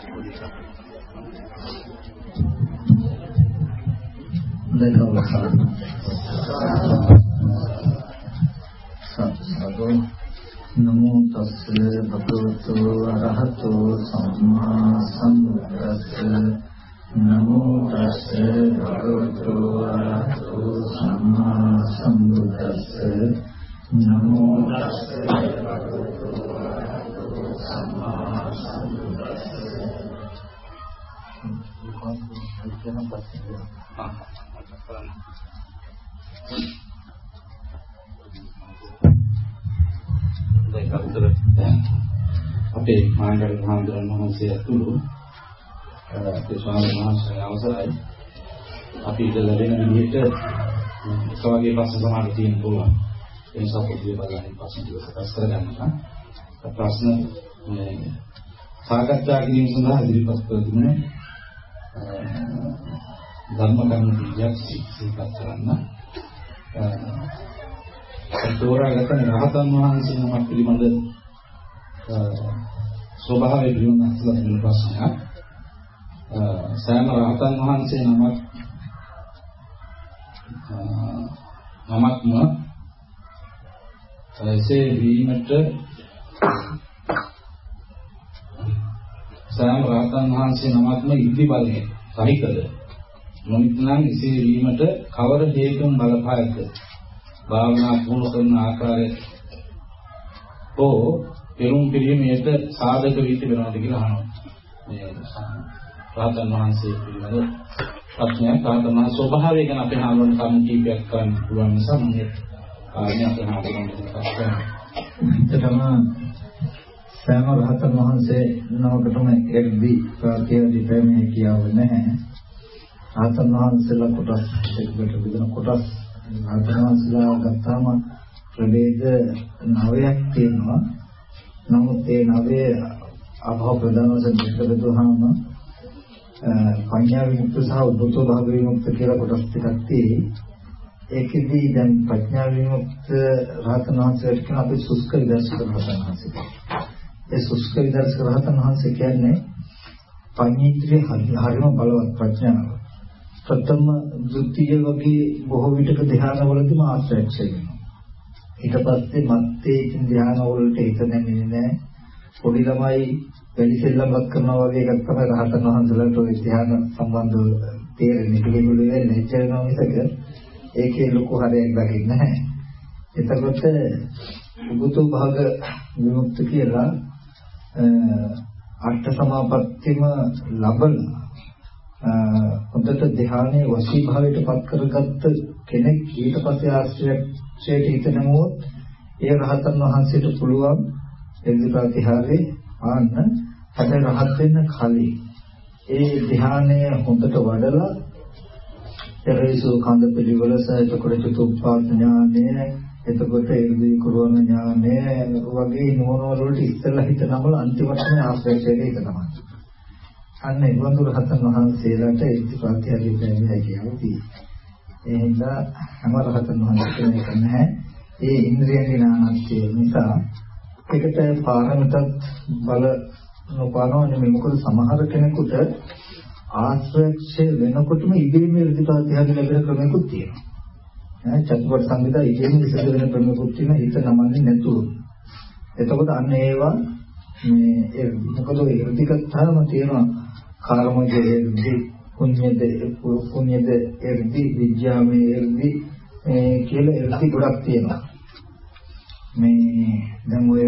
සතු නමෝ තස්ස භගවතු අරහතෝ සම්මා සම්බුද්දස්ස නමෝ තස්ස භගවතු අරහතෝ සම්මා සම්බුද්දස්ස නමෝ තස්ස භගවතු අරහතෝ සම්මා සම්බුද්දස්ස දැන් අතර අපේ මාංගල මහඳුරන් වහන්සේ අතුළු අපේ ස්වාමීන් වහන්සේ අවසරයි. අපි ඉඳ ලැබෙන විදිහට එක වගේ ප්‍රශ්න සමහර තියෙන්න පුළුවන්. ඒ නිසා පොඩි බලන්න ප්‍රශ්න ටික සකස් කරගන්න ප්‍රශ්න මේ සාකච්ඡා කිරීම සඳහා ඉදිරිපත් කර දුන්නේ ධර්ම කරුණු දීයක් සිහිපත් කරන්න තෝරාගත රහතන් වහන්සේ නමක් පිළිබඳ ස්වභාවය පිළිබඳ අසලා තිබෙන ප්‍රශ්නයක්. සෑම රහතන් වහන්සේ නමක් නමක්ම එසේ වීමට සෑම රහතන් වහන්සේ නමක්ම ඉද්ධි බලයෙන් සහිතද නොමිත්නම් එසේ වීමට කවර හේතුන් බලපායද භාවනා පුහුණු කරන ආකාරය හෝ පෙරුම් පිළිමයට සාධක වී තිබෙනවද කියලා අහනවා. මේ රාතන් වහන්සේ පිළිබඳ ප්‍රශ්නයක් රාතන් වහන්සේ ස්වභාවය ගැන අපේ හාමුදුරන් කම් කීපයක් කරන්න පුළුවන් නිසා මම කාරණේ අපේ හාමුදුරන් ප්‍රකාශ කරනවා. එතනම සෑම රහතන් වහන්සේ නමකටම එක්දී ප්‍රාතිය දිපෙන්නේ කියව නැහැ. රහතන් වහන්සේලා කොටස් දෙකකට බෙදෙන කොටස් රහතන්වහන්සේලා ගත්තාම ප්‍රභේද නවයක් තියෙනවා. නමුත් ඒ නවය අභව ප්‍රධාන වශයෙන් දෙක බෙදුවාම පඤ්ඤා විමුක්ත සහ උද්දතෝ භාග විමුක්ත කියලා කොටස් දෙකක් තියෙයි. ඒකෙදී දැන් ප්‍රඥා විමුක්ත රහතන් වහන්සේට කියන අපි සුස්ක විදර්ශක රහතන් වහන්සේ. ඒ සුස්ක විදර්ශක රහතන් වහන්සේ කියන්නේ පඤ්ඤේත්‍රයේ හරිම බලවත් ප්‍රඥාව. ප්‍රථම ද්විතීය වගේ බොහෝ විටක ධ්‍යානවලදීම ආශ්‍රයක්ෂය වෙනවා. ඊට පස්සේ මත්තේ ධ්‍යානවලට හිත නැමෙන්නේ නැහැ. පොඩි ළමයි වැඩි සෙල්ලමක් කරනවා වගේ එකක් තමයි රහතන් වහන්සේලාට ওই ධ්‍යාන සම්බන්ධව තේරෙන්නේ. පිළිගුළු වෙන්නේ නැචරනවා මිසක ඒකේ ලොකු හරයක් දකින්නේ නැහැ. එතකොට උගතු භාග විමුක්ත කියලා අර්ථ සමාපත්තියම ලබලා හොඳට ධ්‍යානයේ වශී භාවයට පත් කරගත්ත කෙනෙක් ඊට පස්සේ ආශ්‍රයයට හිත නමුවොත් ඒ රහතන් වහන්සේට පුළුවන් එදි ප්‍රතිහාරේ ආන්න හැබැයි රහත් වෙන්න කලින්. ඒ ධ්‍යානය හොඳට වඩලා පෙරේසු කන්ද පිළිවෙලස එතකොට චතුප්පාද ඥානය එතකොට ඉර්ධි කුරවන ඥානය වගේ නෝන වලට ඉස්සෙල්ලා හිත නමල අන්තිමටම ආශ්‍රයයට හිත තමයි අන්න ඒ වඳුර රහතන් වහන්සේලාට ඉතිපත්‍ය ලැබෙන්නේ හැකියාව තියෙනවා. ඒ හින්දා හැම රහතන් වහන්සේට මේක නැහැ. ඒ ඉන්ද්‍රියන්ගේ නානත්වය නිසා ඒකට පාරමිතත් බල නොපානවා නෙමෙයි. මොකද සමහර කෙනෙකුට ආශ්‍රයක්ෂය වෙනකොටම ඉබේම ඉතිපත්‍ය ලැබෙන ක්‍රමයක්ත් තියෙනවා. ඈ චතුරාර්ය සංගීතය ඉබේම විසඳ වෙන ක්‍රමයක්ත් තියෙනවා. හිත නමන්නේ නැතුව. එතකොට අන්න ඒවා මේ මොකද ඒ ඉතිකත්තාම තියෙනවා කර්මජ එර්ධි පුඤ්ඤද පුඤ්ඤද එර්ධි විද්‍යාමය එර්ධි කියලා එර්ධි ගොඩක් තියෙනවා මේ දැන් ඔය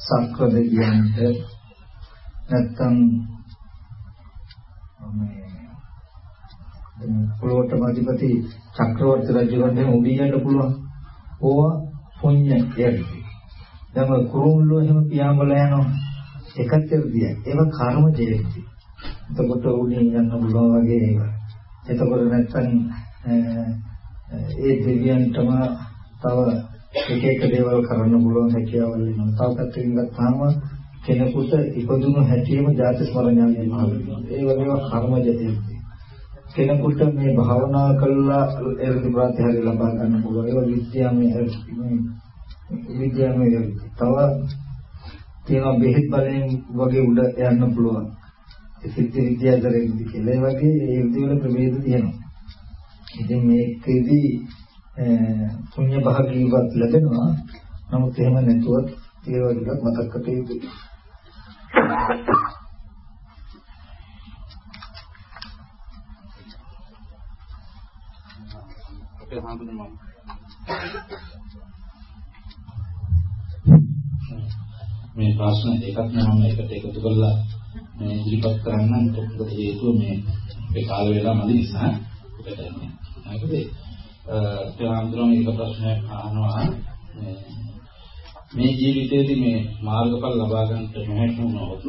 සක්‍ර දෙවියන්ට නැත්තම් මේ පොළොවට අධිපති චක්‍රවර්ති රජුගෙන් උඩින් යන්න පුළුවන් ඕවා පුඤ්ඤ එර්ධි දැන් ඔය කුරුල්ලෝ එහෙම පියාඹල යනවා එකත් එර්ධිය ඒක කර්මජ එර්ධි එතකොට උනේ යන්න පුළුවන් වගේ ඒවා. එතකොට නැත්තම් ඒ දෙවියන්ටම තව එක එක දේවල් කරන්න පුළුවන් හැකියාවල් වෙනවා. තව පැත්තකින් ගත්තාම කෙනෙකුට ඉපදුණු හැටිම ජාති ස්මරණයන් පහළ වෙනවා. ඒ වගේම කර්මජ දෙවි. කෙනෙකුට මේ භාවනා කළා එර්ධි ප්‍රත්‍යහාරය ලබා ගන්න පුළුවන්. ඒක විද්‍යාමය විද්‍යාමය තව තියෙනවා බෙහෙත් බලයෙන් වගේ උඩ යන්න පුළුවන්. ඒ සිද්ධ විද්‍යාදරෙන්දි කියලා. ඒ වගේ ඒ විදිහවල ප්‍රභේද තියෙනවා. ඉතින් මේකෙදී පුණ්‍ය භාගීවත් ලැබෙනවා. නමුත් එහෙම නැතුවත් ඒවා ටිකක් මතක් කර යුතුයි. අපේ හාමුදුරුවෝ මේ ප්‍රශ්න එකක් නම එකට එකතු කරලා මේ ඉදිරිපත් කරන්න. මොකද හේතුව මේ මේ කාල වේලා මදි නිසා ඒකට එන්නේ. නැකද ඒ හාමුදුරුවෝ මේක ප්‍රශ්නයක් අහනවා. මේ ජීවිතයේදී මේ මාර්ගඵල ලබා ගන්නට නොහැකි වුණොත්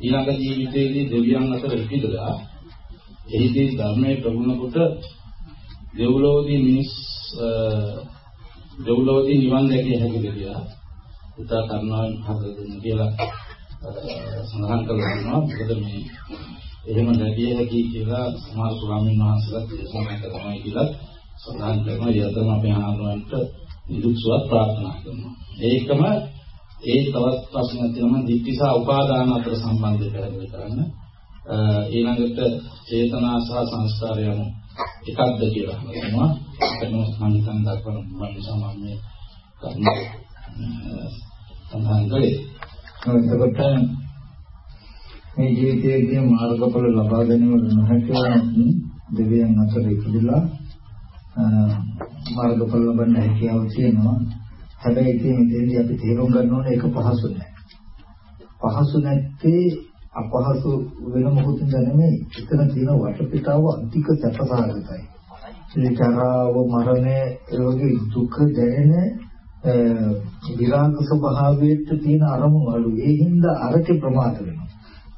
ඊළඟ ජීවිතයේදී දෙවියන් අතර විපිදලා එහිදී ධර්මයේ ප්‍රගුණ කොට දෙව්ලොවදී මිනිස් දෙව්ලොවදී නිවන් දැකිය හැකි දෙවියා උදා කරනවා හදන්න කියලා සඳහන් කරලා ඉන්නවා මොකද මේ එහෙම දැකිය හැකි කියලා සමහර ස්වාමීන් වහන්සේලා දේශනා කරනවා කියලා සඳහන් කරනවා. යතම අපේ ආනන්දවන්ට නිදුක්සුවක් ප්‍රාර්ථනා කරනවා. ඒකම ඒ තවත් ප්‍රශ්නයක් තියෙනවා. දිට්ඨි සහ උපාදාන අතර සම්බන්ධය පැහැදිලි කරන්න. ඊළඟට චේතනා සහ සංස්කාර යන එකක්ද කියලා හිතනවා. එතන සංසන් දක්වන මම සාමාන්‍ය කර්ම සඳහන් කළේ එතකොට මේ ජීවිතයේදී මාර්ගඵල ලබා ගැනීම නොහැකි දෙවියන් අතර ඉපදලා මාර්ගඵල ලබන්න හැකියාව තියෙනවා. හැබැයි ඉතින් මෙතෙන්දී අපි තේරුම් ගන්න ඕනේ ඒක පහසු නෑ. පහසු නැත්තේ අපහසු වෙන මොහොතින් නෙමෙයි. එතන තියෙන වටපිටාව අධික සැපසහගතයි. ඒ ජරාව මරණය ඒ වගේ දුක දැනෙන විරාග ස්වභාවයට තියෙන අරමුණු අඩු. ඒ හින්දා අරකේ ප්‍රමාද වෙනවා.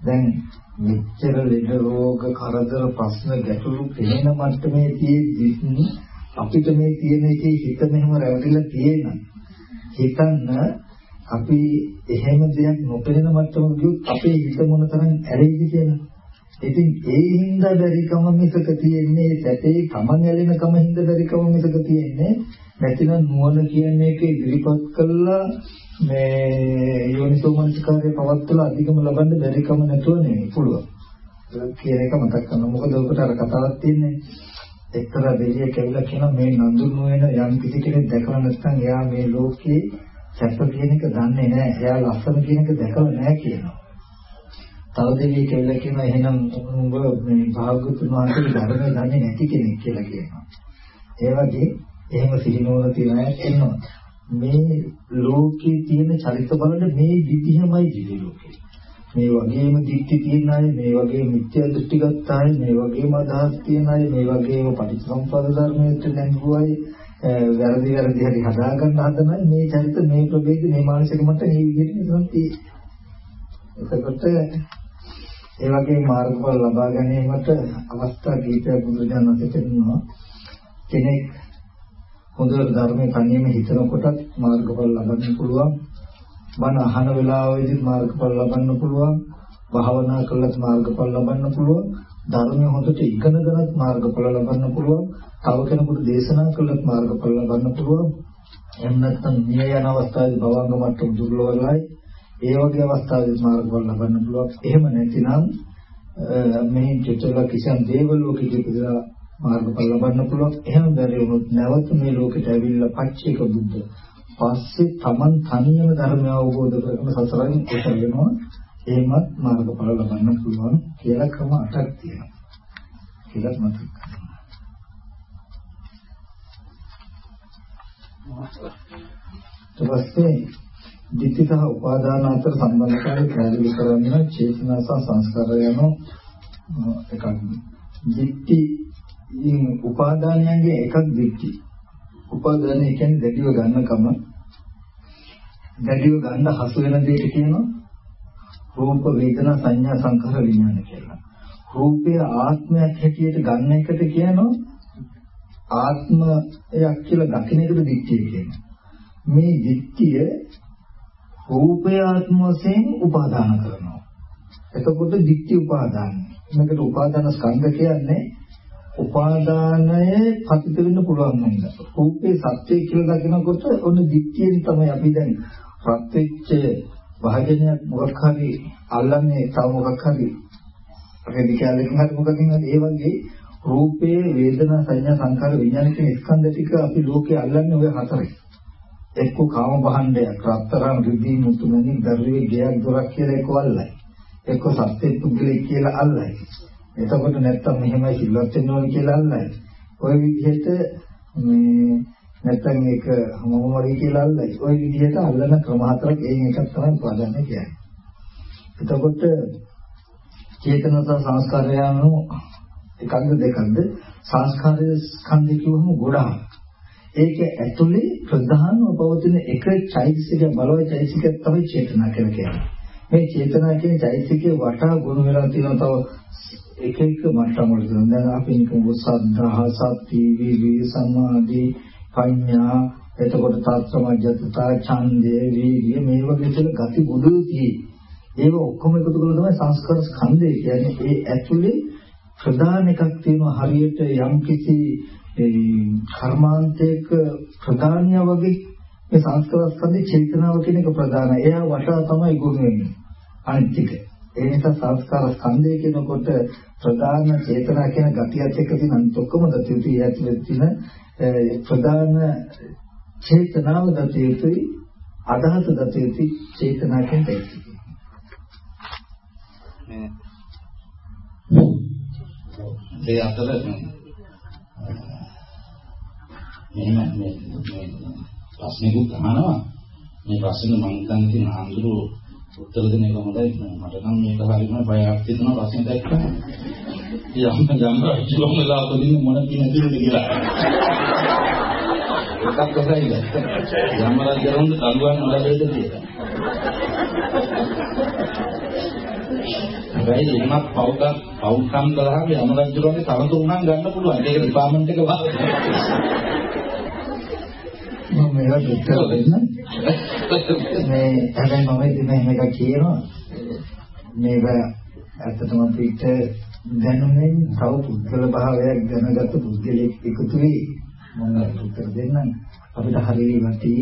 දැන් මෙච්චර ලෙඩ රෝග කරදර ප්‍රශ්න ගැටලු පෙනෙන මට්ටමේ තියෙද්දි අපිට මේ තියෙන එකේ හිත මෙහෙම රැවටිලා තියෙනවා. හිතන්න අපි එහෙම දෙයක් නොපෙනෙන මට්ටමක ගියොත් අපේ හිත මොන තරම් ඇරෙයිද කියලා. ඉතින් ඒ හින්දා බැරිකම මිසක තියෙන්නේ සැපේ කමන් ඇලෙනකම හින්දා බැරිකම මිසක තියෙන්නේ නැතිනම් නුවණ කියන්නේ ඒක ඉදිරිපත් කළා මේ යෝනිසෝමනසිකාරයේ පවත්වලා අධිකම ලබන්න බැරිකම නැතුව නෙවෙයි පුළුවන්. කියන එක මතක් කරගන්න. මොකද ඔකට අර කතාවක් තියෙන්නේ එක්තරා දෙවියෙක් කියලා කියන මේ නඳුන් වෙන යම් කිසි කෙනෙක් දැකලා නැත්නම් එයා මේ ලෝකේ සැප කියන එක දන්නේ නැහැ. එයා ලස්සන කියන එක දැකලා නැහැ කියනවා. තව දෙවියෙක් කියලා කියන එහෙනම් උඹ මේ භාග්‍යතුන් වහන්සේගේ ධර්මය දන්නේ නැති කෙනෙක් කියලා කියනවා. ඒ වගේ එහෙම සිහිනවල තියෙන අය එනවා. මේ ලෝකේ තියෙන චරිත බලන මේ විදිහමයි දිවි ලෝකේ. මේ වගේම දික්ටි තියෙන අය, මේ වගේම මිත්‍යා දෘෂ්ටිගත අය, මේ වගේම අදහස් තියෙන අය, මේ වගේම පටිච්චසමුප්පාද ධර්මයට නැඹුරු අය, වැරදි වැරදි හරි හදාගන්න හදන අය මේ චරිත මේ ප්‍රභේද මේ මානසික මට මේ විදිහට නිකන් තියෙන්නේ. එතකොට ඒ වගේ මාර්ගඵල ලබා ගැනීමට අවස්ථා කීපයක් බුදුරජාණන් වහන්සේ පෙන්නනවා. කෙනෙක් හොඳට ධර්මයේ කණීම හිතනකොටත් මාර්ගඵල ලබන්න පුළුවන්. බණ අහන වෙලාවෙදිත් මාර්ගඵල ලබන්න පුළුවන්. භාවනා කළත් මාර්ගඵල ලබන්න පුළුවන්. ධර්මය හොඳට ඉගෙනගෙනත් මාර්ගඵල ලබන්න පුළුවන්. තව කෙනෙකුට දේශනා කළත් මාර්ගඵල ලබන්න පුළුවන්. එහෙම නැත්නම් මිය යන අවස්ථාවේ භවංග මට්ටම දුර්ලභයි. ඒ වගේ අවස්ථාවේ මාර්ගඵල ලබන්න පුළුවන්. එහෙම නැතිනම් මේ චතුල කිසියම් දේව ලෝකෙක ඉපදලා මාර්ගඵල ලබන්න පුළුවන්. එහෙම බැරි වුණොත් නැවත මේ ලෝකෙට ඇවිල්ලා පච්චේක බුද්ධ පස්සේ Taman තනියම ධර්මය අවබෝධ කරගෙන සසරෙන් කුසල වෙනවා. එහෙමත් මාර්ගඵල ලබන්න පුළුවන් කියලා ක්‍රම අටක් තියෙනවා. කියලා මතක් කරගන්න. ඊට පස්සේ ditthi සහ උපාදාන අතර සම්බන්ධතාවය පැහැදිලි කරන්න චේතනා සහ සංස්කාර යන එකක්. ditthi උපාදානයන්ගේ එකක් ditthi. උපාදානය කියන්නේ දැඩිව ගන්නකම දැඩිව ගන්න හසු වෙන දෙයට කියනවා රූප වේදනා සංඥා සංඛාර විඥාන කියලා. රූපය ආත්මයක් හැටියට ගන්න එකට කියනවා ආත්මයක් කියලා දකින්න එකට දික්තිය කියනවා. මේ දික්තිය රූපය ආත්ම වශයෙන් උපාදාන කරනවා. එතකොට දික්ති උපාදාන. මේකට උපාදාන ස්කන්ධ කියන්නේ උපාදානය පතිත වෙන්න පුළුවන් නේද? රූපේ සත්‍යය කියලා දකිනකොට ඔන්න දික්තියෙන් තමයි අපි දැන් රත් වෙච්ච වාහනයක් මොකක් හරි අල්ලන්නේ තව මොකක් හරි රෙදි කැලකින් හරි මොකකින් හරි ඒ වගේ රූපේ වේදනා සංඥා සංකාර විඥාන කියන ස්කන්ධ ටික අපි ලෝකේ අල්ලන්නේ ඔය හතරේ. එක්ක කාම භාණ්ඩයක් රත්තරන් රිදී මුතුමනි දරුවේ ගයක් දොරක් කියලා එක අල්ලයි. එක්ක සත්‍ය පුද්ගලෙක් කියලා අල්ලයි. එතකොට නැත්තම් මෙහෙමයි සිල්වත් වෙන්න ඕනේ කියලා අල්ලයි. ඔය විදිහට මේ නැත්තම් ඒක මොම වගේ කියලා අල්ලයි. ওই විදිහට අල්ලන ක්‍රම හතරක් එයින් එකක් තමයි උපාදානය කියන්නේ. එතකොට චේතනස සංස්කාරය අනුව එකක්ද දෙකක්ද සංස්කාරය ස්කන්ධය කියවම ගොඩාක්. ඒක ඇතුලේ ප්‍රධානව පවතින එක චෛතසික බලවත් චෛතසිකයක් තමයි චේතනා කියලා කියන්නේ. මේ චේතනා කියන චෛතසිකේ වටා ගුණ වෙලා තියෙන තව එක එක මට්ටම් වල තියෙනවා. දැන් අපි නිකන් සද්ධා, සති, විවි, සමාධි, පඤ්ඤා, එතකොට තාත්‍රමජ්ජතා, ඡන්දය, වීර්ය මේ වගේ තියෙන ගති බුදුතියි. ඒක ඔක්කොම එකතු කරලා තමයි සංස්කාර ස්කන්ධය කියන්නේ. ඒ ඇතුලේ ප්‍රධාන එකක් තියෙනවා හරියට යම්කිසි කර්මාන්තයක ප්‍රධානිය වගේ මේ සංස්කාර ස්කන්ධේ චේතනාව කියන එක ප්‍රධානයි. එයා වටා තමයි ගුණ වෙන්නේ. අනිත් එක. ඒ නිසා සංස්කාර ස්කන්ධය කියනකොට ප්‍රධාන චේතනා කියන ගතියත් එක්ක තියෙන අනිත් ඔක්කොම ගතිය ඇතුළේ තියෙන ප්‍රධාන චේතනාව ගතියයි අදහස ගතියයි චේතනා කියන දෙක. ඒ අතර මෙහෙම මේ ප්‍රශ්නෙකුත් අහනවා මේ ප්‍රශ්නේ මම හිතන්නේ තියෙන ආන්දරු උත්තර දෙන එක හොඳයි මට නම් මේක හරියම බයක් තියෙනවා ප්‍රශ්නේ දැක්කම යම් යම් රජුමලා අපදින්න මොන කිනදින්ද කියලා. එකක් කොහේද යම් රජුරුන් කල්ුවන් නොලැබෙද කියලා. හැබැයි එහෙමත් පවුකම් පවුකම් කරාම යම රජුරුන්ගේ තනතුරුනම් ගන්න පුළුවන්. ඒක ඩිපාර්ට්මන්ට් එක වා මම මේවා උත්තර දෙන්න. මේ හැබැයි මම ඉතින් මෙහෙම එකක් කියනවා. මේක ඇත්තටම අපිට දැනුමෙන් තව පුද්ගල භාවයක් දැනගත පුද්ගලෙක් එකතු වෙයි. මම උත්තර දෙන්නම්. අපිට හරිය වටි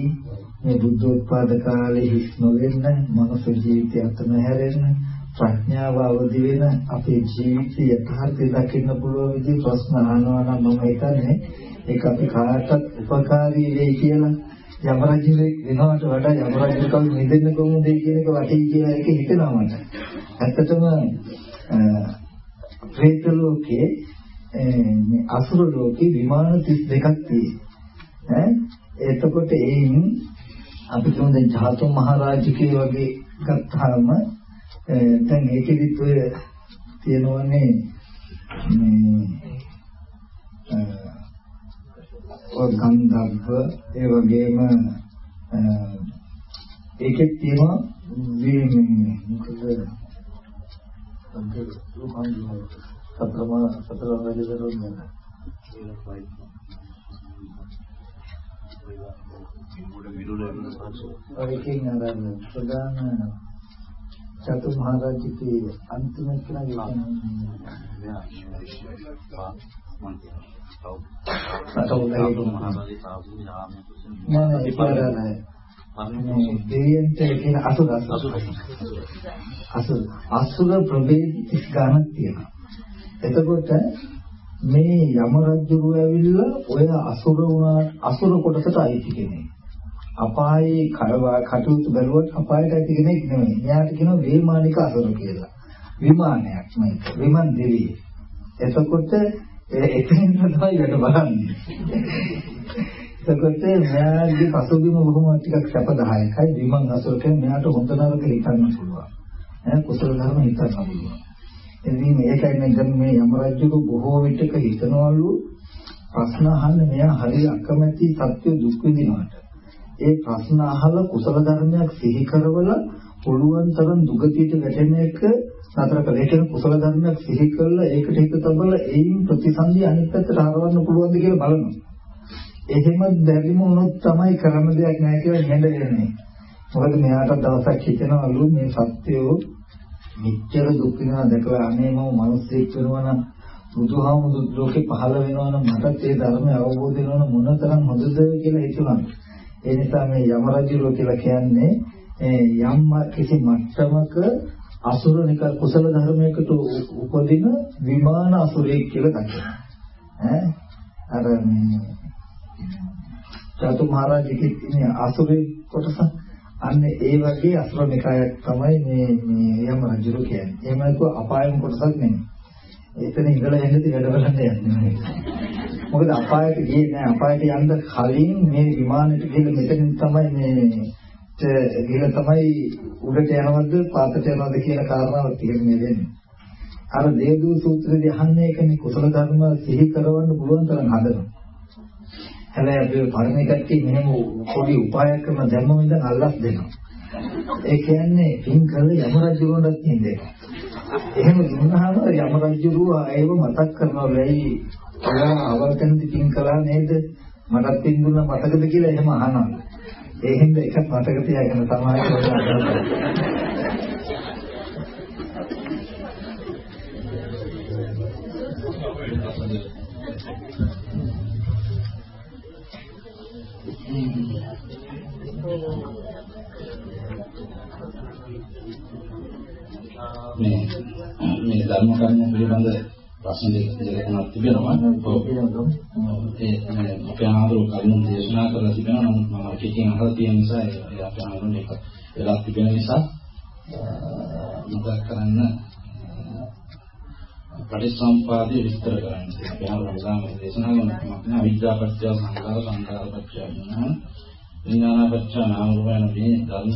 මේ බුද්ධෝත්පාද කාලේ හිස් නොවෙන්න මනස ජීවිතය අතන හැරෙන්න ප්‍රඥාව අවදි වෙන අපේ ජීවිතය යථාර්ථය දකින්න පුළුවන් විදිහ ප්‍රශ්න අහනවා නම් මම හිතන්නේ ඒක අපි කාටත් උපකාරී වෙයි කියලා යම රජුගේ වෙනවට වඩා යම රජු කවුරු නිදෙන්න කොහොමද කියන එක වටී කියලා එක හිතනවා මට. ඇත්තටම ප්‍රේත ලෝකේ මේ අසුර ලෝකේ විමාන 32ක් තියෙනවා. ඈ එතකොට එයින් අපි කියමු දැන් ජාතෝ මහරජකේ වගේ ගත්තාම දැන් ඒකෙදිත් ඔය තියෙනවනේ මේ ගන්ධබ්බ ඒ වගේම ඒකෙත් තියෙනවා මේ මොකද? සතරම සතරම වැඩි දරුවන් ගන්න ඒකෙන් අර ප්‍රධාන චතු මහරජකේ අන්තිම කෙනා කියන්නේ කියන අසුර අසුර අසුර ප්‍රභේද 30 ගණන් තියෙනවා. එතකොට මේ යම රජුරු ඇවිල්ලා ඔය අසුර වුණා අසුර කොටසට අයිති කෙනෙක්. අපායේ කරවා කටයුතු බැලුවොත් අපායට අයිති කෙනෙක් නෙමෙයි. එයාට කියනවා වේමානික අසුර කියලා. විමානයක් මේක. විමන් දෙවිය. එතකොට එතනින් තමයි වැඩ බලන්නේ. එතකොට මෙයාගේ පසුබිම බොහොම ටිකක් සැපදායකයි. විමන් අසුර කියන්නේ මෙයාට හොඳ නරක හිතන්න පුළුවන්. ඈ කුසල ධර්ම හිතන්න පුළුවන්. ඉතින් මේකයි මම දැන් මේ යම රජුක බොහෝ විටක හිතනවලු ප්‍රශ්න අහන්න මෙයා හරිය අකමැති සත්‍ය දුක් විඳිනවට. ඒ ප්‍රශ්න අහලා කුසල ධර්මයක් සිහි කරවලා පුළුවන් තරම් දුගතියට වැටෙන එක නතර කළ. ඒ කියන්නේ කුසල ධර්මයක් සිහි කරලා ඒකට හිත තබලා ඒයින් ප්‍රතිසන්දි අනිත් පැත්තට හරවන්න පුළුවන්ද කියලා බලනවා. එහෙම බැරිම වුණොත් තමයි කරන්න දෙයක් නැහැ කියලා හෙඬ වෙන්නේ. මොකද මෙයාට දවසක් හිතෙනවලු මේ සත්‍යෝ මෙච්චර දුක් වෙනවා දැකලා අනේ මම මිනිස්සෙක් වෙනවා නම් බුදුහාමුදුරු ලෝකේ පහළ වෙනවා නම් මටත් ඒ ධර්මය අවබෝධ වෙනවා නම් මොනතරම් හොඳද කියලා හිතුණා. ඒ නිසා මේ යම රජුරෝ කියලා කියන්නේ යම් කිසි මට්ටමක අසුරනික කුසල ධර්මයකට උපදින විමාන අසුරයෙක් කියලා දකිනවා. ඈ අර චතු මහරජකෙත් ඉන්නේ අසුරේ කොටස අන්න ඒ වගේ අසුරනිකයක් තමයි මේ මේ යම රජු කියන්නේ. එහෙම නැතුව අපායම කොටසක් නෙමෙයි. එතන ඉඳලා එන්නදී වැඩ බලන්න යන්නේ. මොකද අපායට ගියේ නෑ. අපායට යන්න කලින් මේ විමානෙට ගිහලා මෙතනින් තමයි මේ ගිහලා තමයි උඩට යනවද පාතට යනවද කියන කාරණාව තීරණය වෙන්නේ. අර දේවදූත සූත්‍රයේදී අහන්නේ ඒකනේ කුසල ධර්ම සිහි කරවන්න පුළුවන් තරම් හදනවා. හැබැයි අපි පරණ කට්ටිය මෙහෙම පොඩි උපායක් කරන ධර්ම විඳන් අල්ලස් දෙනවා. ඒ කියන්නේ පින් කරලා යම රජුණ්ඩත් කියන්නේ. එහෙම දුන්නාම යම රජුරුව ඒව මතක් කරනවා වෙයි. ඔයා අවතනදි පින් කළා නේද? මටත් පින් දුන්නා මතකද කියලා එහෙම අහනවා. ඒ හින්දා එකක් මතක තියාගෙන තමයි මේ මේ ධර්ම කර්ම පිළිබඳ ප්‍රශ්න දෙකක් තිබෙනවා. ඒ අපේ ආදරු කරුණු දේශනා කරලා තිබෙනවා. නමුත් මම කිකින් අහලා තියෙන නිසා ඒ අපේ ආදරුන් එක වෙලා තිබෙන නිසා මතක් කරන්න පරිසම්පාදයේ විස්තර කරන්න. අපේ ආදරු නිසාම දේශනා කරනවා. අවිද්‍යාපත්‍ය සංකාර සංකාරපත්‍ය විඥාන විඥානපත්‍ය නාම රූප යන මේ ධර්ම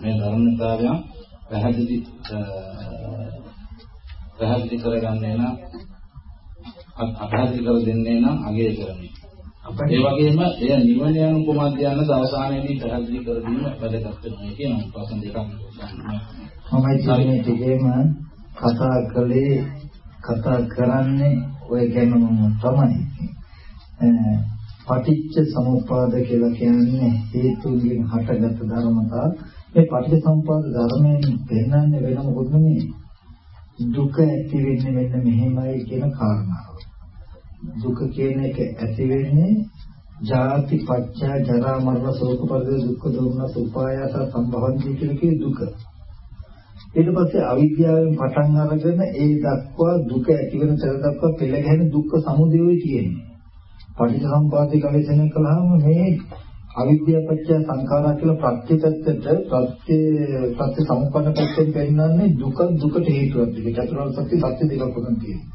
මේ ධර්මතාවයන් පැහැදිලි පැහැදිලි කරගන්නේ නම් අපහැදිලි කර දෙන්නේ නම් අගය කරන්නේ. ඒ වගේම එය නිවන යන කුමක්ද යන අවසානයේදී පැහැදිලි කර දීම වැදගත් වෙනවා කියන ප්‍රශ්න දෙකක් මමයි කියන්නේ දෙකේම කතා කළේ කතා කරන්නේ ඔය ගැනම තමයි. පටිච්ච සමුප්පාද කියලා කියන්නේ හේතුන්ගෙන් හටගත් ධර්මතා. මේ පටිච්ච සමුප්පාද ධර්මයෙන් පෙන්වන්නේ වෙන මොකද නෙමෙයි. දුක ඇති වෙන්නේ මෙන්න මෙහෙමයි කියන කාරණාව. දුක කියන එක ඇති වෙන්නේ ජාති පච්චය ජරා මරණ ශෝක පරිදේ දුක්ඛ දෝමනස උපායස සම්භවන්ති කියන කේ දුක. ඊට පස්සේ අවිද්‍යාවෙන් පටන් අරගෙන ඒ දක්වා දුක ඇති වෙන තැන දක්වා පෙළ ගැහෙන දුක්ඛ සමුදයයි කියන්නේ. පටිච්චසමුප්පාදේ ගවේෂණය කළාම මේ අවිද්‍යාව පත්‍ය සංඛාරා කියලා ප්‍රත්‍යත්‍යයට ප්‍රත්‍ය ප්‍රත්‍ය සම්පන්න පැත්තෙන් පෙන්නන්නේ දුක දුකට හේතුවක් දෙක. චතුරාර්ය සත්‍ය සත්‍ය දෙකක් උතන් තියෙනවා.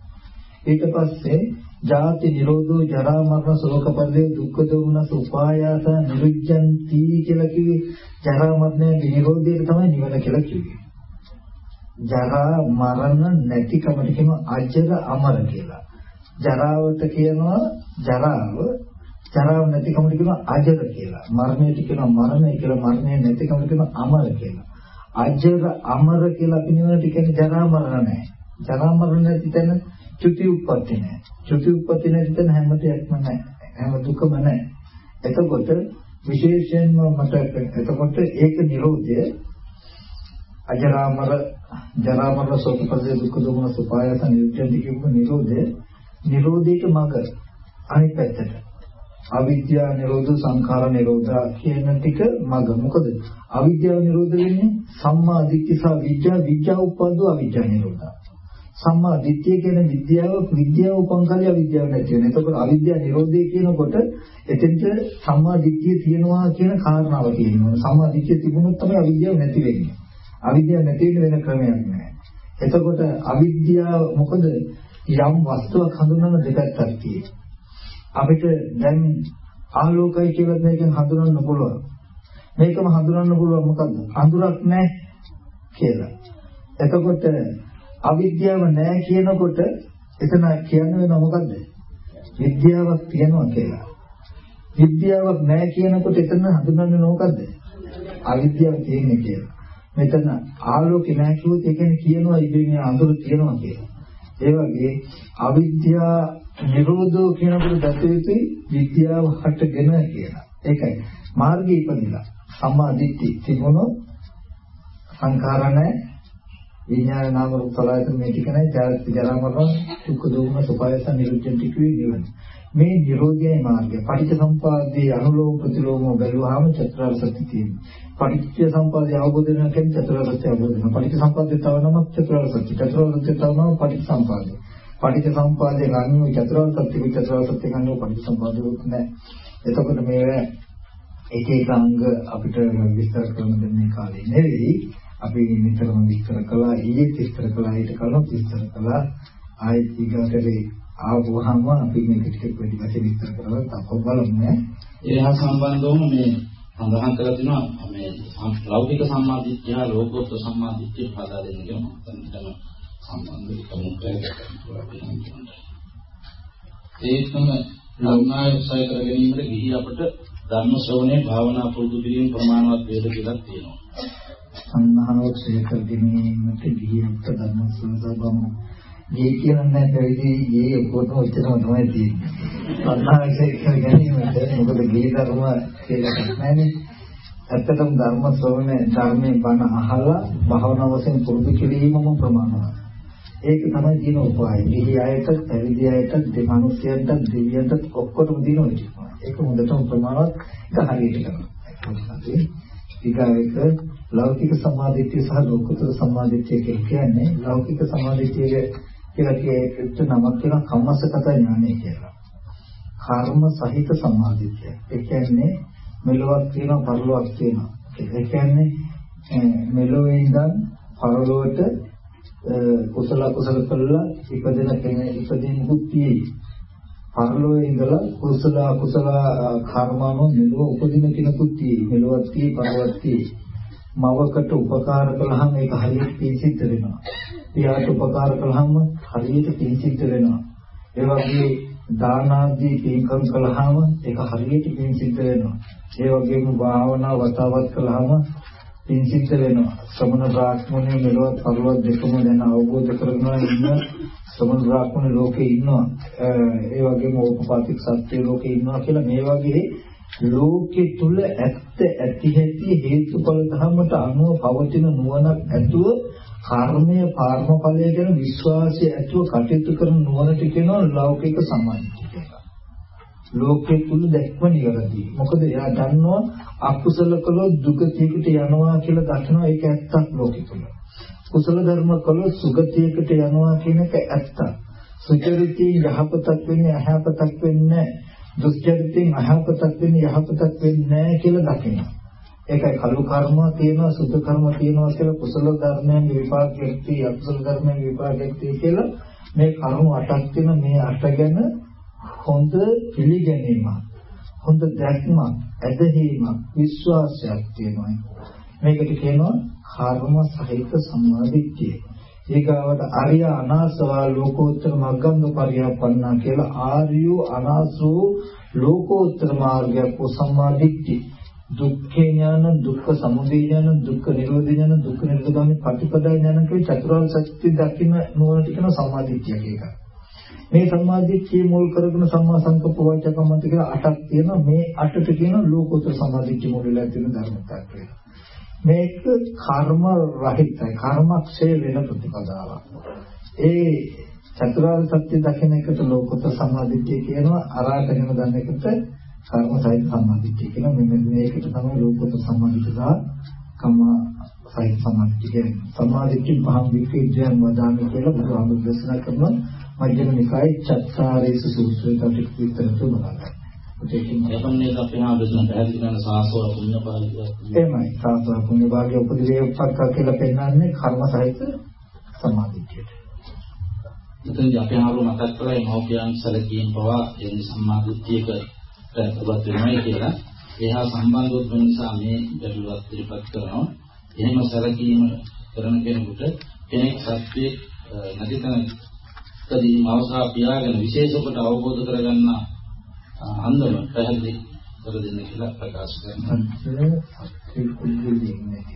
ඊට පස්සේ ජාති නිරෝධෝ ජරා මරණ ශෝක පරිදේ දුක්ඛ දෝමනස උපායාස නිරුද්ධಂತಿ කියලා කිව්වේ ජරා මරණ නිරෝධය තමයි නිවන කියලා කිව්වේ. ජරා මරණ නැති කමට කියනවා අජර අමර කියලා. ජරාවට කියනවා ජරාව ජරාව නැතිකමට කියනවා අජර කියලා. මරණයට කියනවා මරණය කියලා. මරණය නැතිකමට කියනවා අමර කියලා. අජර අමර කියලා අපි නෙවෙයි කියන්නේ ජරා මරණ නැහැ. ජරා මරණ නැති තැන චුති උප්පත්ති නැහැ. චුති උප්පත්ති නැති තැන හැම දෙයක්ම නැහැ. හැම දුකම නැහැ. එතකොට විශේෂයෙන්ම මට එතකොට ඒක නිරෝධය අජරාමර ජරාමර සෝපපදේ දුක්ඛ දෝමන සුපායස නිරුද්ධ කියපු නිරෝධය නිරෝධයට මඟ අනිත් පැත්තට අවිද්‍යාව නිරෝධ සංඛාර නිරෝධ කියන ටික මග මොකද අවිද්‍යාව නිරෝධ වෙන්නේ සම්මා දිට්ඨි සහ විද්‍යාව විද්‍යාව උපද්දව අවිද්‍යාව නිරෝධ සම්මා දිට්ඨිය කියන විද්‍යාව විද්‍යාව උපංකලිය අවිද්‍යාව නැති වෙන. එතකොට අවිද්‍යාව නිරෝධය කියනකොට එතෙන්ට සම්මා දිට්ඨිය තියෙනවා කියන කාරණාව තියෙනවා. සම්මා දිට්ඨිය තිබුණොත් තමයි අවිද්‍යාව නැති වෙන්නේ. අවිද්‍යාව නැති වෙන ක්‍රමයක් නැහැ. එතකොට අවිද්‍යාව මොකද යම් වස්තුවක් හඳුනන දෙපැත්තක් තියෙනවා. අපිට දැන් ආලෝකය කියලා මේකෙන් හඳුනන්න පුළුවන්. මේකම හඳුනන්න පුළුවන් මොකද්ද? අඳුරක් නැහැ කියලා. එතකොට අවිද්‍යාව නැහැ කියනකොට එතන කියන්නේ වෙන මොකද්ද? විද්‍යාවක් තියෙනවා කියලා. විද්‍යාවක් නැහැ කියනකොට එතන හඳුනන්නේ මොකද්ද? අවිද්‍යාව තියෙන්නේ කියලා. මෙතන ආලෝකේ නැහැ කිව්වොත් ඒ කියන්නේ කියනවා ඉතින් අඳුර තියෙනවා කියලා. ඒ වගේ අවිද්‍යාව නිරෝධෝ කියනකොට දත යුතුයි විද්‍යාව හටගෙන කියලා. ඒකයි මාර්ගය ඉපදිලා සම්මා දිට්ඨි තිබුණොත් සංඛාර නැහැ විඥාන නාම රූප සලආයතන මේ ටික නැහැ ජාති ජරා මරණ දුක්ඛ දෝමන සුපායස නිරුද්ධ ටිකුයි නිවන. මේ නිරෝධයයි මාර්ගය. පටිච්ච සම්පදායේ අනුලෝම ප්‍රතිලෝම බැලුවාම චතුරාර්ය සත්‍ය තියෙනවා. පටිච්ච සම්පදාය අවබෝධ වෙන කෙනෙක් චතුරාර්ය සත්‍ය අවබෝධ වෙනවා. පටිච්ච සම්පදාය තව නමක් චතුරාර්ය සත්‍ය. චතුරාර්ය සත්‍ය තව නමක් පටිච්ච සම්පදාය. පටිච්ච සම්පදාය ගන්නේ චතුරාර්ය සත්‍ය චතුරාර්ය සත්‍ය ගන්නේ පටිච්ච සම්පදායක් නෑ. එතකොට මේ එක එක අංග අපිට විස්තර කරන දෙන්නේ කාලේ නෙවෙයි. අපි නිතරම විස්තර කළා ඊයේ විස්තර කළා ඊට කලින් විස්තර කළා ආයෙත් ඊගාටේ ආවොහම අපි මේක ටිකක් වැඩි වශයෙන් විස්තර කරලා තව බලමු ඒ හා සම්බන්ධවම මේ සඳහන් කරලා තිනවා මේ ලෞකික සම්මාදිට්ඨිය ලෝකෝත්තර සම්මාදිට්ඨිය පදා දෙන්න කියලා මම හිතනවා සම්බන්ධ කමුත් ඒකම ලෞනායසය කර ගැනීමට ගිහි අපට ධර්ම ශ්‍රවණේ භාවනා පුරුදු කිරීම ප්‍රමාණවත් වේද කියලා තියෙනවා. සම්මානව ක්ෂේත්‍ර දෙමීමට ගිහියන්ට ධර්ම ශ්‍රවණය ගේ කියන්නේ පැවිදි ගේ ඔක්කොම ඔච්චරම තමයි තියෙන්නේ. සම්මානයේ කර ගැනීමට මොකද ගේ ධර්ම කියලා නැහැ ඇත්තටම ධර්ම ශ්‍රවණය ධර්මයේ බණ අහලා භාවනා වශයෙන් පුරුදු කිරීමම ප්‍රමාණවත්. ඒක තමයි දින උපාය. ගිහි අයට, පැවිදි අයට, දෙමනුෂ්‍යයන්ට, දෙවියන්ට ඔක්කොටම දින උපාය. ඒක හොඳටම ප්‍රමාණවත් ඒක හරියට කරනවා. ඊගාවෙක ලෞකික සමාධිත්‍ය සහ ලෝකෝත්තර සමාධිත්‍ය කියන්නේ ලෞකික සමාධිත්‍ය කියලා කියේට නමක් කියන කම්මස්සගත ඥානය කියලා. කර්ම සහිත සමාධිත්‍ය. ඒ කියන්නේ මෙලොවක් තියෙනවා පරලොවක් තියෙනවා. ඒ කියන්නේ මෙලොවේ ඉඳන් පරලොවට කුසල කුසල කළා ඉපදෙන කෙනෙක් ඉපදෙන්නුත් තියෙයි. පරලොවේ ඉඳලා කුසල කුසල කර්මano මෙලොව උපදින කෙනෙකුත් තියෙයි. මෙලොවක් තියෙයි පරලොවක් තියෙයි. මවකට උපකාර කළාම ඒක හරියට පිසිද්ධ වෙනවා. පියාට උපකාර කළාම හරියට පිසිද්ධ වෙනවා. ඒ වගේ දාන ආදී පින්කම් කළාම ඒක හරියට පිසිද්ධ වෙනවා. ඒ වගේම භාවනා වතාවත් කළාම පිසිද්ධ වෙනවා. ශ්‍රමණ බ්‍රාහ්මණය මෙලොව පරලොව දෙකම දැන අවබෝධ කරගන්න ඉන්න ශ්‍රමණ බ්‍රාහ්මණ ලෝකේ ඉන්නවා. ඒ වගේම ඕපපාතික සත්‍ය ලෝකේ ඉන්නවා කියලා මේ වගේ ලෝකේ තුල ඇත්ත ඇති හැටි හේතුඵල ධර්මයට අනුව පවතින නුවණක් ඇතුව කර්මය පාර්මඵලය ගැන විශ්වාසය ඇතුව කටයුතු කරන නුවණට කියනවා ලෞකික සමාධිය කියලා. ලෝකේ තුල දැක්ම නිවැරදි. මොකද එයා දන්නවා අකුසල කළොත් දුගතියකට යනවා කියලා දකිනවා ඒක ඇත්තක් ලෝකෙ තුල. කුසල ධර්ම කළොත් සුගතියකට යනවා කියන එක ඇත්තක්. සුචරිතී යහපතක් වෙන්නේ අයහපතක් වෙන්නේ නැහැ. දුස්චරිතෙන් අයහපතක් වෙන්නේ යහපතක් වෙන්නේ නැහැ කියලා දකිනවා. ඒකයි කලු කර්ම තියෙනවා සුදු කර්ම තියෙනවා කියලා කුසල ධර්මයන් විපාකයක් තියෙයි අකුසල ධර්මයන් විපාකයක් තියෙයි කියලා මේ කර්ම අටක් තියෙන මේ අට ගැන හොඳ පිළිගැනීමක් හොඳ දැක්මක් ඇදහිීමක් විශ්වාසයක් තියෙනවා. මේකට කියනවා කර්ම සහිත සම්මාදිට්ඨිය ඊගාවට ආර්ය අනාසවා ලෝකෝත්තර මග්ගංග පරියප්පන්නා කියලා ආර්ය අනාසෝ ලෝකෝත්තර මාර්ගයක් සම්මාදිට්ඨිය දුක්ඛ ඥාන දුක්ඛ සමුදය ඥාන දුක්ඛ නිරෝධ ඥාන දුක්ඛ නිරෝධගාමී ප්‍රතිපදා ඥාන කියන චතුරාර්ය සත්‍ය දකින්න නුවණට කියන සම්මාදිට්ඨිය කියනවා. මේ සම්මාදිට්ඨිය මුල් කරගෙන සම්මා සංකප්ප වාචකම්මන්ත කියලා අටක් තියෙනවා. මේ අටට කියන ලෝකෝත්තර සම්මාදිට්ඨිය මුල් වෙලා තියෙන ධර්මතාවය. මේක කර්ම රහිතයි. කර්මක්ෂය වෙන ප්‍රතිපදාවක්. ඒ චතුරාර්ය සත්‍ය දකින්න එකට ලෝකෝත්තර සම්මාදිට්ඨිය කියනවා. අරාතගෙන ගන්න එකට කර්ම සහිත සම්මාදිට්ඨිය කියලා මෙන්න මේකට තමයි ලෝකෝත්තර සම්මාදිට්ඨිය කම්ම සහිත සම්මාදිට්ඨිය කියන්නේ. සම්මාදිට්ඨිය පහම් විකේජයන් වදාන්නේ කියලා බුදුහාමුදුරු දේශනා කරනවා මජ්ක්‍ධිම නිකායේ චත්තාරේසු සූත්‍රයට අපි විතර තුනක්. ඒකන්නේ අපි හාමුදුරුවෝ පැහැදිලි කරන සාසව පුණ්‍ය භාගය. එහෙමයි. සාසව පුණ්‍ය භාගය උපදිවේ උපක්ක කියලා පෙන්නන්නේ කර්ම සහිත සම්මාදිට්ඨියට. එතනදී අපි හාමුදුරුවෝ මතක් කරලා මෞඛ්‍යං සැලකීම් පවා එනි සම්මාදිට්ඨියක ප්‍රබත් වෙනවයි කියලා එහා සම්බන්ධව නිසා මේ ගැටලුවක් ඉදිරිපත් කරනවා. එහෙම සැලකීම කරන කෙනෙකුට කෙනෙක් සත්‍යයේ නැතිතනකදී මවසා පියාගෙන විශේෂ කොට අවබෝධ කරගන්න අන්දම පැහැදිලි කර දෙන්න කියලා ප්‍රකාශ කරනවා. සත්‍ය කුල්ලෙන්නේ නැති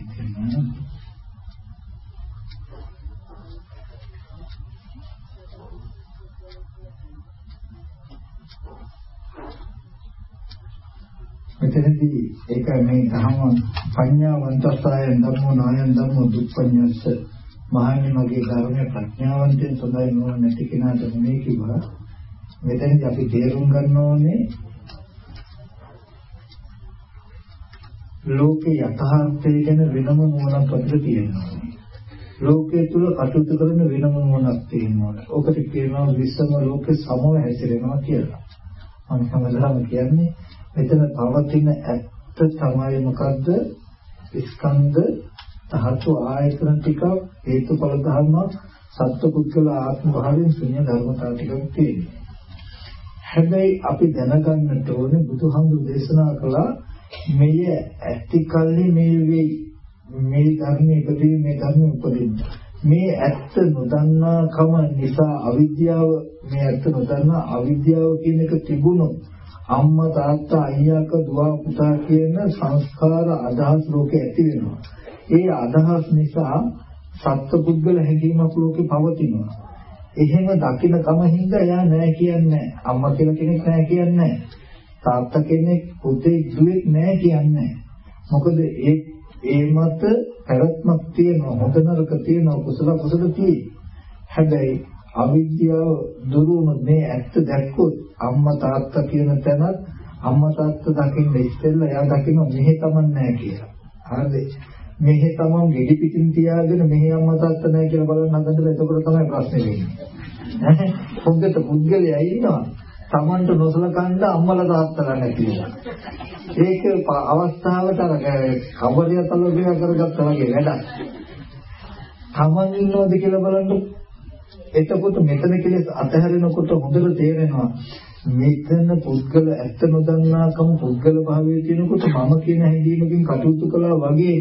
මෙතනදී ඒක මේ ධර්ම පඤ්ඤාවන්තසාය ධම්මෝ නායන් ධම්මෝ දුප්පඤ්ඤස්ස මහන්නේ මගේ ධර්මයේ ප්‍රඥාවන්තයෙන් සඳහන් නොවන නැති කෙනාට නෙමෙයි කිව්වා මෙතනදී අපි තේරුම් ගන්න ඕනේ ලෝකේ යථාර්ථය ගැන වෙනම නුවණක් අපිට තියෙනවා. ලෝකයේ තුල කටයුතු කරන වෙනම නුවණක් තියෙනවා. ඔකට කියනවා විශ්වම ලෝකේ සමව හැසිරෙනවා කියලා. මම සමහරවල් කියන්නේ මෙතන පවතින ඇත්ත තමයි මොකද්ද? ස්කන්ධ ධාතු ආයතන ටික හේතුඵල ධර්ම සත්පුද්ගල ආත්ම භාවයෙන් ශුන්‍ය ධර්මතාව ටිකක් තියෙනවා. හැබැයි අපි දැනගන්නට ඕනේ බුදුහාමුදුරු දේශනා කළා මෙය ඇති කල්ලි මේ වෙයි. මේ ධර්මයේ ඉපදී මේ ධර්මයේ උපදින්න මේ ඇත්ත නොදන්නා කම නිසා අවිද්‍යාව මේ ඇත්ත නොදන්නා අවිද්‍යාව කියන එක තිබුණොත් අම්මා තාත්තා අයියාක දුව පුතා කියන සංස්කාර අදහස් ලෝකේ ඇති වෙනවා. ඒ අදහස් නිසා සත්පුද්ගල හැඟීමක් ලෝකේ පවතිනවා එහෙම දකින්න කම හින්දා එයා නෑ කියන්නේ අම්මා කියලා කෙනෙක් නෑ කියන්නේ තාත්තා කෙනෙක් පුතේ දුවෙක් නෑ කියන්නේ. මොකද ඒ ඒ මත පැවැත්මක් තියෙනවා හොඳ නරක තියෙනවා කුසල කුසල හැබැයි අවිද්‍යාව දුරුම මේ ඇත්ත දැක්කොත් අම්මා තාත්තා කියන තැනත් අම්මා තාත්තා දකින්න ඉස්සෙල්ලා එයා දකින්න මෙහෙ තමන් නෑ කියලා. හරිද? මෙහෙ තමන් ගෙඩි පිටින් තියාගෙන මෙහෙ අම්මා තාත්තා නෑ කියලා බලන්න හදන්න එතකොට තමයි ප්‍රශ්නේ වෙන්නේ. හොඳට පුද්ගලයා ඉන්නවා. Tamanට නොසලකන්න අම්මලා තාත්තලා නැතිලා. ඒක අවස්ථාවට අර කබරිය තලෝපිය කරගත්තා වගේ වැඩක්. Taman ඉන්නවද කියලා බලන්න. එතකොට මෙතන කෙලෙස් අතහැරෙනකොට හොඳට තේරෙනවා මෙතන පුද්ගල ඇත්ත නොදන්නාකම පුද්ගල භාවයේ තියෙනකොට මම කියන හැඟීමකින් කටයුතු කළා වගේ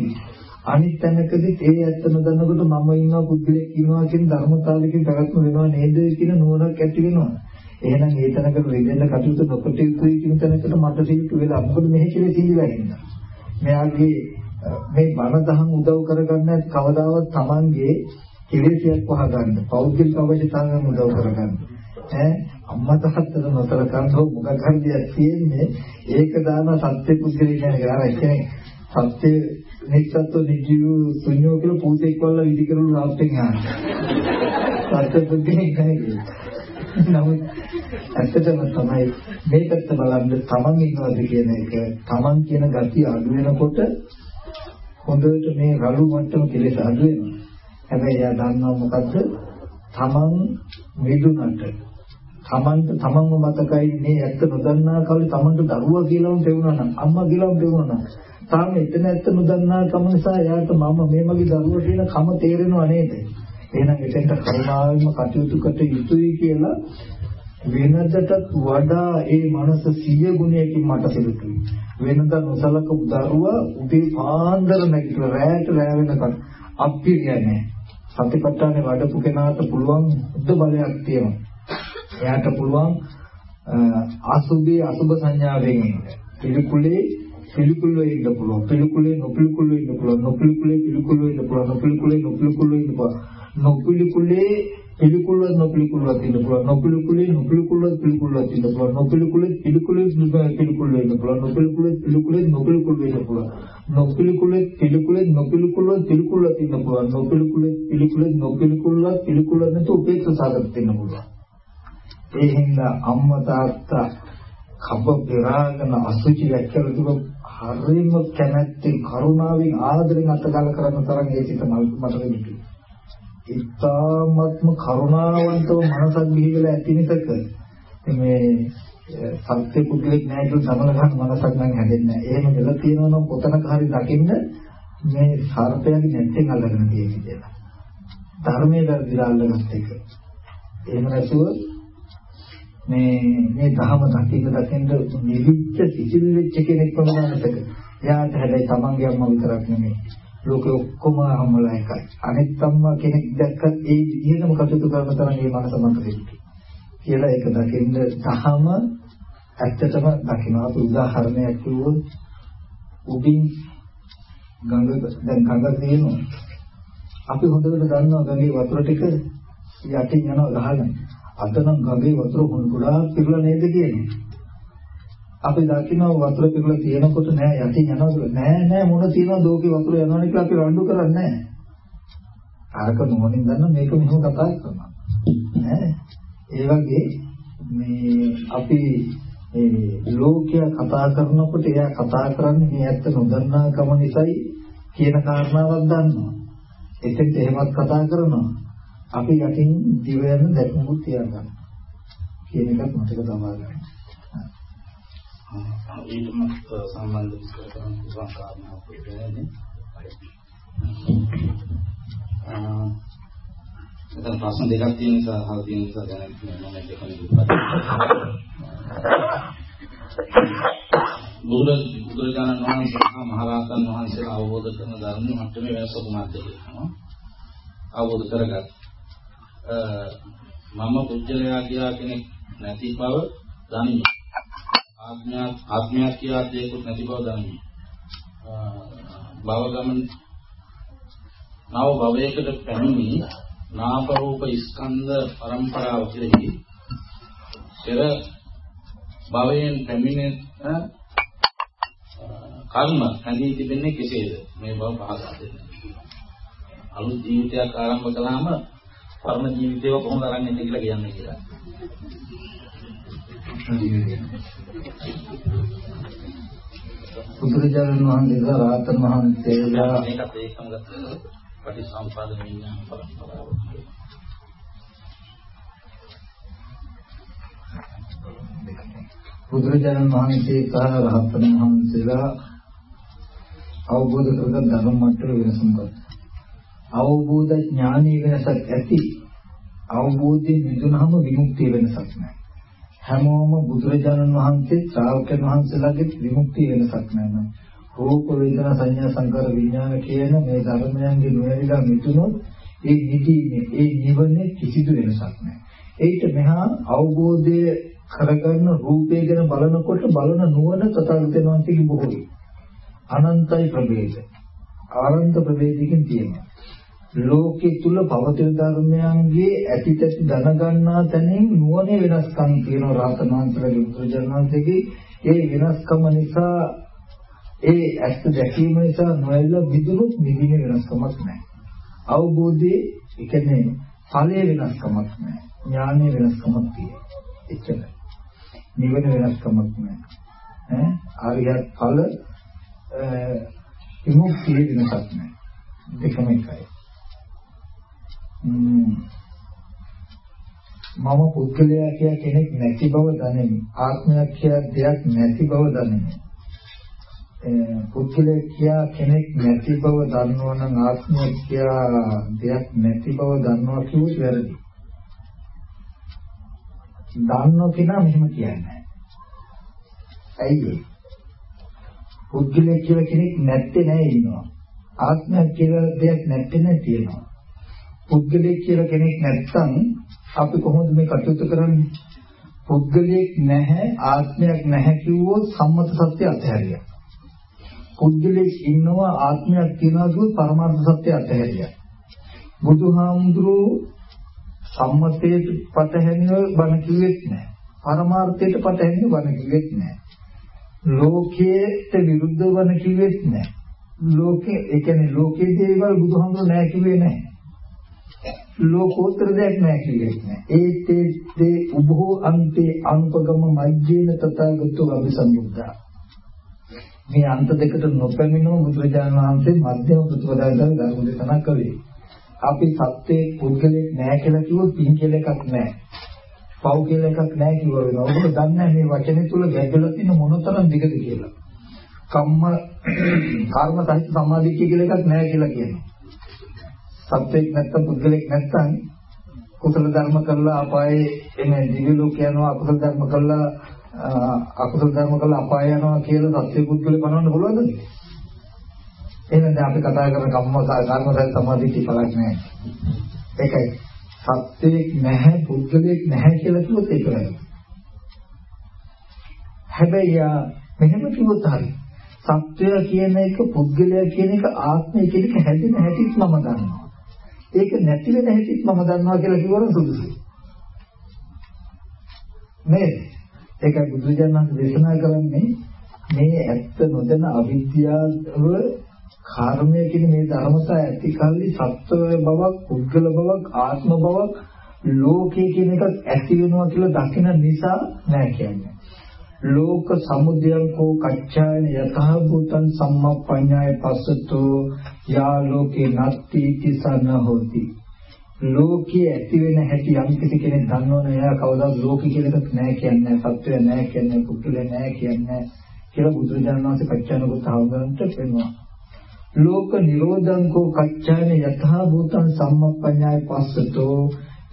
අනිත් තැනකදී ඒ ඇත්ත නොදන්නකොට මම ඉන්නවා පුද්ගලෙක් ඉන්නවා කියන ධර්මතාවයකින් පැවැත්ම වෙනව නේද කියන නුවණක් ඇති වෙනවා. එහෙනම් ඒ තැනකට වෙදෙන්න කටයුතු නොකොට යුතුයි කියන තැනකට මට සිල්තු වෙලා මොකද මෙහෙ කියලා සිල්ලා ඉන්න. මෙයාගේ මේ බණ දහම් උදව් කරගන්න කවදාවත් Tamanගේ කෙලෙසියක් වහගන්න පෞද්ගලික අවශ්‍යතාවයන් උදව් කරගන්න. ඈ අම්මා තාත්තට නොතර කරනෝ මොකක් හරි දෙයක් තියෙන්නේ ඒක දාන සත්‍ය පුද්ගලයන් කියන්නේ අර කියන්නේ සත්‍ය නිස්සත්ව නිජීව ශුන්‍යෝ කියලා පූජෙක් වල විදි කරන රාත්‍රියෙන් ආන. සත්‍ය පුද්ගලයන් කියන්නේ නමුත් ඇත්තටම තමයි මේ පැත්ත බලන්න තමන් ඉන්නවද කියන එක තමන් කියන gati අඩු වෙනකොට හොඳට මේ රළු මට්ටම කෙලෙස අඩු වෙනවා. හැබැයි එයා දන්නවා මොකද්ද? තමන් මිදුනට තමන්ට තමන්ව මතකයි මේ ඇත්ත නොදන්නා කවලි තමන්ට දරුවා කියලාම පෙවුනා නම් අම්මා කියලාම පෙවුනා නම් තාම එතන ඇත්ත නොදන්නා කම නිසා එයාට මම මේ මගේ දරුවා කියන කම තේරෙනව නේද? එහෙනම් එතෙන්ට කරුණාවෙන්ම කටයුතු කර යුතුයි කියලා වෙනදටත් වඩා ඒ මනස සිය ගුණයකින් මට පිළිතුරු. වෙනද නොසලකපු දරුවා උදේ පාන්දර නැගිටලා රැයට රැ වෙනකන් අප්පිරියන්නේ. සතිපට්ඨානේ වඩපු කෙනාට පුළුවන් බුද්ධ බලයක් තියෙනවා. එයාට පුළුවන් අසුභේ අසුභ සංඥාවෙන් ඉන්න. පිළිකුලේ පිළිකුල් වෙන්න පුළුවන්. පිළිකුලේ නොපිළිකුල් වෙන්න පුළුවන්. නොපිළිකුලේ පිළිකුල් වෙන්න පුළුවන්. නොපිළිකුලේ නොපිළිකුල් වෙන්න පුළුවන්. නොපිළිකුලේ පිළිකුල්වත් නොපිළිකුල්වත් ඉන්න පුළුවන් නොපිළිකුලේ නොපිළිකුල්වත් පිළිකුල්වත් ඉන්න පුළුවන් නොපිළිකුලේ පිළිකුලේ පිළිකුල් වෙන්න පුළුවන් නොපිළිකුලේ පිළිකුලේ නොපිළිකුල් වෙන්න පුළුවන් නොපිළිකුලේ පිළිකුලේ නොපිළිකුල්වත් පිළිකුල්වත් ඉන්න පුළුවන් නොපිළිකුලේ පිළිකුලේ නොපිළිකුල්වත් පිළිකුල්වත් නැතු උපේක්ෂා සාගත වෙන්න පුළුවන් ඒ හින්දා අම්මා තාත්තා කබ පෙරාගෙන අසුචි වැක්කලා තුන හරිම කැමැත්තෙන් කරුණාවෙන් ආදරෙන් අතගල කරන තරම් ඒ සිත මට වෙන්නේ ඉතාමත්ම කරුණාවන්තව මනසක් ගිහිලා ඇති නිසක මේ සත්‍ය පුද්ගලෙක් නැහැ කියලා සමල ගන්න මනසක් නම් හැදෙන්නේ නැහැ. එහෙම වෙලා තියෙනවා නම් පොතනක හරි දකින්න මේ සර්පයාගේ නැත්තෙන් අල්ලගෙන තියෙන්නේ කියලා. ධර්මයේ දර්දිලා අල්ලගත්ත එක. එහෙම නැතුව මේ මේ ධහම දකින්න දකින්න නිවිච්ච සිසිල් වෙච්ච කෙනෙක් වුණා නැතක. එයාට හැබැයි තමන්ගේ අම්මා විතරක් නෙමෙයි. ලෝකෙ ඔක්කොම අම්මලා එකයි. අනෙක් අම්මා කෙනෙක් දැක්කත් ඒ විදිහටම කටයුතු කරන තරම් මේ මනස මතකෙයි. කියලා ඒක දකින්න තහම ඇත්තටම දකින්න අපි උදාහරණයක් කිව්වොත් උඩින් ගඟ දැන් ගඟ තියෙනවා. අපි හොඳට දන්නවා ගඟේ වතුර ටික යටින් යනවා ගහගෙන. අද නම් ගඟේ වතුර හොන් ගොඩාක් පිරලා නේද කියන්නේ. අපි දකින්න වතුර පිරලා තියෙනකොට නෑ යටින් යනවා නෑ නෑ මොන තියෙනවද ඕකේ වතුර යනවනේ කියලා අපි රණ්ඩු කරන්නේ නෑ. අරක මොනින් දන්න මේක මෙහෙම කතා කරනවා. නෑ. ඒ වගේ මේ අපි මේ ලෝකයා කතා කරනකොට එයා කතා කරන්නේ මේ ඇත්ත නොදන්නා කම නිසායි කියන කාරණාවක් දන්නවා. එතෙන්ට එහෙමත් කතා කරනවා. අපි යටින් දිව යන දැක්මුත් තියාගන්න. කියන එකත් මතක තබා ගන්න. ඊටම සම්බන්ධ විස්තර කරන පුළුවන් කාරණාවක් වෙන්නේ. එතන ප්‍රශ්න දෙකක් තියෙන නිසා අහලා තියෙන නිසා දැන් මම දෙකම බුදු බුදුරජාණන් වහන්සේ සහ මහරහතන් වහන්සේලා අවබෝධ කරන ධර්ම මට්ටමේ වෙනස කුමක්ද කියනවා. අවබෝධ කරගත් මම පුජ්‍යලයා කියලා කෙනෙක් නැති බව දනිමි. ආඥා ආඥා කියලා දෙයක්වත් නැති බව දනිමි. භව ගමන නව භවයකට පැමිණි නාම රූප ස්කන්ධ පරම්පරාව කෙරෙහි පෙර භවයෙන් පැමිණෙන කර්ම හැදී තිබෙන්නේ කෙසේද මේ බව පහදා දෙන්න. අලුත් ජීවිතයක් ආරම්භ කළාම පරණ ජීවිතේව කොහොමද අරන් ඉන්නේ කියලා කියන්නේ කියලා. බුදුරජාණන් වහන්සේලා රාතන් වහන්සේලා මේකත් ඒකම ගත්තා. පටිසම්පාද විඥාන පරම්පරාව. බුදුරජාණන් වහන්සේ සහ රහතන් වහන්සේලා අවබෝධ කරගත් ධර්ම මට්ටම වෙනස මොකක්ද? අවබෝධ ඥානීය වෙනසක් ඇති. අවබෝධයෙන් මිදුනහම විමුක්තිය වෙනසක් නැහැ. හැමෝම බුදුරජාණන් වහන්සේ ශ්‍රාවකයන් වහන්සේලාගේ විමුක්තිය වෙනසක් නැහැ. රූප වේදනා සංඥා සංකාර විඥාන කියන මේ ධර්මයන්ගේ නොයවිලා මිදුනොත් ඒ නිදීමේ ඒ නිවනේ කිසිදු වෙනසක් නැහැ. ඒිට මෙහා අවබෝධය කරගන්න රූපය ගැන බලනකොට බලන නුවණ තථාගතයන් වහන්සේගේ බොහෝයි. අනන්තයි ප්‍රභේද. ආනන්ත ප්‍රභේදකින් තියෙනවා. ලෝකේ තුල පවතින ධර්මයන්ගේ ඇතිතැති දැනගන්නා තැනින් නුවණේ වෙනස්කම් තියෙන රාතනාන්තරගේ උත්තරජනන්තගේ ඒ වෙනස්කම නිසා ඒ ඇත්ත දැකීම නිසා නොයල්ල විදුලුත් නිදින වෙනස්කමක් නැහැ. අවබෝධයේ ඒ කියන්නේ ඵලයේ වෙනස්කමක් නැහැ. ඥානයේ වෙනස්කමක් තියෙනවා. එච්චරයි. නිවන වෙනස්කමක් නැහැ. ඈ ආර්යත් ඵල විමුක්තිය වෙනසක් නැහැ. දෙකම එකයි. මම පුද්ගලයා කිය කෙනෙක් නැති බව දනිමි. ආත්මයක් කිය දෙයක් නැති බව දනිමි. පුද්ගලයා කිය කෙනෙක් නැති බව දන්නවා නම් ආත්මයක් කිය දෙයක් නැති බව දන්නවා කියුවොත් වැරදි. දන්නෝ කෙනා මෙහෙම කියන්නේ ඇයි පුද්ගලයෙක් කියලා කෙනෙක් නැත්තේ නෑ ඉන්නවා. ආත්මයක් කියලා දෙයක් නැත්තේ නෑ තියෙනවා. පුද්ගලයෙක් කියලා කෙනෙක් නැත්තම් අපි කොහොමද මේ කටයුතු කරන්නේ? පුද්ගලයෙක් නැහැ ආත්මයක් නැහැ කිව්වොත් සම්මත සත්‍ය අත්හැරියා. පුද්ගලයෙක් ඉන්නවා ආත්මයක් තියනවා කිව්වොත් පරමාර්ථ සත්‍ය අත්හැරියා. බුදුහාමුදුරුවෝ සම්මතයට පතහැනිව බණ කිව්වෙත් නැහැ. පරමාර්ථයට පතහැනිව බණ කිව්වෙත් නැහැ. ලෝකයට විරුද්ධව බණ කිව්වෙත් නැහැ. ලෝකේ ඒ කියන්නේ ලෝකයේ දේවල් බුදුහාමුදුරු නැහැ කිව්වේ නැහැ. ලෝකෝත්තර දෙයක් නැහැ කිව්වේ නැහැ. ඒතේ තේ උභෝ අන්තේ අනුපගම මජ්ජේන තථාගතෝ අභිසම්බුද්ධා. මේ අන්ත දෙකට නොපැමිණෙන බුදුරජාණන් වහන්සේ මධ්‍යම ප්‍රතිපදාවෙන් ධර්ම දේශනා කළේ. අපි සත්‍යයේ පුද්ගලෙක් නැහැ කියලා කිව්වොත් පින් කියලා එකක් නැහැ. පව් කියලා එකක් නැහැ කිව්වා වෙනවා. ඔබ දන්නේ මේ වචනේ තුල ගැඹුරක් තියෙන මොනතරම් දිගද කියලා. කම්ම කර්ම සහිත සමාධිය කියලා එකක් නැහැ කියලා කියනවා. සත්‍යයක් නැත්තම් පුද්ගලෙක් නැත්තම් කුසල ධර්ම කළා අපායේ එන්නේ දිව්‍ය ලෝක යනවා අකුසල ධර්ම කළා අකුසල ධර්ම කළා අපාය යනවා කියලා සත්‍ය පුද්ගලෙ පනවන්න පුළුවන්ද? එහෙනම් දැන් අපි කතා කරන කම්ම කර්ම සමාධිය පළක් නැහැ. ඒකයි සත්‍යයක් නැහැ පුද්ගලයෙක් නැහැ කියලා කිව්වොත් ඒක වැරදි. හැබැයි මෙහෙම කිව්වොත් හරි. සත්‍යය කියන එක පුද්ගලයා කියන එක ආත්මය කියන එක හැදෙන හැටිත් මම දන්නවා. ඒක නැති වෙන හැටිත් මම දන්නවා කියලා කිව්වොත් සුදුසුයි. නේද? ඒකයි බුදුජානක දේශනා කරන්නේ මේ ඇත්ත නොදැන අවිද්‍යාව කර්මය කියන මේ ධර්මතා ඇති කල්ලි සත්ව බවක්, පුද්ගල බවක්, ආත්ම බවක් ලෝකයේ කියන එක ඇති වෙනවා කියලා දකින නිසා නෑ කියන්නේ. ලෝක සමුදයං කෝ කච්චායන යතහ භූතං සම්මප්පඤ්ඤාය පස්සතෝ යා ලෝකේ නත්ති තිසන හෝති. ලෝකයේ ඇති වෙන හැටි යම් කිසි කෙනෙක් දන්නවනේ එයා කවදාද ලෝකෙ කියලා එකක් නෑ කියන්නේ සත්‍යය නෑ කියන්නේ පුදුල නෑ කියන්නේ කියලා බුදුරජාණන් වහන්සේ පච්චානගත ආවරන්ට පෙන්වනවා. ලෝක නිරෝධං කෝ කච්චායන යතහ භූතං සම්මප්පඤ්ඤාය පස්සතෝ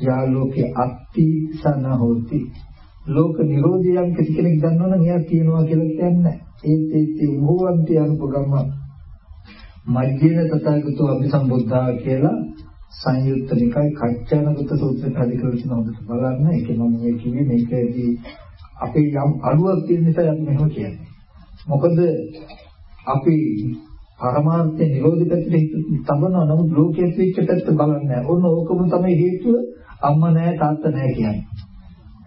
යා ලෝකේ අත්ති සන හෝති. ලෝක නිරෝධයන් කිසි කෙනෙක් දන්නවනම් එයා කියනවා කියලා කියන්නේ ඒත් ඒත් උභවන්ති අනුපගම මජ්ජේන තථාගතෝ අභිසම්බුද්ධා කියලා සංයුත්ත නිකාය කච්චානගත සූත්‍රය පරිකරන හොඳට බලන්න ඒක මම මේ කිව්වේ මේකදී අපේ යම් අඩුවක් තියෙන නිසා අපි මෙහෙම කියන්නේ. මොකද අපි පරමාර්ථ නිරෝධ පැත්තට හිත තබනවා නමුත් ලෝකයේ ස්විච් පැත්ත බලන්නේ නැහැ. ඕන ඕකම තමයි හේතුව අම්මා නැහැ තාත්තා නැහැ කියන්නේ.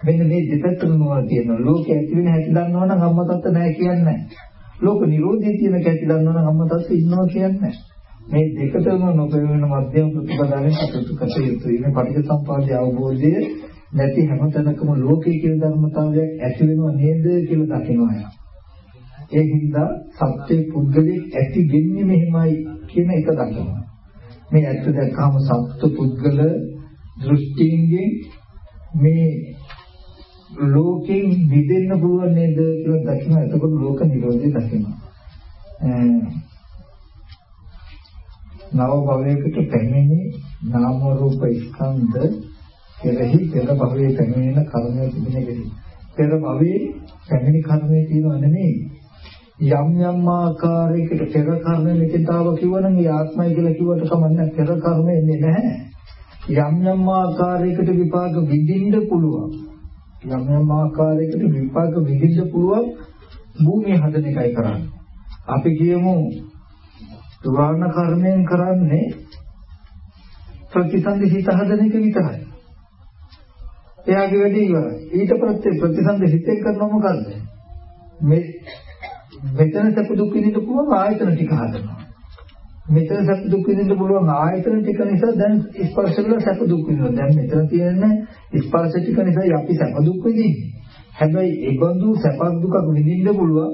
මෙන්න මේ දෙපැත්තම නෝන තියෙනවා. ලෝකයේ ඇති වෙන හැටි දන්නවනම් අම්මා තාත්තා නැහැ කියන්නේ නැහැ. ලෝක නිරෝධයේ තියෙන කැටි දන්නවනම් අම්මා තාත්තා ඉන්නවා කියන්නේ නැහැ. මේ දෙකටම නොපෙවෙන මධ්‍යම ප්‍රතිපදාවෙන් කටයුතු කර යුතුයි. මේ පටිච්චසමුප්පාදයේ අවබෝධය නැති හැමතැනකම ලෝකයේ කියන ධර්මතාවයක් ඇති වෙනව නේද කියලා දකිනවා යා. ඒ හින්දා සත්‍ය පුද්ගලෙක් ඇති වෙන්නේ මෙහෙමයි කියන එක දකිනවා. මේ ඇත්ත දැක්කම සත්‍ය පුද්ගල දෘෂ්ටියෙන් මේ ලෝකෙන් මිදෙන්න පුළුවන් නේද කියලා දකිනවා. එතකොට ලෝක නිරෝධය දකිනවා. නව භවයකට පැමිණි නාම රූප ස්කන්ධ කෙරෙහි පෙර භවයේ පැමිණෙන කර්මය තිබෙන කෙරෙහි පෙර භවයේ පැමිණි කර්මය තියෙනව නෙමෙයි යම් යම් ආකාරයකට පෙර කර්ම මෙතතාව කිව්වනම් ඒ ආත්මය කියලා කිව්වට කමන්නේ පෙර කර්ම එන්නේ නැහැ යම් යම් ආකාරයකට විපාක විඳින්න පුළුවන් යම් යම් ආකාරයකට විපාක විඳින්න පුළුවන් භූමිය හදන එකයි කරන්නේ අපි කියමු සුවර්ණ කර්මයෙන් කරන්නේ ප්‍රතිසන්දි හිත හදන එක විතරයි. එයාගේ වැඩේ ඉවරයි. ඊට පස්සේ ප්‍රතිසන්දි හිතෙන් කරනව මොකද්ද? මේ මෙතන සැප දුක් විඳින්න පුළුවන් ආයතන ටික හදනවා. මෙතන සැප දුක් විඳින්න පුළුවන් ආයතන ටික නිසා දැන් ස්පර්ශ වල සැප දුක් විඳිනවා. දැන් මෙතන තියෙන ස්පර්ශ ටික නිසා අපි සැප දුක් විඳින්නේ. හැබැයි ඒ බඳු සැප දුකක් විඳින්න පුළුවන්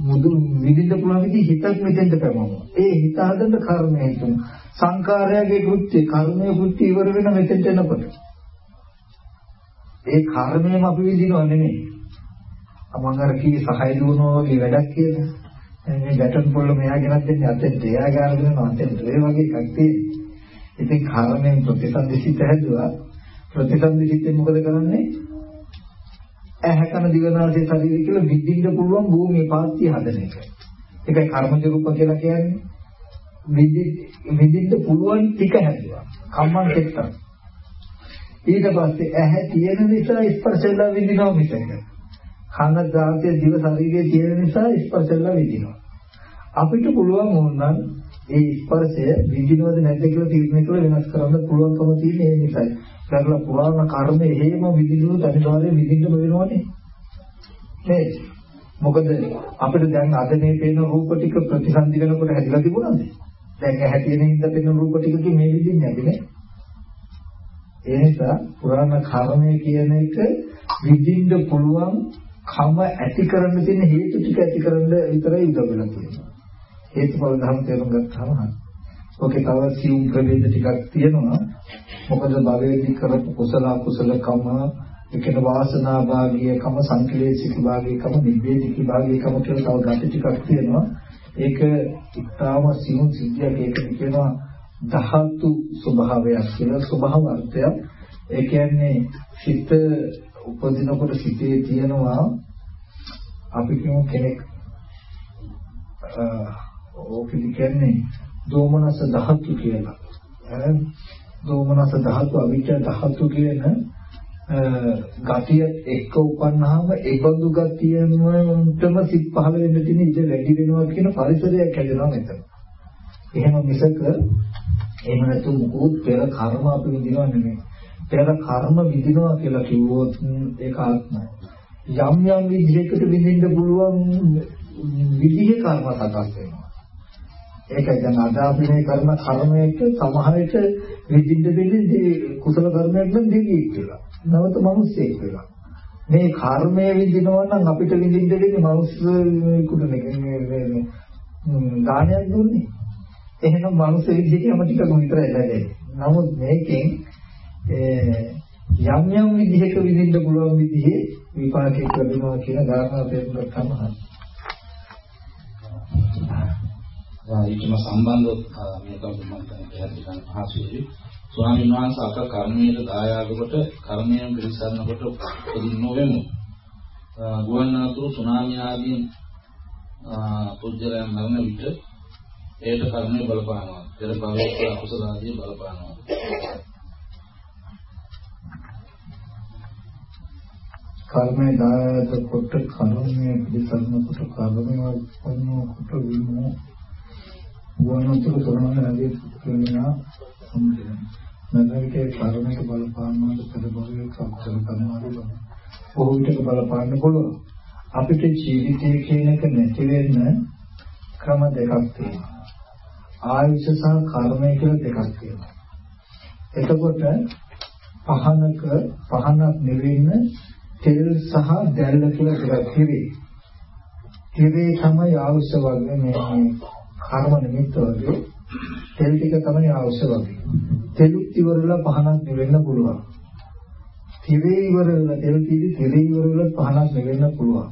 මුදු විඳින්න පුළුවන් විදිහ හිතක් මෙතෙන්ට පැමුණා. ඒ හිත හදන්න කර්මය හිතුන. සංකාරයගේ කෘත්‍ය, කර්මයේ කෘත්‍ය ඉවර වෙන මෙතෙන්ට එනකොට. ඒ කර්මයම අපි විඳිනව නෙමෙයි. මම අර කී සහය දුවනවා වගේ වැඩක් කියලා. මේ බැටන් පොල්ල මෙයා ගෙනත් දෙන්නේ අතෙන්ට. එයා ගාන දෙනවා අතෙන්ට. ඒ වගේ එකක් තියෙන්නේ. ඉතින් කර්මයෙන් ප්‍රතිසන්දිසිත හැදුවා. ප්‍රතිසන්දිසිතෙන් මොකද කරන්නේ? ඇහැ කන දිවනාසය ශරීරය කියලා විඳින්න පුළුවන් භූමියේ පාත්‍ය හදන එක. ඒකයි කර්මජ රූප කියලා කියන්නේ. විඳින්න පුළුවන් ටික හැදුවා. කම්මං කෙත්තක්. ඊට පස්සේ ඇහැ තියෙන නිසා ස්පර්ශලා විඳිනවා මිසක. කන දාතය දිව ශරීරයේ තියෙන නිසා ස්පර්ශලා විඳිනවා. අපිට පුළුවන් වුණනම් ඒ ස්පර්ශය විඳිනවද නැද්ද කියලා තීරණය කරලා වෙනස් කරන්න පුළුවන්කම තියෙන ඒ නිසායි. කරලා පුරාණ කර්ම එහෙම විදිහට අනිවාර්යයෙන් විඳින්න වෙනවනේ. නේද? මොකද අපිට දැන් අද මේ පේන රූප ටික ප්‍රතිසන්දි වෙනකොට හැදිලා තිබුණාද? දැන් හැටියෙන හින්දා පේන රූප ටිකකින් මේ විදිහින් නැතිනේ. ඒ නිසා පුරාණ කර්මය කියන එක විඳින්න පුළුවන් කම ඇති කරන්න තියෙන හේතු ටික ඇති කරන්න විතරයි උදව් වෙලා තියෙනවා. හේතුඵල ධර්ම තේරුම් ගත්තාම හරි. ඔකේ තව සියුම් ප්‍රභේද ටිකක් තියෙනවා. මොකද භවයේදී කරපු කුසල අකුසල කම එකන වාසනා භාගියකම සංකලේශික භාගියකම නිබ්බේධික භාගියකම කියලා තව ගැටි ටිකක් තියෙනවා. ඒක ඉතාම සියුම් සිද්ධියක් ඒක කියනවා ධාතු ස්වභාවයක් කියලා ස්වභාව අර්ථයක්. ඒ කියන්නේ සිත උපදිනකොට සිතේ තියෙනවා අපි කියමු කෙනෙක් ඕකෙදි කියන්නේ දෝමනස ධාතු කියලා. දෝමනස ධාතු අවිච ධාතු කියන ගතිය එක්ක උපන්නාම ඒබඳු ගතියෙන්ම සිත් පහළ වෙන්න තියෙන ඉඩ වැඩි වෙනවා කියන පරිසරයක් හැදෙනවා මෙතන. එහෙම මිසක එහෙම නැතු මුකුත් පෙර කර්ම අපි විඳිනව නෙමෙයි. පෙර කර්ම විඳිනවා කියලා කිව්වොත් ඒක ආත්මයි. යම් යම් විදිහකට විඳින්න පුළුවන් විදිහේ කර්ම සකස් වෙනවා. ඒකයි දැන් අද අපි මේ කරන කර්මයට සමහරට විදින්න දෙන්නේ කුසල කර්මයක් නම් දෙවියෙක් කියලා. නැවත මිනිස්සෙක් වෙලා. මේ කර්මය විඳිනවා නම් අපිට විඳින්න දෙන්නේ මිනිස්සුෙකුට නෙමෙයි දානයක් දුන්නේ. එහෙනම් මනුස්ස විදිහටම ටිකක් විතරයි ලැබෙන්නේ. නමුත් මේකෙන් යම් යම් විදිහක විඳින්න පුළුවන් විදිහේ විපාකයක් ලැබෙනවා කියන ධර්මය තේරුම් ගත්තම හරි. ඊටම සම්බන්ධව මේක මම පැහැදිලි කරන්න පහසුයි. ස්වාමීන් වහන්සේ අප කර්මයට දායාද කොට කර්මයෙන් පිළිසරනකොට උපදින්න නොවෙමු. ගුවන්නාතුරු සුනාමි ආදී පුජ්‍යයන් මරණ විට ඒට කර්මය බලපානවා. පෙර භවයේ අකුසල ආදී බලපානවා. කර්මය දායක කොට කර්මය පිළිසරන කොට කර්මය වන්නෝ කොට විමෝ වනතුරු කරන හැදී කියනවා සම්පූර්ණ නැදවිතේ කර්මයක බලපානවාද පෙර භවයේ අකුසල කර්මාදී බොහෝ විටක බලපාන්න පුළුවන්. අපිට ජීවිතය කියන එක නැති වෙන්න ක්‍රම දෙකක් තියෙනවා. ආයුෂ සහ කර්මය කියලා දෙකක් තියෙනවා. එතකොට පහනක පහනක් නෙවෙන්න තෙල් සහ දැල්ල කියලා දෙකක් තිරේ. තිරේ තමයි ආයුෂ වගේ මේ කර්ම නිමිත්ත වගේ තෙල් ටික තමයි ආයුෂ වගේ. තෙලුත් ඉවරලා පහනක් නෙවෙන්න පුළුවන්. තිරේ ඉවරලා තෙල් තීදි තිරේ ඉවරලා පහනක් නෙවෙන්න පුළුවන්.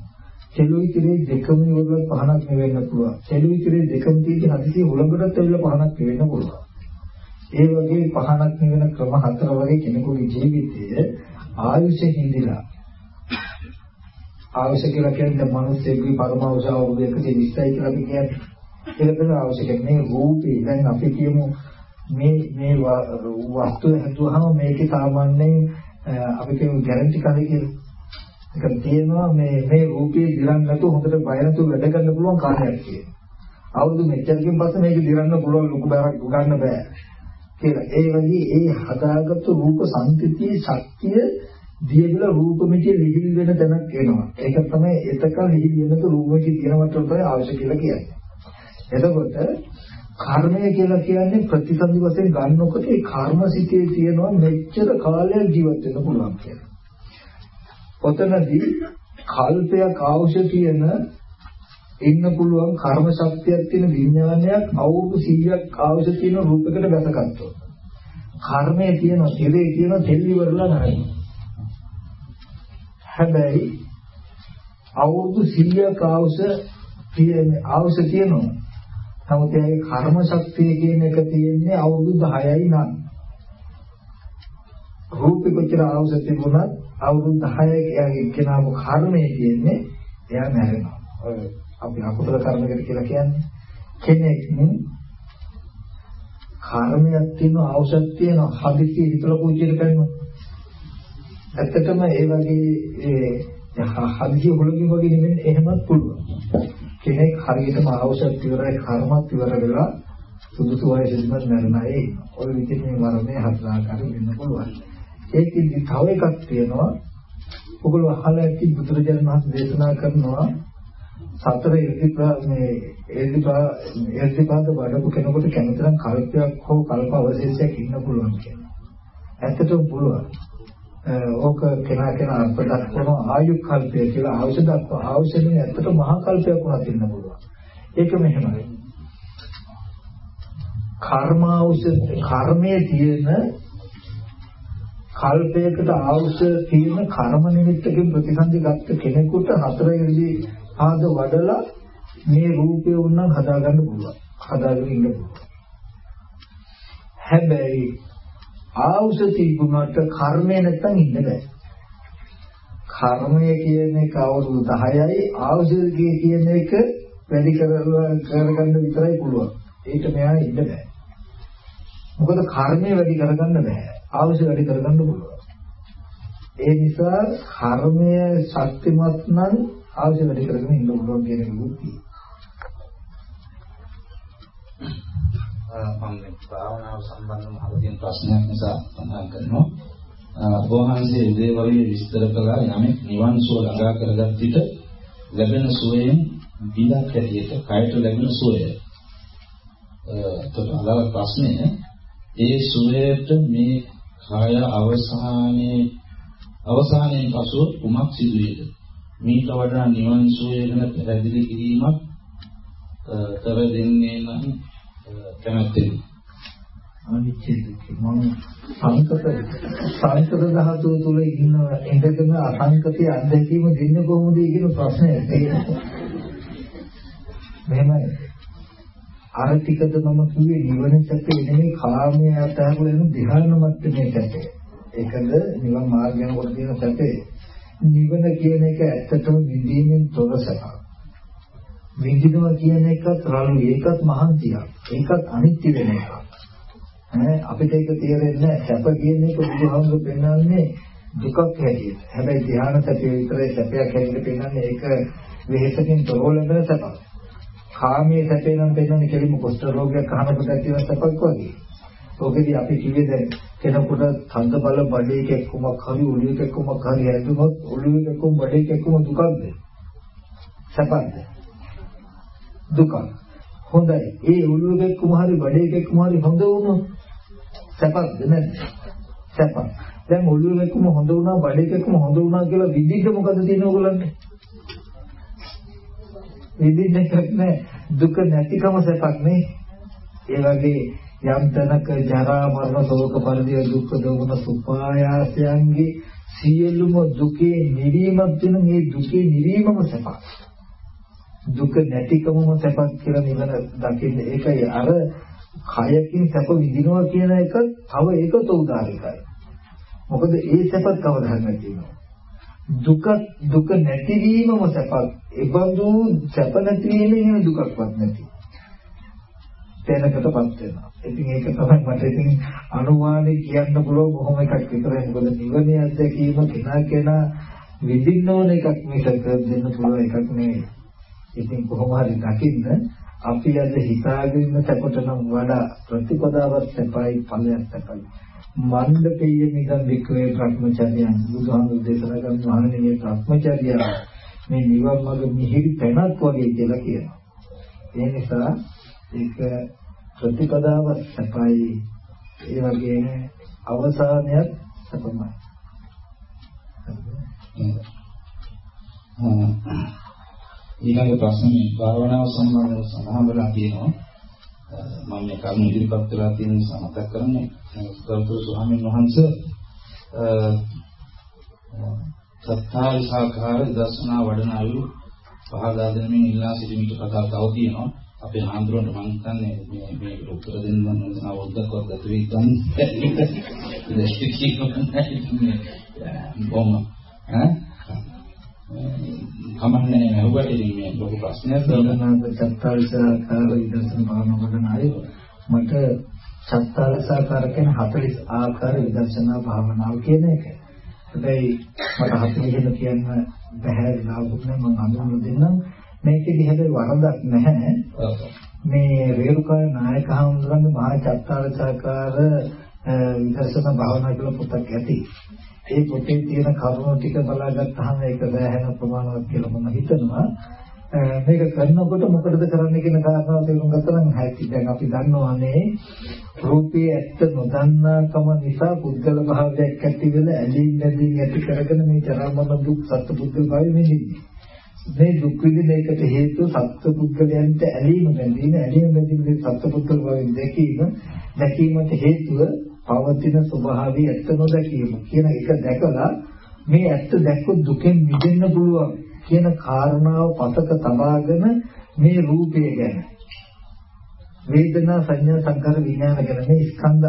සෙලුයි තිරේ දෙකම වල පහනක් වෙන්න පුළුවන්. සෙලුයි තිරේ දෙකම තියෙදි හදිසියෙ උලඟටත් ඇවිල්ලා පහනක් වෙන්න පුළුවන්. ඒ වගේ පහනක් වෙන ක්‍රම හතර වගේ කෙනෙකුගේ ජීවිතයේ ආයුෂ හිඳිලා ආයුෂ කියලා කියන්නේ මිනිස්සෙකුගේ පරමාවුෂ අවුරුදු 120යි කියලා අපි කියන්නේ. ඒක තමයි ආයුෂ කියන්නේ රූපේ. දැන් අපි කියමු මේ මේ වස්තුව හැදුවහම මේකේ සාමාන්‍යයෙන් අපි කියමු ගැරන්ටි කාර්ය කියලා. ඒක තියෙනවා මේ මේ රූපේ දිලන්න නැතුව හොඳට බය නැතුව වැඩ කරන්න පුළුවන් කාර්යයක් කියලා. අවුරුදු මෙච්චරකින් පස්සේ මේක දිලන්න පුළුවන් ලොකු බයක් ගන්න බෑ කියලා. ඒ වගේ ඒ හදාගත්තු රූප සංතතියේ ශක්තිය දියවිල රූප මිටිය ලිහිල් වෙන තැනක් එනවා. ඒක තමයි එතකල් ලිහිල් වෙනතු රූප මිටිය තියෙනවට තමයි අවශ්‍ය කියලා කියන්නේ. එතකොට කර්මය කියලා කියන්නේ ප්‍රතිසන්දි වශයෙන් ගන්නකොට ඒ කර්මසිතේ තියෙනවා මෙච්චර කාලයක් ජීවත් වෙන්න පුළුවන් කියලා. ඔතනදී කල්පයක් අවශ්‍ය තියෙන ඉන්න පුළුවන් කර්ම ශක්තියක් තියෙන විඥානයක් අවුරුදු 100ක් අවශ්‍ය තියෙන රූපයකට බැසගත්තොත් කර්මයේ තියෙන ඉරේ තියෙන තෙල්ලි වරලා නැහැ හැබැයි අවුරුදු 100ක් අවශ්‍ය තියෙන අවශ්‍ය තියෙනවා නමුත් ඒ කර්ම ශක්තිය කියන එක තියෙන්නේ අවුරුදු 10යි නම් රූපේ කොච්චර අවශ්‍ය තිබුණත් අවුරුදු 10ක එයාගේ එක්කෙනාම කර්මය කියන්නේ එයා මැරෙනවා. ඔය අපි අකුසල කර්මයකට කියලා කියන්නේ කෙනෙක් කර්මයක් තියෙන අවශ්‍යක් තියෙන හදිසි හිතලා කුචිර කරනවා. ඇත්තටම ඒ වගේ ඒ හදිසි හොලකින් වගේ නෙමෙයි එහෙමත් පුළුවන්. කෙනෙක් හරියටම අවශ්‍යක් ඉවරයි කර්මත් ඉවර වෙලා සුදුසු වයසෙදිම මැරෙනයි. ඔය විදිහේ මරණය හතර ආකාරයෙන් වෙන්න පුළුවන්. ඒකෙදි තව එකක් තියෙනවා ඔගොල්ලෝ අහලා ඇති බුදුරජාණන් වහන්සේ දේශනා කරනවා සතර ඉර්ධිපා මේ ඉර්ධිපා ඉර්ධිපාද වඩපු කෙනෙකුට කැමතිනම් කල්පයක් හෝ කල්ප අවශේෂයක් ඉන්න පුළුවන් කියලා. ඇත්තටම පුළුවන්. ඕක කෙනා කෙනා අර්ථ දක්වන ආයු කල්පය කියලා අවශ්‍ය දක්ව අවශ්‍යනේ ඇත්තට මහා කල්පයක් වුණත් ඉන්න පුළුවන්. ඒක මෙහෙමයි. කර්ම අවශ්‍ය කර්මයේ තියෙන කල්පයකට ආවුෂ තියෙන කර්ම නිමිත්තකින් ප්‍රතිසන්දි ගත්ත කෙනෙකුට හතර ඉරදී ආද වඩලා මේ රූපය වුණනම් හදාගන්න පුළුවන්. හදාගෙන ඉන්න පුළුවන්. හැබැයි ආවුෂ තිබුණාට කර්මය නැත්තම් ඉන්න බෑ. කර්මය කියන එක අවුරුදු 10යි ආවුෂයේ කියන එක වැඩි කරගන්න විතරයි පුළුවන්. ඒක මෙයා ඉන්න බෑ. මොකද කර්මය වැඩි කරගන්න බෑ. අවශ්‍ය වැඩි කරගන්න පුළුවන්. ඒ නිසා කර්මය ශක්තිමත් නම් අවශ්‍ය වැඩි කරගෙන ඉන්න පුළුවන් කියන එක බුද්ධිය. මම භාවනාව සම්බන්ධව අහලා ප්‍රශ්නයක් නිසා සඳහන් කරනවා. වහන්සේ උදේවරුේ විස්තර කළා යමෙක් නිවන් සුව ළඟා කරගත් විට ලැබෙන සුවයෙන් බිලක් හැටියට කයට ලැබෙන සුවය එතකොට අදාළ ප්‍රශ්නය ඒ සුවයට මේ කාය අවසානයේ අවසානයේ පසු කුමක් සිදුවේද? මේට වඩා නිවන් සුවය ගැන පැහැදිලි කිරීමක් කර දෙන්නේ නම් කැමැත්තෙන්. අනිත්‍ය දුක්ඛ මම සංකත සංකත ධාතුව තුල ඉන්න ඉඳගෙන අසංකතය අත්දැකීම දෙන්නේ කොහොමද කියන ප්‍රශ්නය තියෙනවා. මෙහෙමයි අර ටිකද මම කිව්වේ නිවන සැපේ නෙමෙයි කාමයේ අතහැරලා යන ධ්‍යාන මට්ටමේ සැපේ. ඒකද නිවන් මාර්ගයන කොට තියෙන සැපේ. නිවන කියන එක ඇත්තටම විඳීමෙන් තොර සැපක්. විඳිනවා කියන එකත් රළු ඒකත් මහන්සියක්. ඒකත් අනිත්‍ය වෙන එකක්. ඈ අපිට ඒක තේරෙන්නේ සැප කියන එක බුදුහාමුදුරු පෙන්වන්නේ දුකක් හැටියට. හැබැයි ධ්‍යාන සැපේ විතරයි සැපයක් හැටියට පෙන්වන්නේ ඒක වෙහෙසකින් තොරව ලැබෙන සැපක්. කාමයේ සැපේ නම් පෙන්වන්නේ කෙලිම කුෂ්ඨ රෝගයක් අහනකොට ඇතිවන සැපක් වගේ. ඔකදී අපි කිව්වේ දැන් කෙනෙකුට තන්ද බල බඩේ කැක්කමක් හරි ඔළුවේ කැක්කමක් හරි හැදුනොත් ඔළුවේ කැක්කම බඩේ කැක්කම දුකක්ද? සැපක්ද? දුකක්. හොඳයි. ඒ ඔළුවේ කැක්කම හරි බඩේ කැක්කම හරි හොඳ වුණොත් සැපක්ද නැද්ද? සැපක්. දැන් ඔළුවේ කැක්කම හොඳ වුණා බඩේ කැක්කම හොඳ වුණා කියලා විදිහට මොකද තියෙන්නේ ඔයගොල්ලන්ට? විඳින්න එකක් නෑ දුක නැතිකම සැපක් නේ ඒ වගේ යම් තැනක ජරා මරණ ශෝක පරිදේ දුක් දෝමන සුපායාසයන්ගේ සියලුම දුකේ නිවීමක් වෙන මේ දුකේ නිවීමම සැපක් දුක නැතිකමම සැපක් කියලා නිවන දකින්න ඒකයි අර කයකින් සැප විඳිනවා කියන එක තව ඒකත් උදාහරණයි මොකද ඒ සැපත් කවදා නැතිනවා දුක දුක නැතිවීමම සැපක්. ඒබඳු සැප නැතිවීමෙන් දුකක්වත් නැති. තැනකටපත් වෙනවා. ඉතින් ඒක තමයි මට ඉතින් අනුමානේ කියන්න පුළුවන් බොහොම එකක් විතරයි. මොකද නිවනේ අත්දැකීම කෙනා කෙනා විඳින්න ඕන එකක් මිසක දෙන්න පුළුවන් එකක් නෙවෙයි. ඉතින් කොහොම හරි දකින්න අපි අද හිතාගෙන ඉන්න සැපට නම් වඩා ප්‍රතිපදාවක් සැපයි ඵලයක් සැපයි. මණ්ඩපයේ නිකන් වික්‍රේ භ්‍රමචර්යයන් බුදුහාමුදුරු දේශනා කරන මහණෙනි මේ භ්‍රමචර්යය මේ නිවන් මාර්ග මිහිරි තැනක් වගේ කියලා කියනවා. ඒ නිසා ඒක ප්‍රතිපදාව සපයි ඒ වගේම අවසානයත් සපමයි. ඊළඟ ප්‍රශ්නේ භාවනාව සම්බන්ධව සඳහන් වෙලා තියෙනවා. මම මේ කර්ම ඉදිරිපත් කරලා තියෙන නිසා මතක් කරන්නේ ගෞතම ස්වාමීන් වහන්සේ සත්‍තාවිසාකාර දර්ශනා වඩන අයු පහදා දෙනමින් ඉල්ලා සිටීමට කතා තව තියෙනවා. අපේ ආන්දරන්ට මම හිතන්නේ මේ මේ උත්තර දෙන්න මම හිතන අවුරුද්දක්වත් ගත වෙයි ගන්න ඉතින් බොම්ම ඈ? කමන්නේ නැහුවට ඉතින් මේ ලොකු ප්‍රශ්නයක් සෝමනාත චත්තාරිසාකාර විදර්ශන භාවනා කරන අය මට චත්තාරිසාකාර කියන 40 ආකාර විදර්ශනා භාවනාව කියන එක. හැබැයි මට 40 කියන්න බැහැ ලාභුනේ මම අඳුන දෙන්නම්. මේකෙදි හැබැයි වරදක් නැහැ. මේ රේරුකාය නායක හඳුනන්නේ මහා චත්තාරිසාකාර විදර්ශනා භාවනා කියලා පොතක් ඇති. ඒ පොතේ තියෙන කරුණු ටික බලාගත්තාම ඒක බෑහෙන ප්‍රමාණවත් කියලා මම හිතනවා. මේක කරනකොට මොකටද කරන්නේ කියන කාරණාව තේරුම් ගත්තා නම් හැටි දැන් අපි දන්නවානේ රූපයේ ඇත්ත නොදන්නාකම නිසා පුද්ගල භාවයක් ඇති වෙන ඇලීම් බැඳීම් ඇති කරගෙන මේ චරාමන දුක් සත්‍ය පුද්ගල භාවය මෙන්නේ. මේ දුක් විඳින එකට හේතුව සත්‍ය පුද්ගලයන්ට ඇලීම බැඳීම ඇලීම බැඳීම සත්‍ය පුද්ගල භාවයෙන් දැකීම දැකීමට හේතුව පවතින ස්වභාවය ඇත්ත නොදැකීම කියන එක දැකලා මේ ඇත්ත දැක්කොත් දුකෙන් මිදෙන්න පුළුවන් කියන කාරණාව පසක තබාගෙන මේ රූපය ගැන. වේදනා සංඥා සංකාර විඥාන ගැන මේ ස්කන්ධ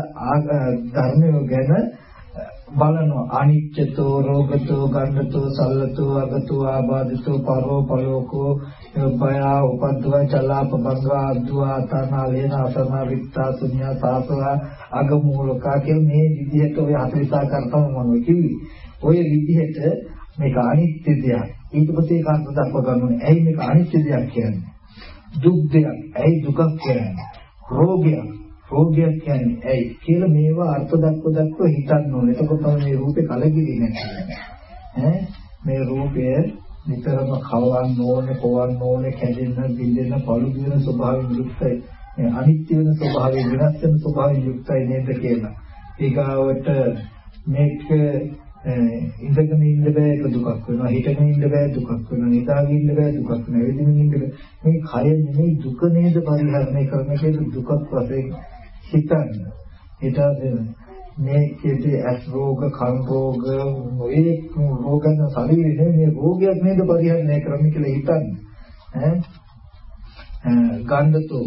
ධර්මය ගැන බලනවා. අනිච්චතෝ රෝගතෝ ගණ්ඨතෝ සල්ලතෝ අගතෝ ආබාධතෝ පරෝ පලෝකෝ බය උපද්දව චලාප බංගා අද්වා තනාලේන අසනා විත්තා ශුන්‍ය සාසවා අගමූලකා කියන මේ විදිහට ඔය හතරිසා කරතම මම කිව්වේ. ඔය විදිහට මේක අනිත්‍ය දෙයක්. ඊට පස්සේ කාන්ත දක්ව ගන්නවා ඇයි මේක අනිත්‍ය දෙයක් කියන්නේ? දුක් දෙයක්. ඇයි දුකක් කියන්නේ? රෝගයක්. රෝගයක් කියන්නේ ඇයි කියලා මේවා අර්ථ දක්ව දක්ව හිතන්න ඕනේ. එතකොට තමයි මේ රූපේ කලකිරි නැති. ඈ? මේ රූපය නිතරම කවන්න ඕනේ, පොවන්න ඕනේ, කැඩෙන්න, බින්දෙන්න, පළු දින ස්වභාවයෙන් යුක්තයි. මේ අනිත්‍ය වෙන ස්වභාවය වෙනස් වෙන ස්වභාවයෙන් යුක්තයි නේද කියලා. ඊගාවට මේක ඉඳගෙන ඉන්න බෑ ඒක දුකක් වෙනවා. හිටගෙන ඉන්න බෑ දුකක් වෙනවා. නිදාගෙන ඉන්න බෑ දුකක් වෙනවා. එදිනෙමින් ඉන්න බෑ. මේ කය නෙමෙයි දුක නේද පරිහරණය කරන කියලා දුකක් වශයෙන් හිතන්න. ඊට මේ කීටි ඇස් රෝග කන් රෝග මොයේ රෝගන ශරීරේ මේ රෝගයක් නේද පරිහරණය කරන්නේ කියලා හිතන්නේ. ඈ? ගන්ධතු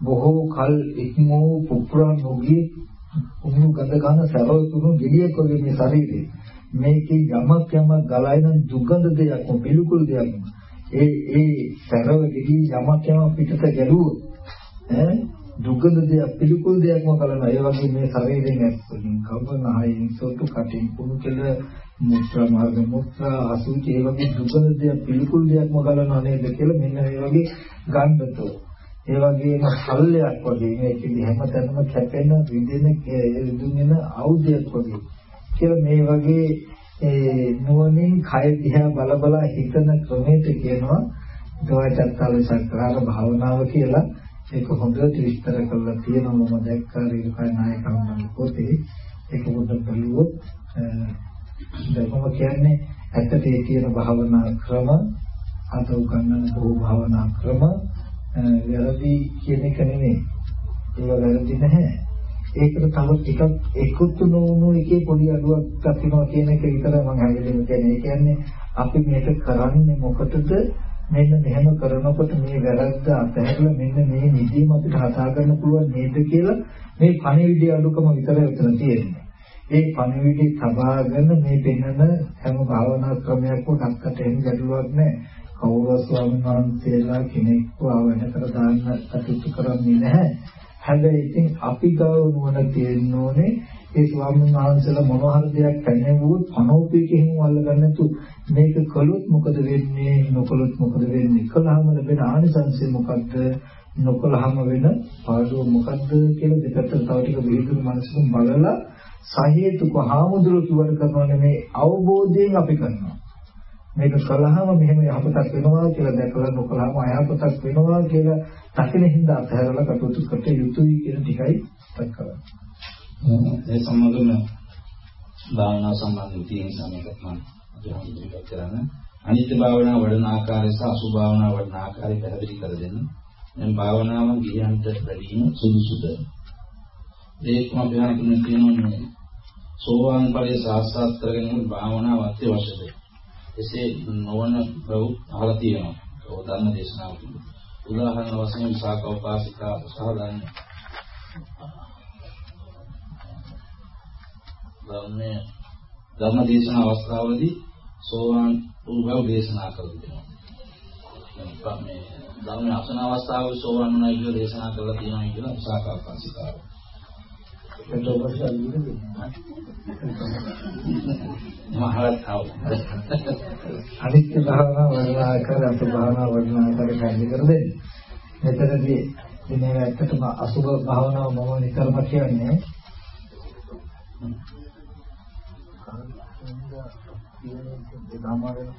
බොහෝ කල් ඉක්මෝ පුපුරා නොගිය උණු ගඳ ගන්න සරවතුණු ගෙඩියක් වගේ මේ ශරීරේ. මේකේ යමක් යමක් ගලයින දුගඳ දෙයක් පිළිකුල් දෙයක්. ඒ ඒ සරව ගෙඩි යමක් යමක් පිටත ගැලුවොත් ඈ? දුගඳ දෙයක් පිළිකුල් දෙයක්ම කලනවා. ඒ වගේ මේ ශරීරයෙන් ඇස්වලින් කවනහයින් සොටු කටින් කුණු කෙල මුත්‍රා මාර්ග මුත්‍රා අසුචි ඒ වගේ දුගඳ දෙයක් පිළිකුල් දෙයක්ම කලනවා නේද කියලා මෙන්න මේ වගේ ගන්ධතෝ. ඒ වගේම සල්ලයක් වගේ මේකේ හැමතැනම කැපෙන රිදෙන රිදුගෙන ආයුධයක් වගේ. කියලා මේ වගේ ඒ නුවණින් කය දිහා බල බල හිතන ක්‍රමයට කියනවා දවචත්තල සක්කාර භාවනාව කියලා ඒක හොඳට විස්තර කරලා තියෙනවා. මම දැක්කා රීකයි නායකවන්ගේ පොතේ. ඒක පොඩ්ඩක් බලුවොත් දැන් කියන්නේ ඇත්තට ඒ කියන භාවනා ක්‍රම අත උගන්වන බොහෝ භාවනා ක්‍රම වැරදි කියන එක නෙමෙයි. ඒක වැරදි නැහැ. ඒකට තව ටිකක් එකතු නොවුණු එකේ පොඩි අඩුවක් දක්වනවා කියන එක විතරයි මම හැදෙන්නේ කියන්නේ. ඒ කියන්නේ අපි මේක කරන්නේ මොකටද? මෙන්න මෙහෙම කරනකොට මේ වැරද්ද අතහැරලා මෙන්න මේ නිදීම අපිට හදා ගන්න පුළුවන් නේද කියලා මේ පණිවිඩය අඩුකම විතරයි උතන තියෙන්නේ. ඒ පණිවිඩය සබාගෙන මේ පෙන්වන හැම භාවනා ක්‍රමයක්ම කක්කට එන්න ගැටලුවක් නැහැ. කවුරු ස්වාමීන් වහන්සේලා කෙනෙක්ව අවඩ කර දාන්න කටයුතු කරන්නේ නැහැ. හැබැයි ඉතින් අපි ගාව නුවණ තියෙන්න ඕනේ ඒ ස්වාමීන් වහන්සේලා මොන හරි දෙයක් පැනෙවුවොත් අනෝපේකෙහිම අල්ලගන්න නැතු මේක කළොත් මොකද වෙන්නේ නොකළොත් මොකද වෙන්නේ? කළාම ලැබෙන ආනිසංසය මොකද්ද? නොකළාම වෙන පාඩුව මොකද්ද කියලා දෙකට තව ටික විහිදුණු මනසකින් බලලා සහේතුක හාමුදුරුවෝ කිව්වට කරනවා නෙමේ අවබෝධයෙන් අපි කරනවා. මේක කළාම මෙහෙම යහපතක් වෙනවා කියලා දැකලා නොකළාම අයහපතක් වෙනවා කියලා දකින හින්දා අත්හැරලා කටයුතු කර යුතුයි කියන ටිකයි දක්වන්නේ ඒ සම්බන්ධව භාවනා සම්බන්ධව තියෙන සමයකට මම ඉදිරිපත් කරන්න. අනිත්‍ය භාවනා වඩන ආකාරය සහ අසුභ භාවනා වඩන ආකාරය පැහැදිලි කර දෙන්න. දැන් භාවනාව ගියන්ට වැඩිම සුදුසුද? ඒකම අපි හඳුන්වන තියෙනවා සෝවාන් ඵලයේ සාක්ෂාත් කරගන්න භාවනාව අත්‍යවශ්‍යද? එසේ නොවන බව අහලා තියෙනවා. ඒ ධර්ම දේශනාවක. උදාහරණ වශයෙන් විසාක උපාසිකා සහ දන්නේ ධර්මයේ ධර්ම දේශන අවස්ථාවේදී සෝවාන් වූ බව දේශනා කළා. දැන් මේ ධර්ම අසන අවස්ථාවේ සෝවාන් වුණා කියලා දේශනා කළා තියෙනවා කියලා විසාකාපන්සිකාව. අනිත්‍ය භාවනා වර්ණනා කර අසු භාවනා වර්ණනා කර පැහැදිලි කර දෙන්න. මෙතනදී මේ ඇත්තටම අසුභ භාවනාව මම නිතරම කියන්නේ සාමාන්‍යයෙන්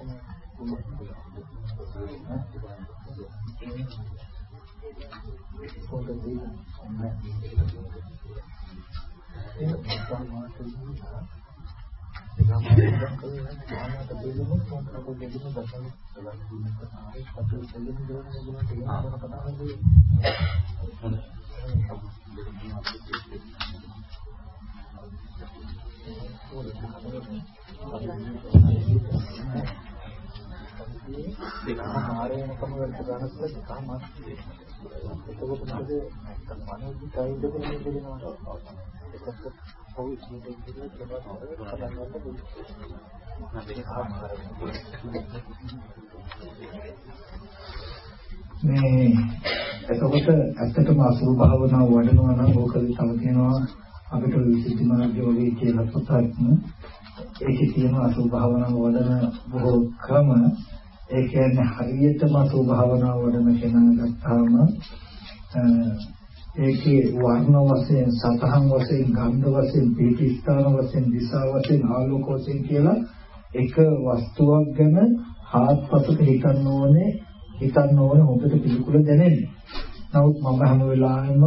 පොඩ්ඩක් දෙකම ආරේණකම වලට ගන්නත් දෙකම එතකොට මොකද මනෝජි කයින්ද කියලා කියනවා එතකොට කොහොමද කියන්නේ කියලා පටන් මේ එතකොට ඇත්තටම අසුර භාවනාව වඩනවා නම් ඕකද තව තියෙනවා අපිට විසුද්ධි මාර්ගය වගේ කියලා පොතක් ඒකේ තියෙන අසුර භාවනාව වඩන බොහෝ ක්‍රම ඒ කියන්නේ හරියටම අසුර භාවනාව වඩන කෙනා ගත්තාම ඒකේ වර්ණ වශයෙන් සතහන් වශයෙන් ගන්ධ වශයෙන් පීති ස්ථාන වශයෙන් දිශා වශයෙන් ආලෝක වශයෙන් කියලා එක වස්තුවක් ගැන හාත්පසට හිතන්න ඕනේ හිතන්න ඕනේ හොඳට පිළිකුල දැනෙන්නේ. නමුත් මම හැම වෙලාවෙම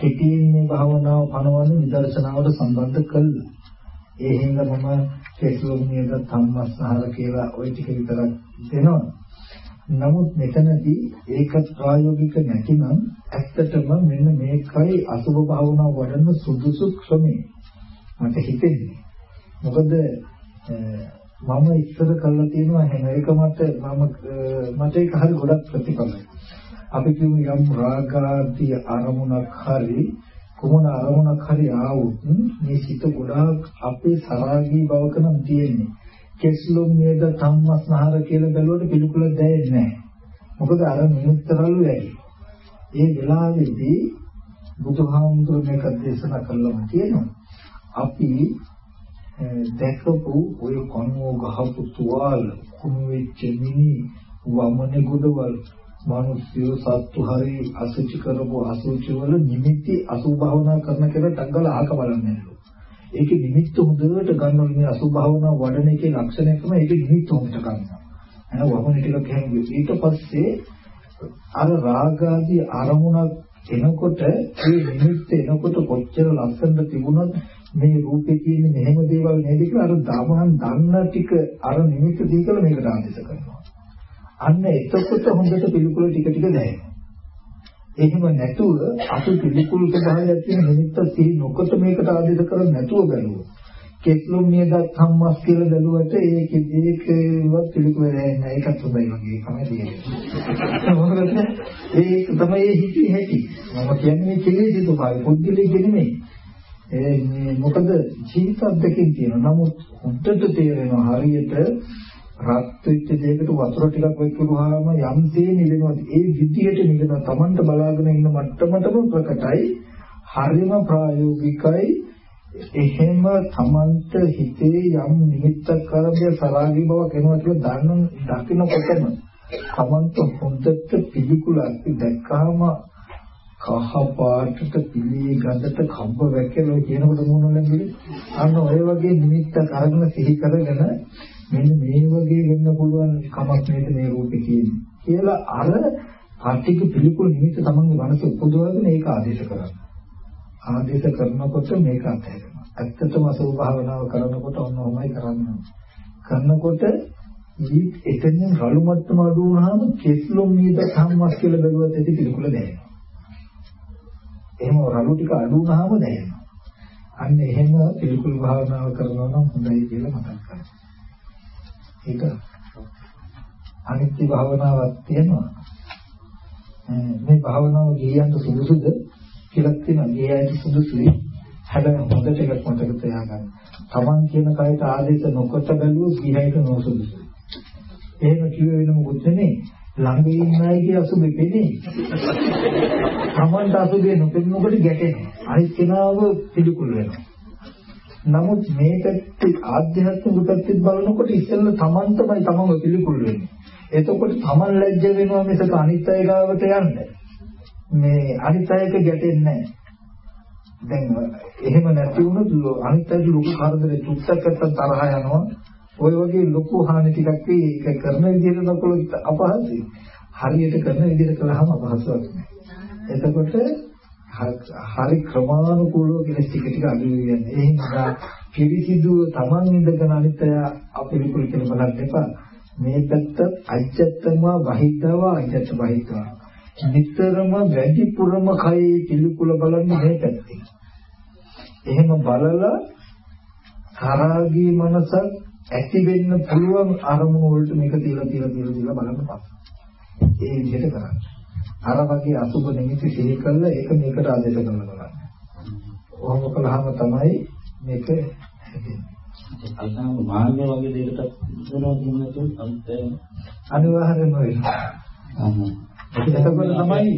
හිතින් මේ භාවනාව පනවන විදර්ශනාවට සම්බන්ධ කළා. ඒ හින්දා මම කෙස්ලොම්නියද ධම්මස්සහර කියලා ওই ටික විතරක් දෙනවා. නමුත් මෙතනදී ඒක ප්‍රායෝගික නැතිනම් ඇත්තටම මෙන්න මේකයි අසුභ භාවනාව වඩන්න සුදුසු ක්‍රමය. මට හිතෙන්නේ. මොකද මම ඉස්සර කළා තියෙනවා හැම එකමත් මම මට ඒක හරි ගොඩක් ප්‍රතිඵලයි. අපි කියමු යම් රාගාදී අරමුණක් හරි කොමන අරමුණක් හරි ආවොත් මේ සිත ගොඩාක් අපේ සරාගී බවක නම් තියෙන්නේ. කෙස්ලොම් නේද සම්මස්නහර කියලා බැලුවට පිළිකුල දැනෙන්නේ නැහැ. මොකද අර මිනිත්තරලු වැඩි. ඒ වෙලාවේදී බුදුහාමුදුරුවෝ මේක දේශනා කළාම කියනවා. අපි දැකපු ඔය කණුව ගහපු තුවාල කුණු වෙච්ච මිනි වමනේ ගොඩවල් මිනිස්සු සත්තු හරි අසුචි කරපු අසුචි වල නිමිති අසුභ භාවනා කරන කෙනා ටංගල අහක බලන්නේ ඒකේ නිමිත්ත හොඳට ගන්නවා මේ අසුභ භාවනා වඩන එකේ ලක්ෂණය තමයි ඒකේ නිමිත්ත හොඳට ගන්නවා. අනේ වමනේ ටිකක් හැංගුවේ ඊට පස්සේ අර රාගාදී අරමුණක් එනකොට ඒ නිමිත්ත එනකොට කොච්චර ලස්සනට තිබුණත් මේ රූපේ තියෙන මෙහෙම දේවල් නේද කියලා අර දාමහන් දන්න ටික අර නිමිත්ත දී කියලා මේකට ආදේශ කරනවා. අන්න එතකොට හොඳට පිළිකුල ටික ටික දැනෙනවා. එහෙම නැතුව අසු පිළිකුල් ස්වභාවයක් තියෙන නිමිත්ත සිහි නොකොට මේකට ආදේශ කරන්නේ නැතුව බැලුවොත් කෙස්ලොම් නියදත් සම්මස් කියලා බැලුවට ඒක ඒකවත් පිළිකුල නැහැ ඒකත් හොඳයි වගේ තමයි තියෙන්නේ. මොකද ඒක තමයි හිතේ හැටි. මම කියන්නේ කෙලෙසි ස්වභාවය පුද්ගලික නෙමෙයි. ඒ මොකද ජීවිත අධ්‍යක්ෂින් තියෙනවා. නමුත් හොඳට තේරෙනවා හරියට රත් වෙච්ච දෙයකට වතුර ටිකක් වෙච්චුවාම යම්සේ නිවෙනවා. ඒ විදියට නිවෙනවා. Tamanට බලාගෙන ඉන්න මට්ටමටම ප්‍රකටයි. හරිම ප්‍රායෝගිකයි. එහෙම Tamanට හිතේ යම් නිමිත්තක් කරබිය සරාගී බවක් එනවා කියලා දන්න දකින්නකොටම Tamanට හොඳට පිළිකුලක් දැක්කාම කහ පාටට පිළි ගඳට කම්බ වැක්කලා කියනකොට මොන ලැබෙන්නේ අන්න ඔය වගේ නිමිත්ත අරගෙන සිහි කරගෙන මෙන්න මේ වගේ වෙන්න පුළුවන් කමක් නේද මේ රූපේ කියන්නේ කියලා අර පාටික පිළිකුල් නිමිත්ත තමන්ගේ මනස උපදවගෙන ඒක ආදේශ කරනවා. ආදේශ කරනකොට මේක අත්හැරෙනවා. ඇත්තටම අසුභ භාවනාව කරනකොට ඔන්න ඔහොමයි කරන්නේ. කරනකොට ජීත් එතනින් රළු මට්ටම අඩු වුණාම කෙස්ලොම් නීද සම්මස් කියලා බැලුවත් ඇති පිළිකුල දැනෙනවා. එහෙම රළු ටික අඩු වුණාම දැනෙනවා. අන්න එහෙම පිළිකුල් භාවනාව කරනවා නම් හොඳයි කියලා මතක් කරගන්න. ඒක අනිත්‍ය භාවනාවක් තියෙනවා. මේ භාවනාව ගියන්ට සුදුසුද කියලා තියෙනවා. ගියන්ට සුදුසුයි. හැබැයි හොඳට එකක් මතක තියාගන්න. Taman කියන කයට ආදේශ නොකොට බැලුවොත් ගියයිට නොසුදුසුයි. එහෙම කිව්ව වෙන මොකුත් නෙමෙයි. ළඟ ඉන්න අයගේ අසුබෙ පෙනේ. Tamanට අසුබේ නොපෙනුනකොට ගැටෙනවා. අනිත් කෙනාව පිළිකුල් වෙනවා. නමුත් මේ පැත්තේ ආධ්‍යාත්මික පැත්තෙත් බලනකොට ඉස්සෙල්ලා Taman තමයි Tamanව පිළිකුල් වෙන්නේ. එතකොට Taman ලැජ්ජ වෙනවා මිසක අනිත් අය ගාවට යන්නේ. මේ අනිත් අයට ගැටෙන්නේ නැහැ. දැන් එහෙම නැති වුණොත් අනිත් අයට ලොකු කරදරේ චුට්ටක් නැත්තම් තරහ යනවා. ওই වගේ ලොකු හානි ටිකක් ඒක කරන විදිහට නොකළොත් අපහසුයි. හරියට කරන විදිහට කළාම අපහසුයක් නෑ. එතකොට හරි ක්‍රමානුකූලව කෙනෙක් ටික ටික අඩු වෙන්නේ. ඒ නිසා පිළිසිදු Taman ඉඳගෙන අනිත්‍ය අපිරිකුල් කියලා බලන්න එපා. මේ පැත්ත අජත්තම වහිතව අජත්ත වහිතව. නිතරම වැඩිපුරම කයි පිළිකුල බලන්නේ මේ පැත්තේ. එහෙම බලලා කරාගී මනසක් ඇති වෙන්න පුළුවන් අරමුණු වලට මේක තියලා තියලා තියලා තියලා බලන්න පස්සේ. ඒ විදිහට කරන්න. අර වගේ අසුබ නිමිති සිහි කරලා ඒක මේකට ආදේශ බලන්න. ඔහොම කළාම තමයි මේක හැදෙන්නේ. අල්ලාම මාර්ගය වගේ දෙයකට දෙනවා කියන්නේ තුන් අන්තය අනිවාර්යයෙන්ම වෙනවා. එතකොට තමයි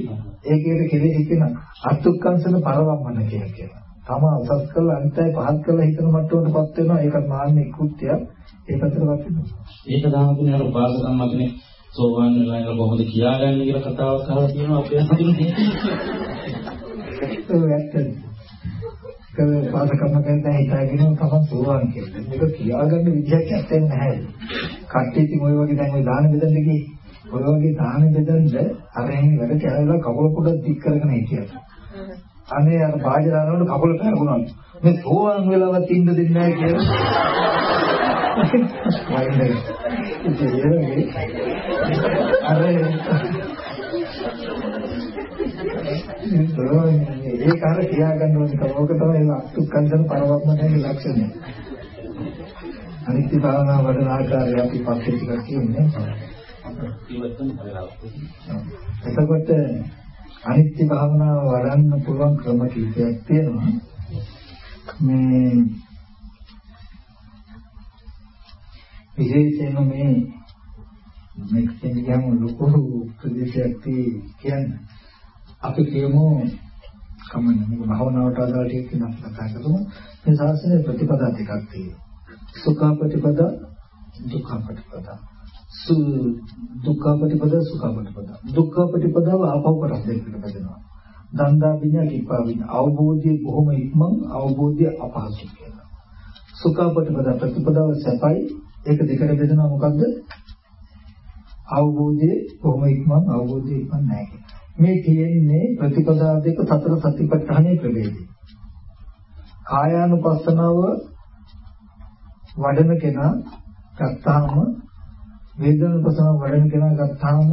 ඒකේට කෙලෙස් හිතෙන අත්ුක්කංශන පරවම්මන කියලා කියනවා. තම උසස් කරලා අනිත්‍ය පහත් කරලා හිතන මට්ටමකටපත් වෙනවා. ඒකත් මාන්නේ කෘත්‍යයක්. ඒකතරපත් වෙනවා. ඒක තමයි අර උපාසකම් මතනේ සෝවාන් වෙලා ඉන්න කොහොමද කියාගන්නේ කියලා කතාවක් අහලා තියෙනවා අපේ අහන්නේ. ඒක ඇත්තද? කල පාසකම කියන්නේ හිතාගෙන තමයි සෝවාන් කියන්නේ. මේක කියාගන්න විදිහක් නැත්තේ නැහැ. කට්ටිය ඉතින් ওই වගේ දැන් ওই දාන බෙදන්න ගියේ ඔය වගේ දාහන බෙදන්න අර එහෙම වැඩ කැලලා කකුල පොඩක් දික් කරගෙන හිටියා. අනේ අර බාජරානවල කකුල පැගුණා. මේ සෝවාන් වෙලවත් ඉන්න දෙන්නේ නැහැ කියලා. වයින්ද. අර ඒ කාර කියාගන්න ඕනේ කවක තමයි අත්ුක්කන්දන පරවත්මකගේ ලක්ෂණය. අනිත්‍ය භාවනා වඩන ආකාරය අපි පස්සේ ටිකක් කියන්නේ. එතකොට අනිත්‍ය භාවනාව වඩන්න පුළුවන් ක්‍රම කිහිපයක් තියෙනවා. මේ විශේෂයෙන්ම මේ මෙක්සෙන් කියමු ලොකු ප්‍රදේශයක් කියන්නේ. අපි කියමු කමන්න මේක භාවනාවට අදාළ ටිකක් වෙනස් කතා කරමු. මේ ශාස්ත්‍රයේ ප්‍රතිපදා දෙකක් තියෙනවා. සුඛ ප්‍රතිපදා දුක්ඛ ප්‍රතිපදා සු දුක්ඛ ප්‍රතිපදා සුඛ ප්‍රතිපදා දුක්ඛ ප්‍රතිපදාව ආපහු කොටස් දෙකකට බෙදෙනවා. දන්දා විඤ්ඤා කිප්පා විඤ්ඤා අවබෝධයේ බොහොම ඉක්මන් අවබෝධය අපහසු කියලා. සුඛ ප්‍රතිපදා ප්‍රතිපදාව සැපයි. ඒක දෙකට බෙදෙනවා මොකද්ද? අවබෝධයේ බොහොම ඉක්මන් අවබෝධයේ ඉක්මන් නැහැ මේ තියෙන්නේ ප්‍රතිපදා දෙක සතර සතිපට්ඨානයේ ප්‍රවේදය කායානුපස්සනාව වඩන කෙනා ගත්තාම වේදනානුපස්සනාව වඩන කෙනා ගත්තාම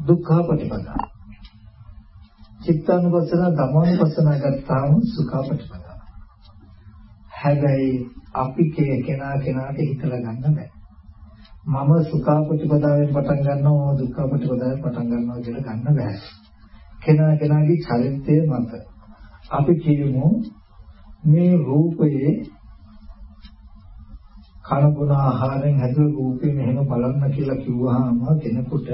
දුක්ඛ ප්‍රතිපදා. චිත්තානුපස්සන ධම්මානුපස්සන ගත්තාම සුඛ ප්‍රතිපදා. හැබැයි අපි කෙනා කෙනාට හිතලා ගන්න බෑ. මම සුඛ ප්‍රතිපදාවෙන් පටන් ගන්නවා දුක්ඛ ප්‍රතිපදාවෙන් පටන් ගන්නවා කියලා ගන්න බෑ. කෙනා කෙනාගේ චරිතය මත. අපි කියමු මේ රූපයේ කන බොන ආහාරයෙන් හැදුණු රූපේ මෙහෙම බලන්න කියලා කිව්වහම කෙනෙකුට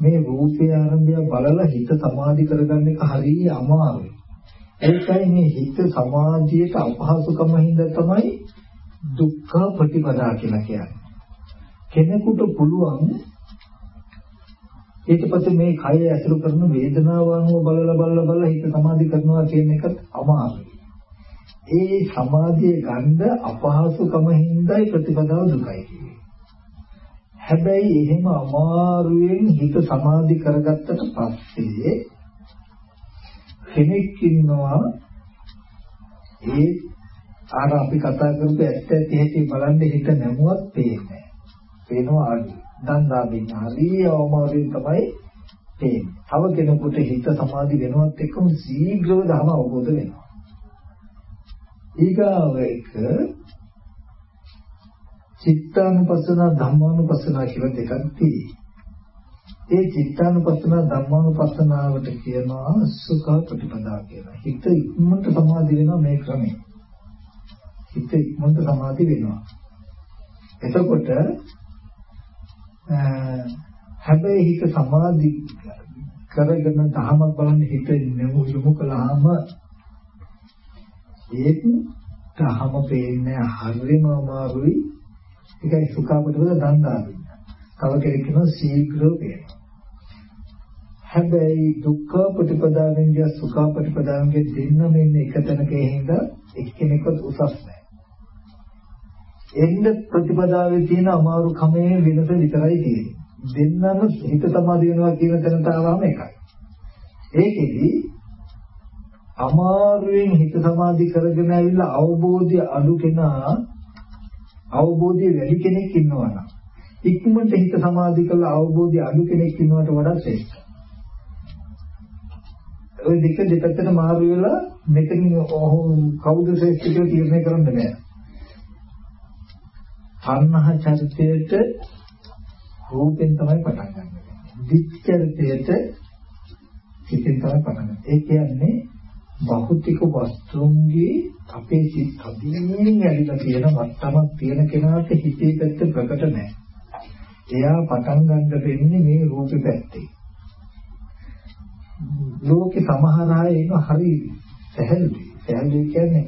මේ රූපය ආරම්භය බලලා හිත සමාධි කරගන්න එක හරිය අමාරුයි. ඒකයි මේ හිත සමාධියට අපහසුකම හින්දා තමයි දුක්ඛ ප්‍රතිපදා කියලා කියන්නේ. කෙනෙකුට පුළුවන් ඊට පස්සේ මේ කය ඇසුරු කරන වේදනාව අනුව බලලා බලලා බලලා හිත සමාධි කරනවා කියන එකත් අමාරුයි. ඒ සමාධිය ගන්න අපහසුකම හින්දායි ප්‍රතිපදාව දුකයි කියන්නේ. හැබැයි එහෙම අමාරුවෙන් හිත සමාධි කරගත්තට පස්සේ කෙනෙක් ඉන්නවා ඒ අර අපි කතා කරපු ඇත්ත ඇති හැටි බලන්න හිත නැමුවත් පේන්නේ. පේනවා අඩු. දන්දා බින්න හරිය අමාරුවෙන් තමයි පේන්නේ. තව කෙනෙකුට හිත සමාධි වෙනවත් එක්කම ශීඝ්‍රව ධම අවබෝධ වෙනවා. ඊගාව එක චිත්තානුපස්සන ධම්මානුපස්සන කියලා දෙකක් තියෙනවා. ඒ චිත්තානුපස්සන ධම්මානුපස්සනාවට කියනවා සුඛ ප්‍රතිපදා කියලා. හිත ඉක්මනට සමාධි වෙනවා මේ ක්‍රමය. හිත ඉක්මනට සමාධි වෙනවා. එතකොට හැබැයි හිත සමාධි කරගෙන ධහමක් බලන්න හිත යොමු කළාම ඒක තහම පේන්නේ හරිම අමාරුයි. ඒකයි සුඛාපටවල දන්දා වෙන්න. තව කෙනෙක් කියනවා ශීඝ්‍රව පේනවා. හැබැයි දුක්ඛ ප්‍රතිපදාවෙන් ගිය සුඛ ප්‍රතිපදාවෙන් දෙන්නම ඉන්නේ එක තැනක හේඳ එක්කෙනෙක්වත් උසස් නැහැ. එන්න ප්‍රතිපදාවේ තියෙන අමාරු කමේ වෙනස විතරයි තියෙන්නේ. දෙන්නම හිත සමාධි වෙනවා කියන තැනට ආවම එකයි. ඒකෙදි අමාරුවෙන් හිත සමාධි කරගෙන ඇවිල්ලා අවබෝධය අඩු කෙනා අවබෝධය වැඩි කෙනෙක් ඉන්නවා නම් ඉක්මනට හිත සමාධි කරලා අවබෝධය අඩු කෙනෙක් ඉන්නවට වඩා ශ්‍රේෂ්ඨයි. ওই දෙක දෙපැත්තට මාරු වෙලා මෙතනින් කවුද ශ්‍රේෂ්ඨ කියලා තීරණය කරන්න බෑ. තණ්හා චරිතයට රූපෙන් තමයි පටන් ගන්න. දිච්චරිතයට හිතෙන් තමයි පටන් ගන්න. ඒ කියන්නේ භෞතික වස්තුන්ගේ අපේ සිත් අදින්මින් ඇලිලා තියෙන වත්තමක් තියෙන කෙනාට හිතේ පැත්ත ප්‍රකට නැහැ. එයා පටන් ගන්න දෙන්නේ මේ රූපේ පැත්තේ. ලෝකේ සමහර අය ඒක හරි සැහැල්ලුයි. සැහැල්ලුයි කියන්නේ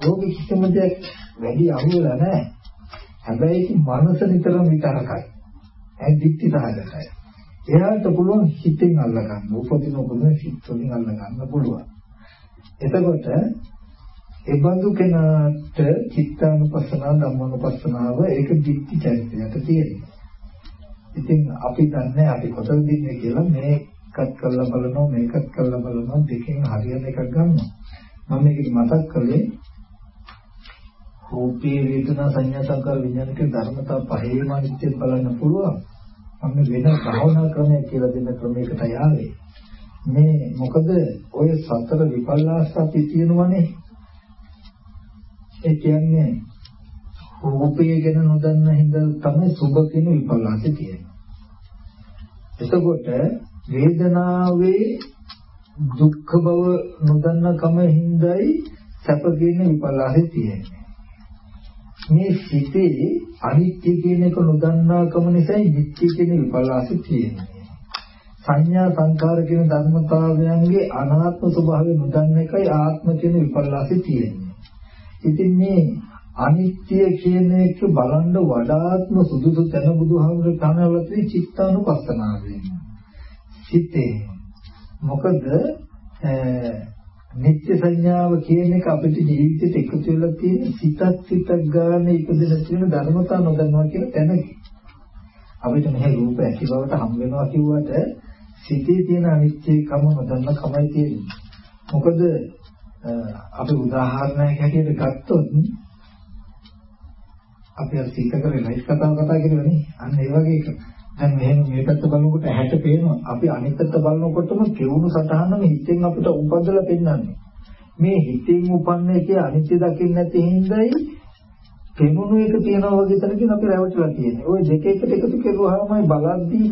ලෝකෙ කිසිම දෙයක් වැඩි අහුවෙලා නැහැ. හැබැයි මනස නිතරම විතරකයි. ඒ දික්ටි සහගතයි. එයාට පුළුවන් හිතෙන් අල්ල ගන්න. උපදින උපදින සිත් වලින් අල්ල ගන්න පුළුවන්. එතකොට ඒ බඳු කෙනාට චිත්තානුපස්සනා ධම්මානුපස්සනාව ඒක දික්ටි චරිතයට තියෙනවා. ඉතින් අපි දන්නේ අපි කොතනද ඉන්නේ කියලා මේකත් කරලා බලනවා මේකත් කරලා බලනවා දෙකෙන් හරියන එකක් ගන්නවා. මම මේක මතක් කළේ රූපේ වේදනා සංඥා සංකාර විඥාන කියන ධර්මතා පහේම අනිත්‍ය බලන්න පුළුවන්. මම වෙන භාවනා ක්‍රමයක් කියලා දෙන්න ක්‍රමයකට යාවේ. මේ මොකද ඔය සතර විපල්ලාස අපි තියෙනවනේ. ඒ කියන්නේ රූපය ගැන නොදන්න හින්දා තමයි සුභ කියන විපල්ලාසෙ තියෙන්නේ. එතකොට වේදනාවේ දුක්ඛ බව නොදන්න කම හින්දායි සැප කියන විපල්ලාසෙ තියෙන්නේ. මේ සිතේ අනිත්‍ය කියන එක නොදන්නාකම නිසායි නිත්‍ය කියන විපල්ලාසෙ තියෙන්නේ. සංඥා සංකාර කියන ධර්මතාවයන්ගේ අනාත්ම ස්වභාවය නොදන්න එකයි ආත්ම කියන විපල්ලාසෙ තියෙන්නේ. ඉතින් මේ අනිත්‍ය කියන එක බලන්න වඩාත්ම සුදුසු තැන බුදුහාමුදුරු කනවලදී චිත්තානුපස්සනාවෙන්. සිතේ මොකද නිත්‍ය සංඥාව කියන එක අපිට ජීවිතේට එකතු වෙලා තියෙන සිතක් සිතක් ගන්න ඉපදෙන තියෙන ධර්මතා නොදන්නවා කියන තැනක. අපිට මෙහි රූප ඇති බවට හම් වෙනවා කිව්වට සිතේ තියෙන අනිත්‍යකම නොදන්න කමයි තියෙන්නේ. මොකද අපි උදාහරණයක් හැටියට ගත්තොත් අපි අර සීතකරේ ලයිෆ් කතාව කතා කරුවනේ. අන්න ඒ වගේ එකක්. දැන් මෙහෙම මේ පැත්ත බලනකොට ඇහැට පේනවා. අපි අනිත් පැත්ත බලනකොටම කෙවුණු සටහනම හිතෙන් අපිට උපදලා පෙන්වන්නේ. මේ හිතෙන් උපන්න එකේ අනිත්‍ය දකින්න නැති හින්දායි පෙනුණු එක තියනවා වගේ තැනකින් අපි රැවටිලා තියෙන්නේ. ওই දෙක එකට එකතු කරුවාමයි බලද්දී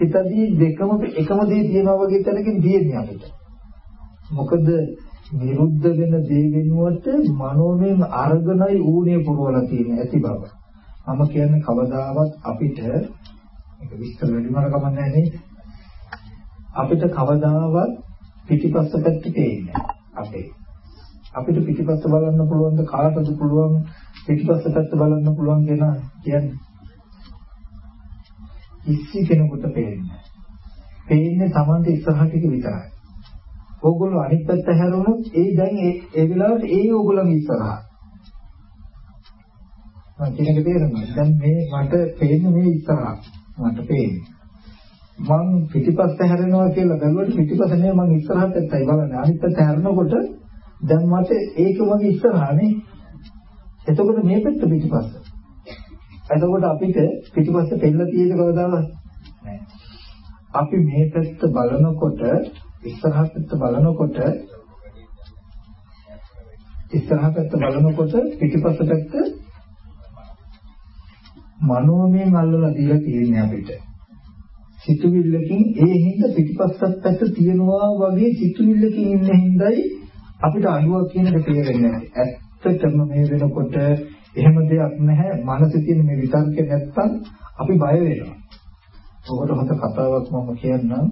හිතදී දෙකම එකම දේ තියනවා වගේ තැනකින් තියෙන්නේ අපිට. මොකද නිරුද්ධ වෙන දේ වෙනුවට මනෝමයෙන් අර්ගණයි ඌණේ පුරවලා තියෙන ඇති බව. මම කියන්නේ කවදාවත් අපිට මේක විස්තර වැඩි වුණාට කමක් නැහැ නේද? අපිට කවදාවත් පිටිපස්ස පැත්ත පේන්නේ අපේ. අපිට පිටිපස්ස බලන්න පුළුවන් ද කාටද පුළුවන් පිටිපස්ස පැත්ත බලන්න පුළුවන් කියන කියන්නේ. කිසි කෙනෙකුට පේන්නේ. පේන්නේ Tamante ඉස්සරහට විතරයි. ඕගොල්ලෝ අනිත් පැත්ත හැරුණොත් ඒ දැන් ඒ වෙලාවට ඒ ඕගොල්ලන්ගේ ඉස්සරහා. මම කියන එක තේරෙනවද? දැන් මේ මට පේන්නේ මේ ඉස්සරහා. මට පේන්නේ. මං පිටිපස්ස හැරෙනවා කියලා බැලුවට පිටිපස්ස නෙවෙයි මං ඉස්සරහට පැත්තයි බලන්නේ. අනිත් පැත්ත හැරෙනකොට දැන් මට ඒක මගේ ඉස්සරහානේ. එතකොට මේ පැත්ත පිටිපස්ස. එතකොට අපිට පිටිපස්ස පෙළ තියෙද කවදාවත් නැහැ. අපි මේ පැත්ත බලනකොට ඉස්සරහ පැත්ත බලනකොට ඉස්සරහ පැත්ත බලනකොට පිටිපස්ස පැත්ත මනෝමයෙන් අල්ලලා දීලා තියෙන්නේ අපිට. සිතුවිල්ලකින් ඒ හින්දා පිටිපස්සත් පැත්ත තියනවා වගේ සිතුවිල්ලකින් ඉන්න හින්දායි අපිට අඩුවක් කියන එක තේරෙන්නේ නැහැ. ඇත්තටම මේ වෙනකොට එහෙම දෙයක් නැහැ. මනසේ තියෙන මේ විතර්කේ නැත්තම් අපි බය වෙනවා. ඔකට හොඳ කතාවක් මම කියන්නම්.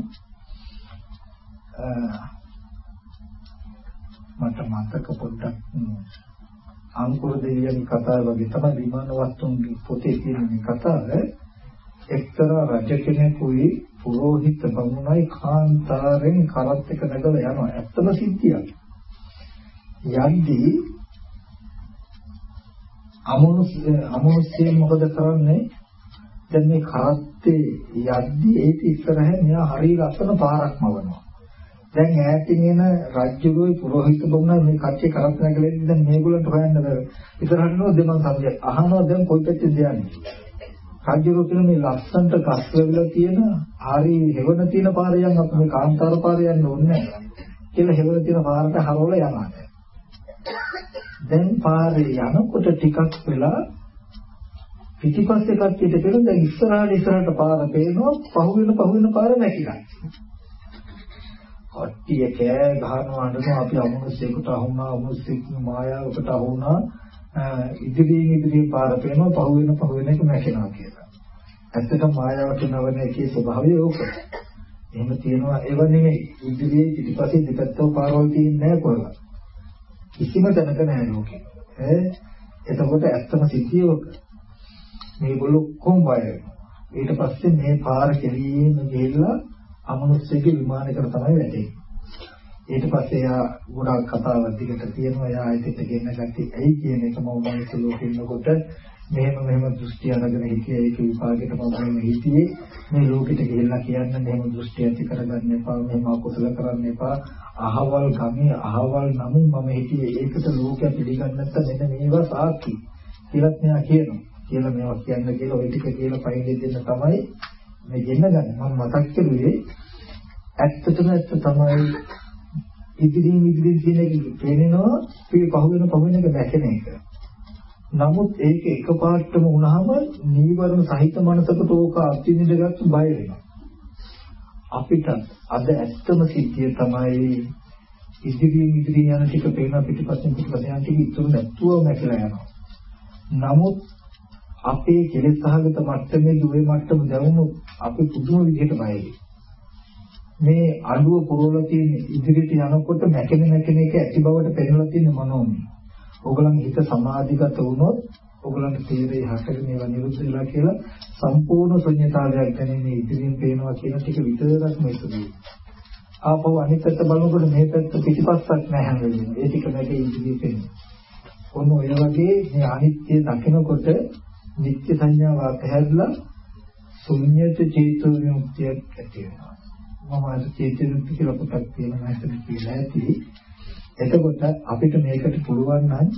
මට මතක පොඩ්ඩක් අංකුර දෙවියන්ගේ කතාව වගේ තමයි විමාන වස්තුන්ගේ පොතේ තියෙන මේ කතාව. එක්තරා රජ කෙනෙකුයි පුරোহিত බමුණයි කාන්තාරෙන් කරත් එක නැගලා යනවා. ඇත්තම සිද්ධියක්. යද්දී අමනුෂ්‍ය අමනුෂ්‍යයෙන් මොකද කරන්නේ? දැන් මේ කරත්තේ යද්දී ඒක ඉස්සරහින් මෙයා හරිය ලස්සන පාරක් මවනවා. දැන් ඈතින් එන රාජ්‍යගෝයි පුරোহিত බමුණා මේ කච්චේ කරත් නැගලෙන්නේ දැන් මේගොල්ලන්ට හොයන්න බෑ. ඉතරහට නෝ දෙමන් සම්ජය. අහනවා දැන් කොයි පැත්තේද යන්නේ? රාජ්‍යගෝ කියන මේ ලස්සන්ට ගස් වෙලා තියෙන හරි හෙවණ තියෙන පාරේ යන් අපි මේ කාන්තාර පාරේ යන්න ඕනේ කියලා හෙවණ තියෙන පාරට හරවලා යනවා. දැන් පාරේ යනකොට ටිකක් වෙලා පිටිපස්සේ කට්ටියට පෙරෙන් දැන් ඉස්සරහට ඉස්සරහට පාර පේනවා පහුවෙන පහුවෙන පාර නැකිලා. කට්ටිය කෑ ගහනවා අඬනවා අපි අමනුෂ්‍යයකට අහුණා අමනුෂ්‍යෙක් මායාවකට අහුණා ඉදිරියෙන් ඉදිරියෙන් පාර පේනවා පහු වෙන පහු වෙන එක නැකෙනවා කියලා. ඇත්තටම මායාවට නවන එකේ ස්වභාවය ඕක. එහෙම තියෙනවා ඒව නෙමෙයි. ඉදිරියේ පිටිපස්සේ දෙපැත්තම පාරවල් තියෙන්නේ නැහැ කොහෙවත්. කිසිම තැනක නැහැ ලෝකේ. ඈ එතකොට ඇත්තම සිද්ධිය ඕක. මේගොල්ලෝ කොම් බය ඊට පස්සේ මේ පාර කෙලියෙම ගිහිල්ලා අමනුෂ්‍යගේ විමානයකට තමයි වැටෙන්නේ. ඊට පස්සේ යා ගොඩාක් කතාවක් දිගට තියෙනවා. යා ඇයිද ගෙන්න ගත්තේ ඇයි කියන එක මම මනස ලෝකෙන්නකොට මෙහෙම මෙහෙම දෘෂ්ටි අරගෙන හිටියේ. ඒක විපාකෙට මම මෙහෙම හිටියේ. මේ ලෝකෙට ගිහිල්ලා කියන්න මෙහෙම දෘෂ්ටි ඇති කරගන්න එපා. මෙහෙම අකුසල කරන්න එපා. අහවල් ගමේ අහවල් නමින් මම හිටියේ. ඒකට ලෝකයා පිළිගන්නේ නැත්නම් මෙන්න මේවා සාක්ෂි. කියලාත් මෙයා කියනවා. කියලා මේවා කියන්න කියලා ওই ටික කියලා පයින් දෙන්න තමයි මේ ගෙන්න ගන්න මම මතක් කරුවේ ඇත්තටම ඇත්ත තමයි ඉදිරියෙන් ඉදිරියෙන් කියන එක පේනවා මේ පහුවෙන පහුවෙන එක දැකෙන එක. නමුත් ඒක එකපාරටම වුණාම නීවරණ සහිත මනසකට ඕක අත්විඳින්නගත්තු බය වෙනවා. අපිට අද ඇත්තම සිද්ධිය තමයි ඉදිරියෙන් ඉදිරියෙන් යන ටික පේන පිටිපස්සෙන් පිටිපස්සෙන් යන ටික ඉතුරු නැතුව නැකලා යනවා. නමුත් අපේ කෙලෙස් සහගත මට්ටමේ දුවේ මට්ටම දැවුණොත් අපි පුදුම විදිහට බයයි. මේ අඩුව පුරවලා තියෙන ඉදිරියට යනකොට නැකෙන නැකෙන එක ඇති බවට පෙන්වලා තියෙන මනෝමය. ඕගලන්ගේ හිත සමාධිගත වුණොත් ඕගලන්ට තේරෙයි හතර මේවා නිරුද්ධ වෙලා කියලා සම්පූර්ණ ශුන්‍යතාවයක් ගැන මේ ඉදිරියෙන් පේනවා කියන ටික විතරක් මේකදී. ආපහු අනිත් පැත්ත බලනකොට මේ පැත්ත පිටිපස්සක් නැහැ හැංගෙන්නේ. ඒ ටික නැගේ ඉදිරියේ පේනවා. ඔන්න ඔය වගේ මේ අනිත්‍ය දකිනකොට නිත්‍ය සංඥාව අතහැරලා ශුන්‍යත චේතෝ විමුක්තියක් ඇති වෙනවා. මම අද චේතනික කියලා පොතක් තියෙනවා නැත්නම් කියලා ඇති. එතකොට අපිට මේකට පුළුවන් නම්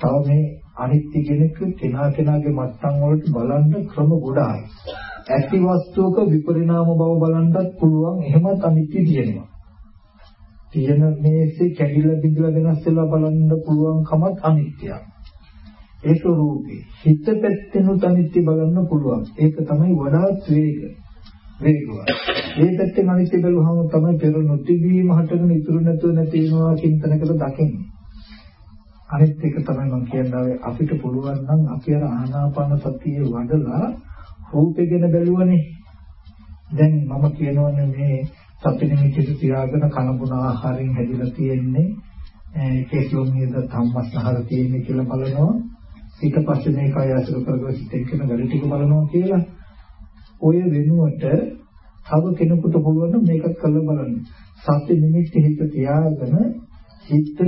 තව මේ අනිත්‍ය කෙනෙක් කෙනා කෙනාගේ මට්ටම් වලට බලන්න ක්‍රම ගොඩායි. ඇති වස්තුවක විපරිණාම බව බලන්නත් පුළුවන්. එහෙමත් අනිත්‍ය තියෙනවා. තියෙන මේසේ කැඩිලා බිඳලා වෙනස් වෙලා බලන්න පුළුවන් කමත් අනිත්‍යයි. ඒක රූපේ. හිත පැත්තෙනුත් අනිත්‍ය බලන්න පුළුවන්. ඒක තමයි වඩාත් වේග. වේගවත්. මේ පැත්තෙන් අනිත්‍ය බැලුවහම තමයි පෙර නොතිබීම හටගෙන ඉතුරු නැතුව නැති වෙනවා කියන තැනකට දකින්නේ. අනිත් එක තමයි මම කියන්නේ අපිට පුළුවන් නම් අපි අර ආනාපාන සතිය වඩලා රූපේ ගැන බැලුවනේ. දැන් මම කියනවනේ මේ සතිනේ මිත්‍යට තියාගෙන කන බොන ආහාරයෙන් හැදිලා තියෙන්නේ ඒකේ ස්ලෝමියද ධම්මස්නහර තියෙන්නේ කියලා බලනවා. ඊට පස්සේ මේකයි අසුර කරගෙන සිතෙන් කරන වැඩ ටික බලනවා කියලා ඔය වෙනුවට තව කෙනෙකුට පුළුවන් මේක කරලා බලන්න. සත්‍ය නිමිත්ත හිත තියාගෙන හිතට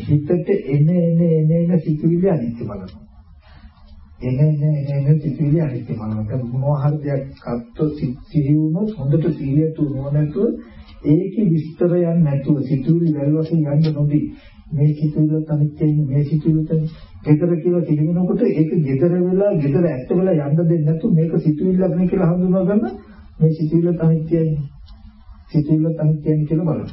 හිතට එන එන එන එන සිතුවිලි අනිත්‍ය බලනවා. එන එන එන එන සිතුවිලි අනිත්‍ය බලනවා. දැන් මොනවා හරි දෙයක් අත්තු සිහි වුණොත් හොඳට සිහියට නොනැතුව ඒකේ විස්තරයක් නැතුව සිතුවිලි වැල්වසින් යන්න නොදී මේ සිතුවිල්ල අනිත්‍යයි මේ සිතුවිල්ල ගෙදර කියලා තිබෙනකොට ඒක ගෙදර වෙලා ගෙදර ඇත්ත වෙලා යන්න දෙන්නේ නැතු මේක සිතුවිල්ලක් නේ කියලා හඳුනා ගන්න මේ සිතුවිල්ල අනිත්‍යයි සිතුවිල්ල අනිත්‍යයි කියලා බලන්න.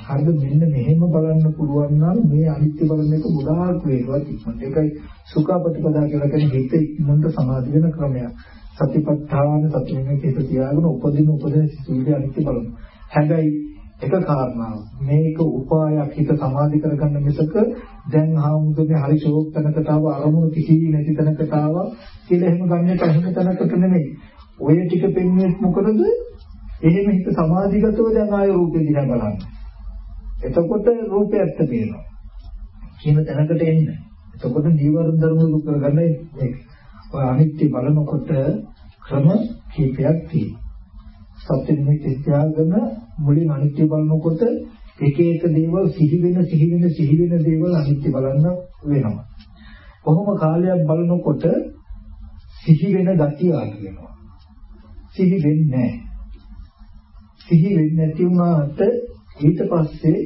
හරිද මෙන්න මෙහෙම බලන්න පුළුවන් නම් මේ අනිත්‍ය බලන එක ගොඩාක් වේගවත් ඉක්මනට. ඒකයි සුඛාපටිපදා කියලා කියන්නේ හිත ඉක්මනට සමාධි වෙන ක්‍රමයක්. සතිපට්ඨාන සතියේ හිත තියාගෙන උපදින උපදින සිතුවිලි අනිත්‍ය බලන්න. හැබැයි එක කාරණාවක්. මේක උපායක් හිත සමාධි කරගන්න මිසක දැන් ආමුදුනේ හරි ෂෝක් තැනකට ආව අරමුණු කිසි නැති තැනකට ආව කියලා එහෙම ගන්නට එහෙම තැනකට නෙමෙයි. ඔය ටික පෙන්වෙන්නේ මොකද? එහෙම හිත සමාධිගතව දැන් ආය රූපේ දිහා බලන්න. එතකොට රූපය ඇත්ත පේනවා. කියන තැනකට එන්න. එතකොට නීවරණ ධර්ම දුක් කරගන්න මේක. ඔය අනිත්‍ය බලනකොට ක්‍රම කීපයක් තියෙනවා. සත්‍ය නිමිති තියාගෙන මුලින් අනිත්‍ය බලනකොට එක එක දේවල් සිහි වෙන සිහි වෙන සිහි වෙන දේවල් අනිත්‍ය බලන්න වෙනවා. කොහොම කාලයක් බලනකොට සිහි වෙන gati ආදි වෙනවා. සිහි වෙන්නේ නැහැ. සිහි වෙන්නේ නැති වුණාට ඊට පස්සේ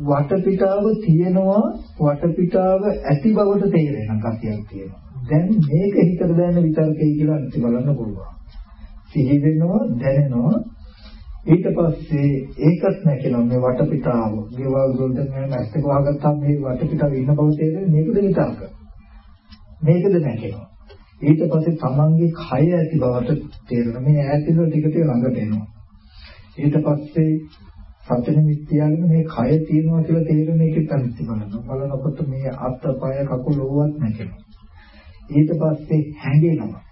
වටපිටාව තියෙනවා වටපිටාව ඇති බවට තේරෙන ගතියක් තියෙනවා. දැන් මේක හිතට දැනෙන විතරකේ කියලා අනිත් බලන්න පුළුවන්. සිහි වෙනවා දැනෙනවා. ඊට පස්සේ ඒකත් නැකෙනවා මේ වටපිටාව. ගෙවල් වලට මම ඇස්තක වහගත්තාම මේ වටපිටාව ඉන්න බව තේරෙන්නේ මේකද විතරක? මේකද නැකෙනවා ඊට පස්සේ තමන්ගේ කය ඇති බවට තේරෙන මේ ඈතින් ටික ටික ළඟට එනවා. ඊට පස්සේ සතර මිත්‍යාගෙන මේ කය තියෙනවා කියලා තේරෙන එකේ තනිත් බලනවා. බලනකොට මේ අත් පය කකුල ඕවත් නැකෙනවා ඊට පස්සේ හැංගෙනවා.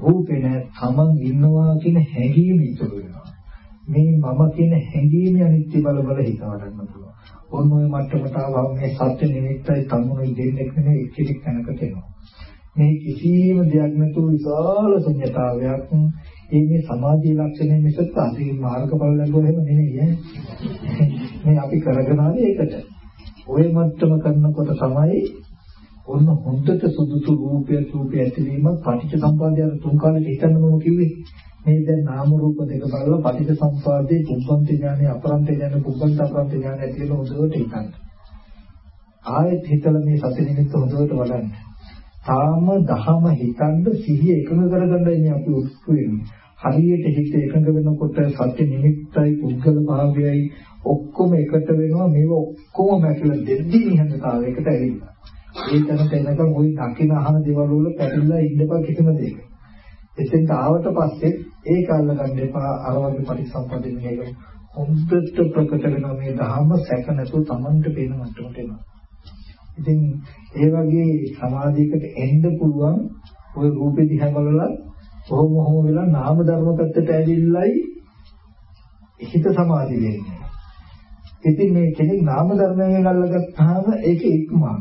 රූපේ නැ තමන් ඉන්නවා කියන හැඟීම ඉතුරු වෙනවා. මේ මම කියන හැඟීම අනිත්‍ය බල බල හිත වඩන්න පුළුවන්. ඔන්න ඔය මට්ටමට ආවම මේ සත්‍ය නිමිත්තයි තමුණු දෙන්නේ නෙමෙයි එක් එකක් තැනකට එනවා. මේ කිසිම දෙයක් නැතුව විශාල ශුන්‍යතාවයක් ඒ මේ සමාධියේ ලක්ෂණය මිසක් අපි මාර්ගඵල ලැබුවා එහෙම නෙමෙයි මේ අපි කරගෙන ආවේ ඒකට. ওই මට්ටම කරනකොට තමයි ඔන්න හොඳට සුදුසු රූපය රූපය ඇතිවීම පටිච්ච සම්පදාය තුන් කාලෙට හිතන්න මම කිව්වේ. මේ දැන් නාම රූප දෙක බලලා පටිච්ච සම්පදායේ පුබ්බන්ත ඥානෙ අපරන්ත ඥානෙ පුබ්බන්ත අපරන්ත ඥානෙ ඇති වෙන හොඳට හිතන්න. ආයෙත් හිතලා මේ සති නිමිත්ත හොඳට වඩන්න. තාම දහම හිතන්න සිහිය එකඟ කරගන්න ඉන්නේ අපි උත්සු වෙන්නේ. හරියට හිත එකඟ වෙනකොට සත්‍ය නිමිත්තයි පුද්ගල භාවයයි ඔක්කොම එකට වෙනවා මේව ඔක්කොම මැකලා දෙද්දි නිහඬතාවයකට ඇවිල්ලා. ඒ තැනට එනකම් ওই දකින අහන දේවල් වල පැටලලා ඉන්නපා කිසිම දෙයක. එතෙන්ට ආවට පස්සේ ඒක අල්ල ගන්න එපා අර වගේ පරිසම්පදින්න මේක හොඳට ප්‍රකට වෙන මේ ධර්ම සැක නැතුව Tamanට පේන මට්ටමට එනවා. ඉතින් ඒ වගේ සමාධියකට එන්න පුළුවන් ওই රූපෙ දිහා බලලා කොහොම හෝ වෙලා නාම ධර්ම පැත්තට ඇවිල්ලයි හිත සමාධි වෙන්නේ. ඉතින් මේ කෙනෙක් නාම ධර්මයෙන් අල්ලගත්තාම ඒක ඉක්මන.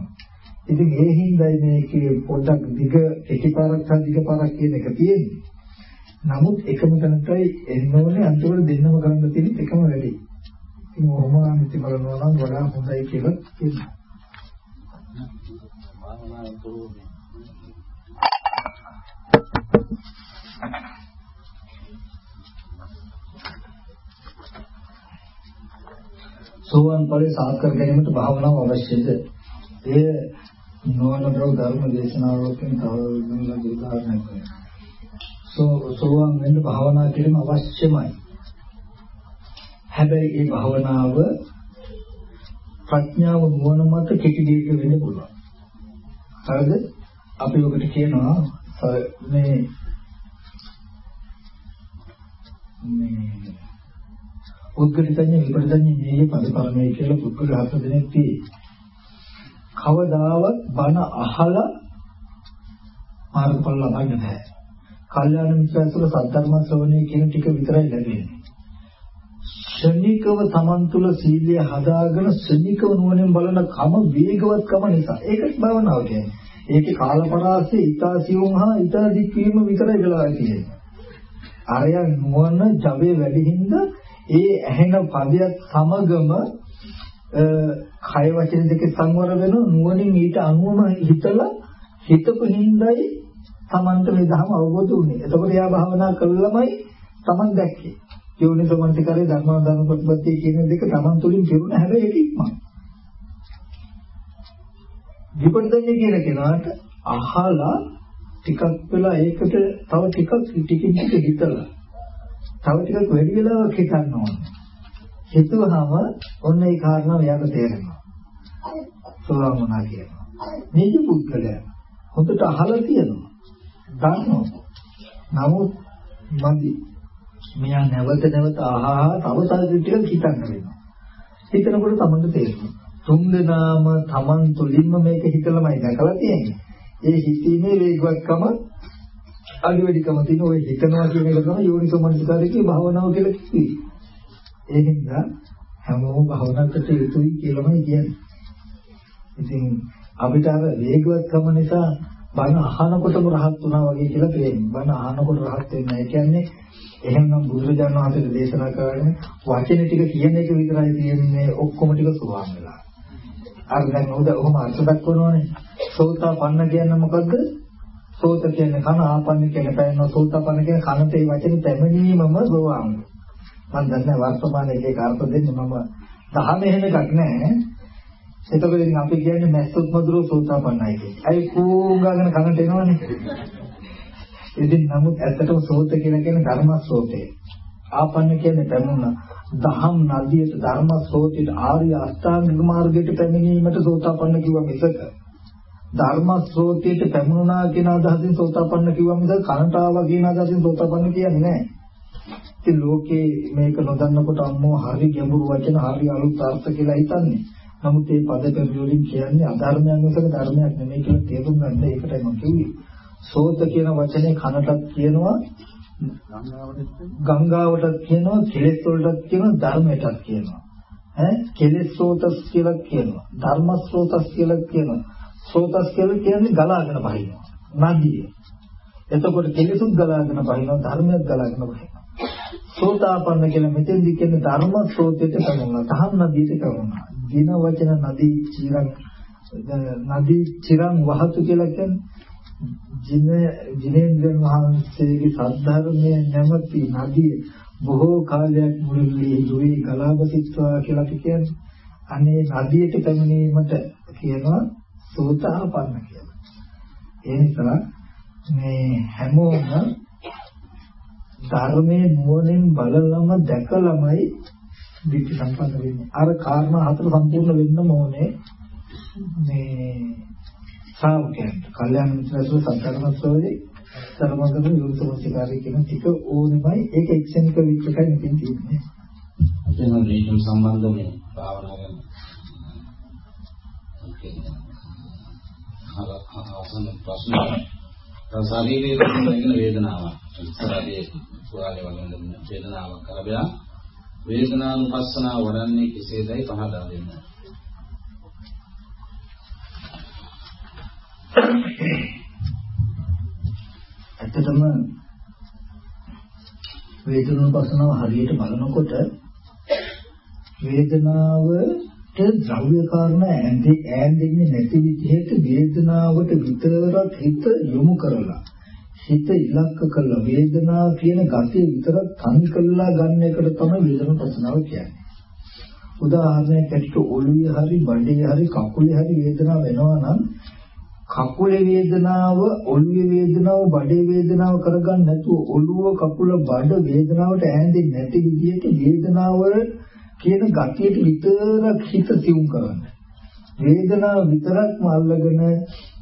ඉතින් ඒ හින්දායි මේකේ පොඩ්ඩක් දිග එකපාරක් හා දිග පාරක් කියන එක තියෙන්නේ. නමුත් එකම තැනටයි එන්න ඕනේ අන්තිමට දෙන්නම කරන්න තියෙන එකම වැඩේ. ඉතින් ඔහොම අනිත් බලනවා නම් වඩා හොඳයි කියලා කියනවා. සෝවන් ඵලයේ සාකර ගැනීමට භාවනාව අවශ්‍යද? එය නොවනදව ධර්ම දේශනාවකින් තව වෙනම උදාහරණයක් කරනවා. සෝ සෝවන් වෙන්න භාවනා කිරීම අවශ්‍යමයි. හැබැයි මේ භාවනාව ප්‍රඥාව නුවණ මත කෙටි දෙයක වෙන්න පුළුවන්. හරිද? අපි ඔකට කියනවා මේ මේ උද්ගලිතඥ විපරිතඥ මේ පදපරමයේ කියලා පුද්ගල හත දෙනෙක් තියෙයි. කවදාවත් බණ අහලා මාර්ගඵල ලබන්න බෑ. කල්යාණ මිත්‍රයන්තුල සද්ධර්ම ශ්‍රවණය කියන ටික විතරයි ලැබෙන්නේ. ශනිකව Taman තුල සීලය හදාගෙන ශනිකව නුවණින් බලන කම වේගවත්කම නිසා ඒකත් භවනාව කියන්නේ. ඒකේ කාලපරාසයේ ඊතාසියුම් හා ඊතා දික්වීම විතරයි වෙලා තියෙන්නේ. ආය නුවණ ජවයේ වැඩි හින්දා ඒ ඇහෙන පදයක් සමගම කය වචන දෙක සංවර වෙන නුවණින් ඊට අනුවම හිතලා හිතපු හිඳයි Tamanට මේ ධර්ම අවබෝධ වුනේ. එතකොට එයා භාවනා කළාමයි Taman දැක්කේ. යෝනිසෝමනසිකාරේ ධර්ම ධර්ම ප්‍රතිපත්තිය කියන දෙක Taman තුලින් පිරුණ හැබැයි ඒක ඉක්මන. විපරිතඥ කියන කෙනාට අහලා ටිකක් වෙලා ඒකට තව ටිකක් ටිකින් ටික හිතලා තව ටිකක් වැඩි වෙලාවක් හිතන්න ඕනේ. හිතුවහම ඔන්න ඒ කාරණාව එයාට තේරෙනවා. සෝවාන් වුණා කියනවා. මේක පුද්ගලයා හොඳට අහලා තියෙනවා. දන්නවා. නමුත් මදි. මෙයා නැවත නැවත අහහා තව තව ටිකක් හිතන්න වෙනවා. හිතනකොට තමයි තේරෙනවා. තුන් දෙනාම Taman තුලින්ම මේක හිතලමයි දැකලා තියෙන්නේ. ඒ හිතීමේ වේගවත්කම අඩු වැඩිකම තියෙන ඔය හිතනවා කියන එක තමයි යෝනිසෝමනසිකාරයේ භාවනාව කියලා කිව්වේ. ඒ හින්දා හැමෝම භාවනා කරට යුතුයි කියලාමයි කියන්නේ. ඉතින් අපිට අර වේගවත්කම නිසා බණ අහනකොටම රහත් වුණා වගේ කියලා තේරෙනවා. බණ අහනකොට රහත් වෙන්නේ නැහැ කියන්නේ එහෙනම් බුදුරජාණන් වහන්සේ දේශනා කරන්නේ වචන ටික කියන එක විතරයි තියෙන්නේ ඔක්කොම ටික සුවාන් වෙලා. අර දැන් උද ඔහොම අර්ථ දක්වනවනේ. සෝතාපන්න කියන්නේ මොකද්ද? සෝත කියන්නේ කන ආපන්න කියන්නේ පැනන සෝතාපන්න කියන්නේ කනට ඒ වචනේ පැමිණීමම සෝවාන්. මම දන්නේ වර්තමානයේ ඒක අර්ථ දෙන්නේ මම දහම එහෙම එකක් නැහැ. එතකොට ඉතින් අපි කියන්නේ මැස්සොත් මදුරෝ සෝතාපන්නයි කියන්නේ. අයි කූංගාගෙන කනට එනවනේ. ඉතින් නමුත් ඇත්තටම සෝත කියලා කියන්නේ ධර්ම සෝතේ. ආපන්න කියන්නේ පැමුණ දහම් නදියට ධර්ම සෝතේට ආර්ය අෂ්ටාංගික මාර්ගයට පැමිණීමට සෝතාපන්න කිව්වා මිසක ධර්ම සෝතේට පැමුණා කියන අදහසින් සෝතාපන්න කිව්වා මිසක කනට ආවා කියන අදහසින් සෝතාපන්න කියන්නේ නැහැ. ඉතින් ලෝකේ මේක නොදන්නකොට අම්මෝ හරි ගැඹුරු වචන හරි අලුත් අර්ථ කියලා හිතන්නේ. නමුත් මේ පද පෙරළි වලින් කියන්නේ අධර්මයක් මිසක ධර්මයක් නෙමෙයි කියලා තේරුම් ගන්න ඒකටයි මම කිව්වේ. සෝත කියන වචනේ කනටත් කියනවා ගංගාවටත් කියනවා කෙලෙස් වලටත් කියනවා ධර්මයටත් කියනවා. ඈ කෙලෙස් සෝතස් කියලා කියනවා. ධර්ම සෝතස් කියලා කියනවා. සෝතස් කියලා කියන්නේ ගලාගෙන බහිනවා. නදිය. එතකොට කෙලෙසුත් ගලාගෙන බහිනවා ධර්මයක් ගලාගෙන බහිනවා. සෝතාපන්න කියලා මෙතෙන්දි කියන්නේ ධර්ම ස්රෝතයට කරුණා. තහම් නදීට කරුණා. දින වචන නදී චිරන් නදී චිරන් වහතු කියලා කියන්නේ ජින ජිනේන්ද්‍රයන් වහන්සේගේ සද්ධර්මයේ නැමැති නදිය බොහෝ කාලයක් මුළුල්ලේ දුවේ ගලාපසිටවා කියලා කියන්නේ අනේ නදියට පැමිණීමට කියනවා සෝතාපන්න කියලා. ඒ නිසා මේ හැමෝම ධර්මයේ නුවණින් බලලම දැකලමයි විචි සම්පන්න වෙන්නේ. අර කාරණා හතර සම්පූර්ණ වෙන්න ඕනේ මේ ශ්‍රාවකයන්ට. කල්යාණ මිත්‍රසෝ සත්‍යකමස්සෝවේ සර්වමංගල යොමුසෝසිකාරී කියන ටික ඕනෙමයි ඒක එක්සෙන්ක විච් එකයි මෙතෙන් තියෙන්නේ. අපේ නම් මේක සම්බන්ධ මේ භාවනා ගැන. ආසන්න ප්‍රශ්න ශරීරයේ තියෙන වේදනාවක් ඉස්සරහදී සුවාලේ වගේ වේදනාවක් කරබයා වේදනානුපස්සනාව වඩන්නේ කෙසේදයි පහදා දෙන්න. ඇත්තටම වේදනානුපස්සනාව හරියට බලනකොට වේදනාවට ද්‍රව්‍ය කාරණ ඇඳේ ඈඳෙන්නේ නැති විදිහට වේදනාවට විතරක් හිත යොමු කරලා හිත ඉලක්ක කළ වේදනාව කියන ගතිය විතරක් තනි කළා ගන්න එකට තමයි වේදනානුපස්සනාව කියන්නේ. උදාහරණයක් ඇටිට ඔළුවේ හරි බඩේ හරි කකුලේ හරි වේදනාව වෙනවා නම් කකුලේ වේදනාව, ඔළුවේ වේදනාව, බඩේ වේදනාව කරගන්න නැතුව ඔළුව, කකුල, බඩ වේදනාවට ඈඳෙන්නේ නැති විදිහට වේදනාව කියන ගතියට විතරක් හිත සිවුම් කරන්න. වේදනාව විතරක්ම අල්ලගෙන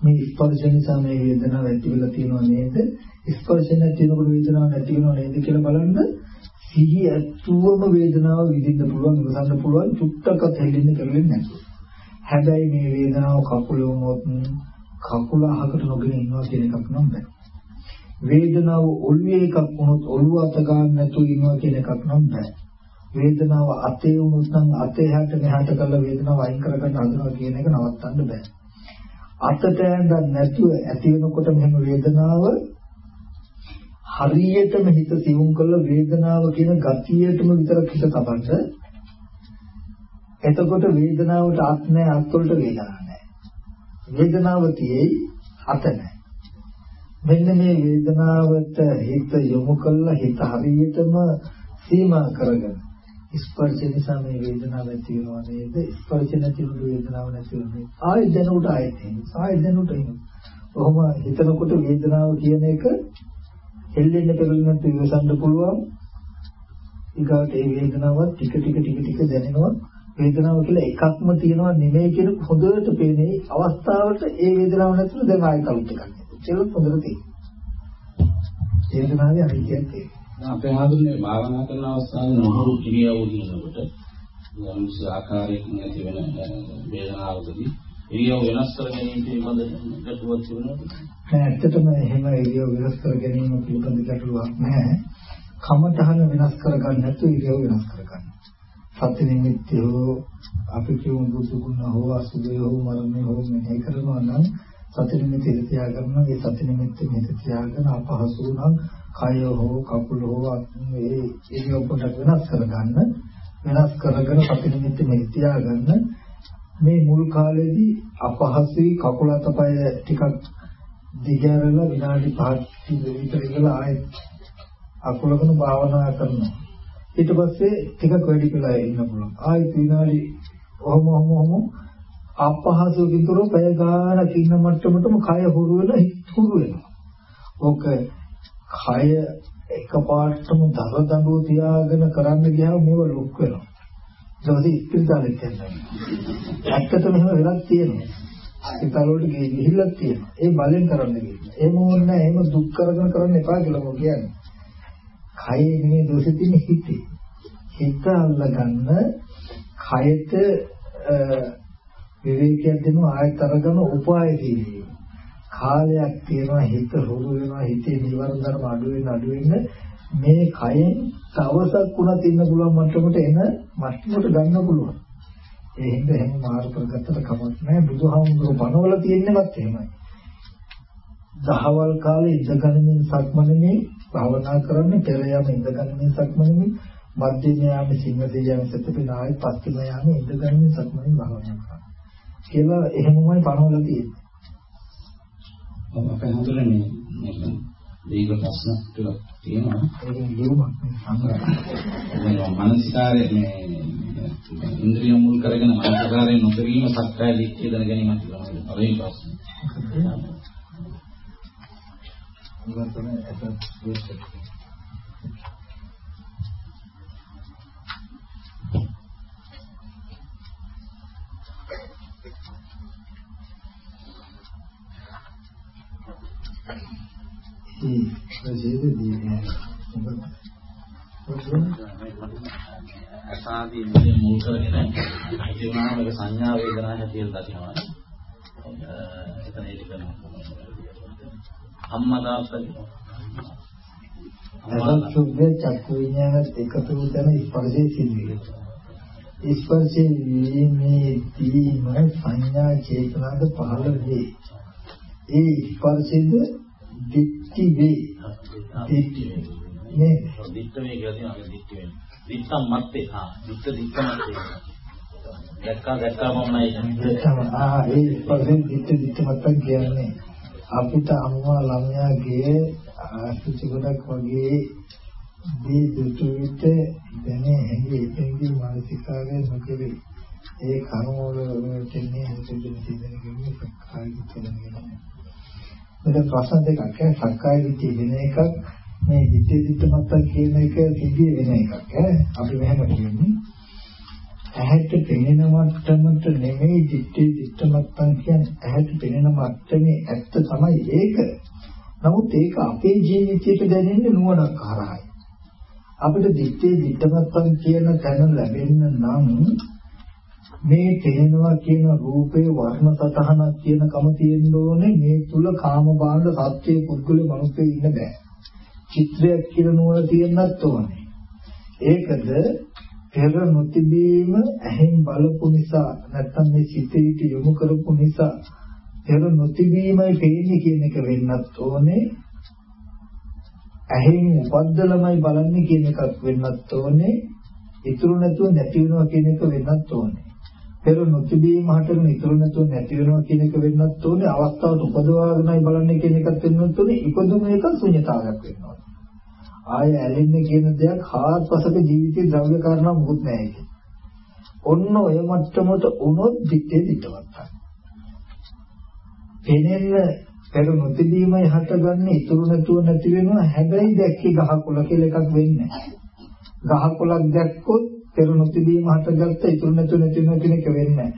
මේ ස්පර්ශ නිසා මේ වේදනාව ඇති වෙලා තියෙනව නේද? ස්පර්ශ නැතිනකොට වේදනාවක් නැති වෙනව නේද කියලා බලන්න සිහි ඇතුවම වේදනාව විඳින්න පුළුවන්, ඉවසන්න පුළුවන්, චුට්ටක්වත් හෙල්ලෙන්න කරන්නේ නැතුව. හැබැයි මේ වේදනාව කකුල වුණොත් කකුල අහකට නොගෙන ඉන්නවා කියන එකක් නම් බෑ. වේදනාව ඔළුවේ එකක් වුණොත් ඔළුව අත ගන්න නැතුව ඉන්නවා කියන එකක් නම් බෑ. වේදනාව අතේ වුණොත් නම් අතේ හැට මෙහාට කරලා වේදනාව අයින් කරගන්න හදනවා කියන එක නවත්තන්න බෑ. අතට ඇඳන් නැතුව ඇති වෙනකොට මෙහෙම වේදනාව හරියටම හිත සිවුම් කළ වේදනාව කියන ගතියටම විතරක් හිත තබන්න එතකොට වේදනාවට අත් නැහැ අත් වලට වේදනාවක් වේදනාව තියෙයි අත නැහැ. මෙන්න මේ වේදනාවට හිත යොමු කළා හිත හරියටම සීමා කරගෙන ස්පර්ශ නිසා මේ වේදනාව ඇති වෙනවා නේද? ස්පර්ශ නැති වුණු වේදනාව නැති වෙන්නේ. ආයෙ දැනුට ආයෙත් ආයෙ දැනුට එන්නේ. ඔහොම හිතනකොට වේදනාව කියන එක හෙල්ලෙන්න පෙරලෙන්න ඉවසන්න පුළුවන්. ඊගාට ඒ වේදනාවත් ටික ටික ටික ටික දැනෙනවා. වේදනාව කියලා එකක්ම තියෙනවා නෙමෙයි කියන හොඳට පේන්නේ අවස්ථාවට ඒ වේදනාව නැතුව දැන් ආයෙ කවුත් එකක්. ඒක හොඳට තියෙනවා. වේදනාවේ අනිත්‍යයක් තියෙනවා. අපේ ආධුනික භාවනා කරන අවස්ථාවේ නොහරු ක්‍රියාව දිනනකොට යම්සි ආකාරයකින් ඇති වෙන වේදනාවකදී ඉරියව් වෙනස් කර ගැනීම පිළිබඳ ගැටලුවක් තිබුණාද? නෑ ඇත්තටම එහෙම ඉරියව් වෙනස් කර ගැනීම පිළිබඳ ගැටලුවක් නැහැ. කමතහන වෙනස් කර ගන්න නැතුව ඉරියව් වෙනස් කර ගන්න. සත්‍ය නිමිත්තේ හෝ අපි කියමු බුදු ගුණ හෝ අසුභය හෝ මරණය හෝ මෙහෙ කරනවා නම් සත්‍ය නිමිත්තේ තියාගන්න ඒ සත්‍ය නිමිත්තේ මෙහෙ තියාගෙන අපහසු නම් කය හෝ කකුල හෝ ඒ ඒක පොඩ්ඩක් වෙනස් කරගන්න වෙනස් කරගෙන සත්‍ය නිමිත්තේ මෙහෙ තියාගන්න මේ මුල් කාලේදී අපහසුයි කකුල අතපය ටිකක් දිගහැරලා විනාඩි 5ක් විතර ඉඳලා ආයෙත් අකුලකන භාවනා කරනවා ඊට පස්සේ ටිකක් වැඩි වෙලා ඉන්න පුළුවන්. ආයෙත් විනාඩි ඔහොම ඔහොම ඔහොම අපහසුකින් තොරව පැය ගානක් ඉන්න මට්ටමටම කය හුරු වෙලා හුරු වෙනවා. ඕක කය එකපාරටම දර දඬුව තියාගෙන කරන්න ගියාම මේව ලොක් වෙනවා. ඊට පස්සේ ඉස්පිරිතාලෙත් යනවා. ඇත්තටම එහෙම වෙලක් තියෙනවා. ඉස්පිරිතාල වලට ගිහිල්ලා තියෙනවා. ඒ බලෙන් කරන්න ගිහින්. එහෙම ඕනේ එහෙම දුක් කරගෙන කරන්න එපා කියලා මම කියන්නේ. කයේ නෙමෙයි දෝෂෙ තියෙන්නේ හිතේ. හිත අල්ලගන්න කයට විවේකයක් දෙනවා ආයත අරගෙන උපාය දීලා. කාලයක් තියෙනවා හිත හුරු වෙනවා හිතේ නිවර්ණ ධර්ම අඩු වෙන අඩු වෙන මේ කයෙන් තවසක් උනත් ඉන්න පුළුවන් මට්ටමට එන මට්ටමට ගන්න පුළුවන්. ඒ හින්දා එහෙම මාරු කරගත්තට කමක් නැහැ බුදුහාමුදුරුවෝ බණවල තියෙන්නවත් එහෙමයි. දහවල් කාලේ ඉඳගනිමින් සක්මනමින් භාවනා කරන්න පෙර යම ඉඳගනිමින් සක්මනමින් මධ්‍යම යාම සිංහ දෙවියන් සතපින ආයි පස්තිම යාම ඉඳගනිමින් සක්මනමින් භාවනා කරන්න. කියලා එහෙමමයි පනවලා තියෙන්නේ. අපේ හඳුනන්නේ මේක දීර්ඝ ප්‍රශ්න ටිකක් තියෙනවා. ඒක ලියුමක් මේ මානසිකාරයේ මේ ඉන්ද්‍රිය මුල් කරගෙන මානසිකාරයේ නොකිරීම සත්‍යය දික්කේ දැන ගැනීමක් තියෙනවා. අරේ ප්‍රශ්න. ඒක තමයි ඒක ඒ ප්‍රජේදී අසාදී ඉන්නේ මුල් කරගෙන හිතේමාම එක සංඥා වේදනා හැටියට දකිනවා. එතන ඒක කරනවා. අම්මා තාත්තා අසත් සුද්ධ චක්කු විඥානත් එකතු වෙන ස්පර්ශයේ සිදුවේ. ස්පර්ශයේ වීමේදීම සංඥා චේතනාද පහළ වේ. ඒ ස්පර්ශෙද දික්ටි වේ. දික්ටි නේ දික්ක වේ කියලා තියෙනවා දික්ක වේ. දික්කම් මත්තේ හා දික්ක දික්ක මත්තේ. දැක්කා දැක්කා මමයි දෙකම ආ ඒ ස්පර්ශෙන් දික්ටි දික්ක මත්තන් කියන්නේ අපිට අම්මා ළමයාගේ ආශිචි ගොඩක් වගේ දී දුතු විට දැනේ හැඟි එතෙන්දී මානසිකාරය නොකෙවේ. ඒ කර්ම වල තෙන්නේ හිතෙන් තියෙන කෙනෙක් සක්කාය විතරනේ. මෙතන ප්‍රශ්න දෙකක් ඈ සක්කාය විචි වෙන එකක් මේ හිතේ දිට්ඨමත්ත කියන එක සිද්ධිය වෙන එකක් ඈ අපි මෙහෙම කියන්නේ ඇහැට පෙනෙන මට්ටමට නෙමෙයි දිට්ඨි දිට්ඨමත්තන් කියන්නේ ඇහැට පෙනෙන මට්ටමේ ඇත්ත තමයි ඒක. නමුත් ඒක අපේ ජීවිතයට දැනෙන්නේ නුවණක් හරහායි. අපිට දිත්තේ දිත්තමත්පන් කියන තැන ලැබෙන්න නම් මේ තේනවා කියන රූපේ වර්ණ සතහනක් කියන කම තියෙන්න ඕනේ මේ තුල කාම බාහිර සත්‍ය පුද්ගල මනුස්සයෙ ඉන්න බෑ චිත්‍රයක් කියලා නුවණ තියෙන්නත් ඕනේ ඒකද පෙර නොතිබීම ඇහෙන් බලපු නිසා නැත්තම් මේ සිතේට යොමු කරපු නිසා පෙර නොතිබීමයි පේන්නේ කියන එක වෙන්නත් ඕනේ ඇහෙන් උපද්දලමයි බලන්නේ කියන එකක් වෙන්නත් ඕනේ. ඉතුරු නැතුව නැති වෙනවා කියන එක වෙන්නත් ඕනේ. පෙර නොතිබීම හටගෙන ඉතුරු නැතුව නැති වෙනවා කියන එක වෙන්නත් ඕනේ. අවස්ථාවට උපදවාගෙනයි බලන්නේ කියන එකත් වෙන්නත් ඕනේ. ඉපදුම එක ශුන්‍යතාවයක් වෙනවා. ආය ඇලෙන්නේ කියන දෙයක් හාත්පසක ජීවිතේ ද්‍රව්‍ය කාරණා මොකුත් නැහැ ඒක. ඔන්න ඔය මට්ටමට උනොත් පිටේ පිටවත්. පෙනෙන්න පෙර නොතිබීමයි හටගන්නේ ඉතුරු නැතුව නැති වෙනවා හැබැයි දැක්කේ ගහකොළ කියලා එකක් වෙන්නේ ගහකොළක් දැක්කොත් පෙර නොතිබීම හටගත්ත ඉතුරු නැතුව නැති වෙනවා කියන එක වෙන්නේ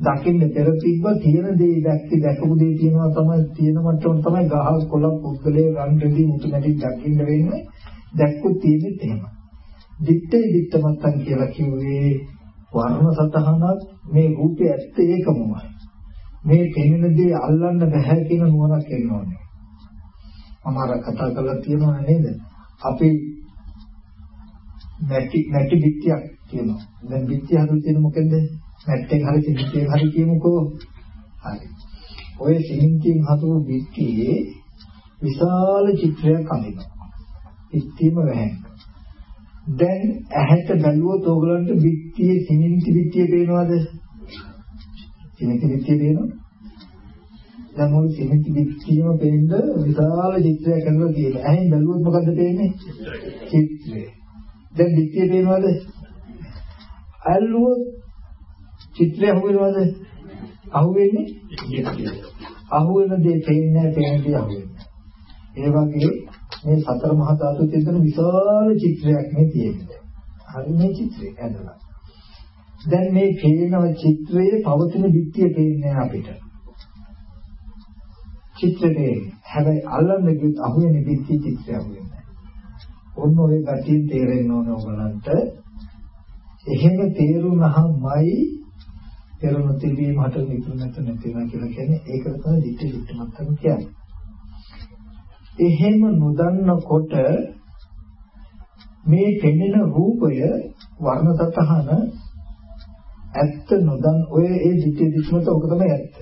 දකින්න පෙර තිබ්බ තියෙන දේ දැක්කේ දැකපු දේ තියෙනවා තමයි තියෙන මට්ටම තමයි ගහකොළ පුද්ගලයේ රන් රෙදි මුතු නැටි දකින්න වෙන්නේ දැක්කොත් තියෙන්නේ එහෙම දිත්තේ දිත්තමත්තන් කියලා කිව්වේ වර්ණ සතහනක් මේ රූපේ ඇත්ත ඒකමයි මේ පෙනෙන දේ අල්ලන්න බෑ කියන නුවණක් එන්න ඕනේ. මම අර කතා කරලා තියෙනවා නේද? අපි නැටි නැටි පිටියක් කියනවා. දැන් පිටිය හදලා තියෙන මොකෙන්ද? නැට්ටෙන් හරි සිමෙන්තියෙන් හරි කියමුකෝ. හරි. ඔය සිමෙන්තියෙන් හදපු පිටියේ විශාල චිත්‍රයක් අඳිනවා. පිටියම වැහෙනවා. දැන් ඇහැට බැලුවොත් ඕගලන්ට පිටියේ සිමෙන්ති පිටිය පේනවද? සිමෙන්ති පිටිය පේනවා. දැන් මොකද සිමෙන්ති පිටියම පේන්න විශාල චිත්‍රයක් කරලා තියෙනවා. ඇහෙන් බැලුවොත් මොකද්ද පේන්නේ? චිත්‍රය. දැන් පිටිය පේනවද? අල්ලුවොත් චිත්‍රය අහුවෙනවද? අහුවෙන්නේ චිත්‍රය. අහුවෙන දේ පේන්නේ නැහැ, පේන දේ අහුවෙන්නේ. ඒ වගේ මේ සතර මහා ධාතු තියෙන විශාල චිත්‍රයක් මේ තියෙන්නේ. හරි මේ චිත්‍රය ඇඳලා. දැන් මේ පේන චිත්‍රයේ පවතින පිටිය පේන්නේ අපිට. චිත්‍රේ හැබැයි අල්ලන්න ගියත් අහුවෙන පිටිය චිත්‍රය අහුවෙන්නේ. ඔන්න ඔය ගැටින් තේරෙන්න ඕන ඔයගලන්ට. එහෙම තේරුණාමයි පෙරණු තිබීම හට නිකුත් නැත නැතිනවා කියලා කියන්නේ ඒකට තමයි දිට්ඨි දිට්ඨමත්තම කියන්නේ. එහෙම නොදන්නකොට මේ පෙනෙන රූපය වර්ණ සතහන ඇත්ත නොදන් ඔය ඒ දිට්ඨිය දිට්ඨිමත ඔක තමයි ඇත්ත.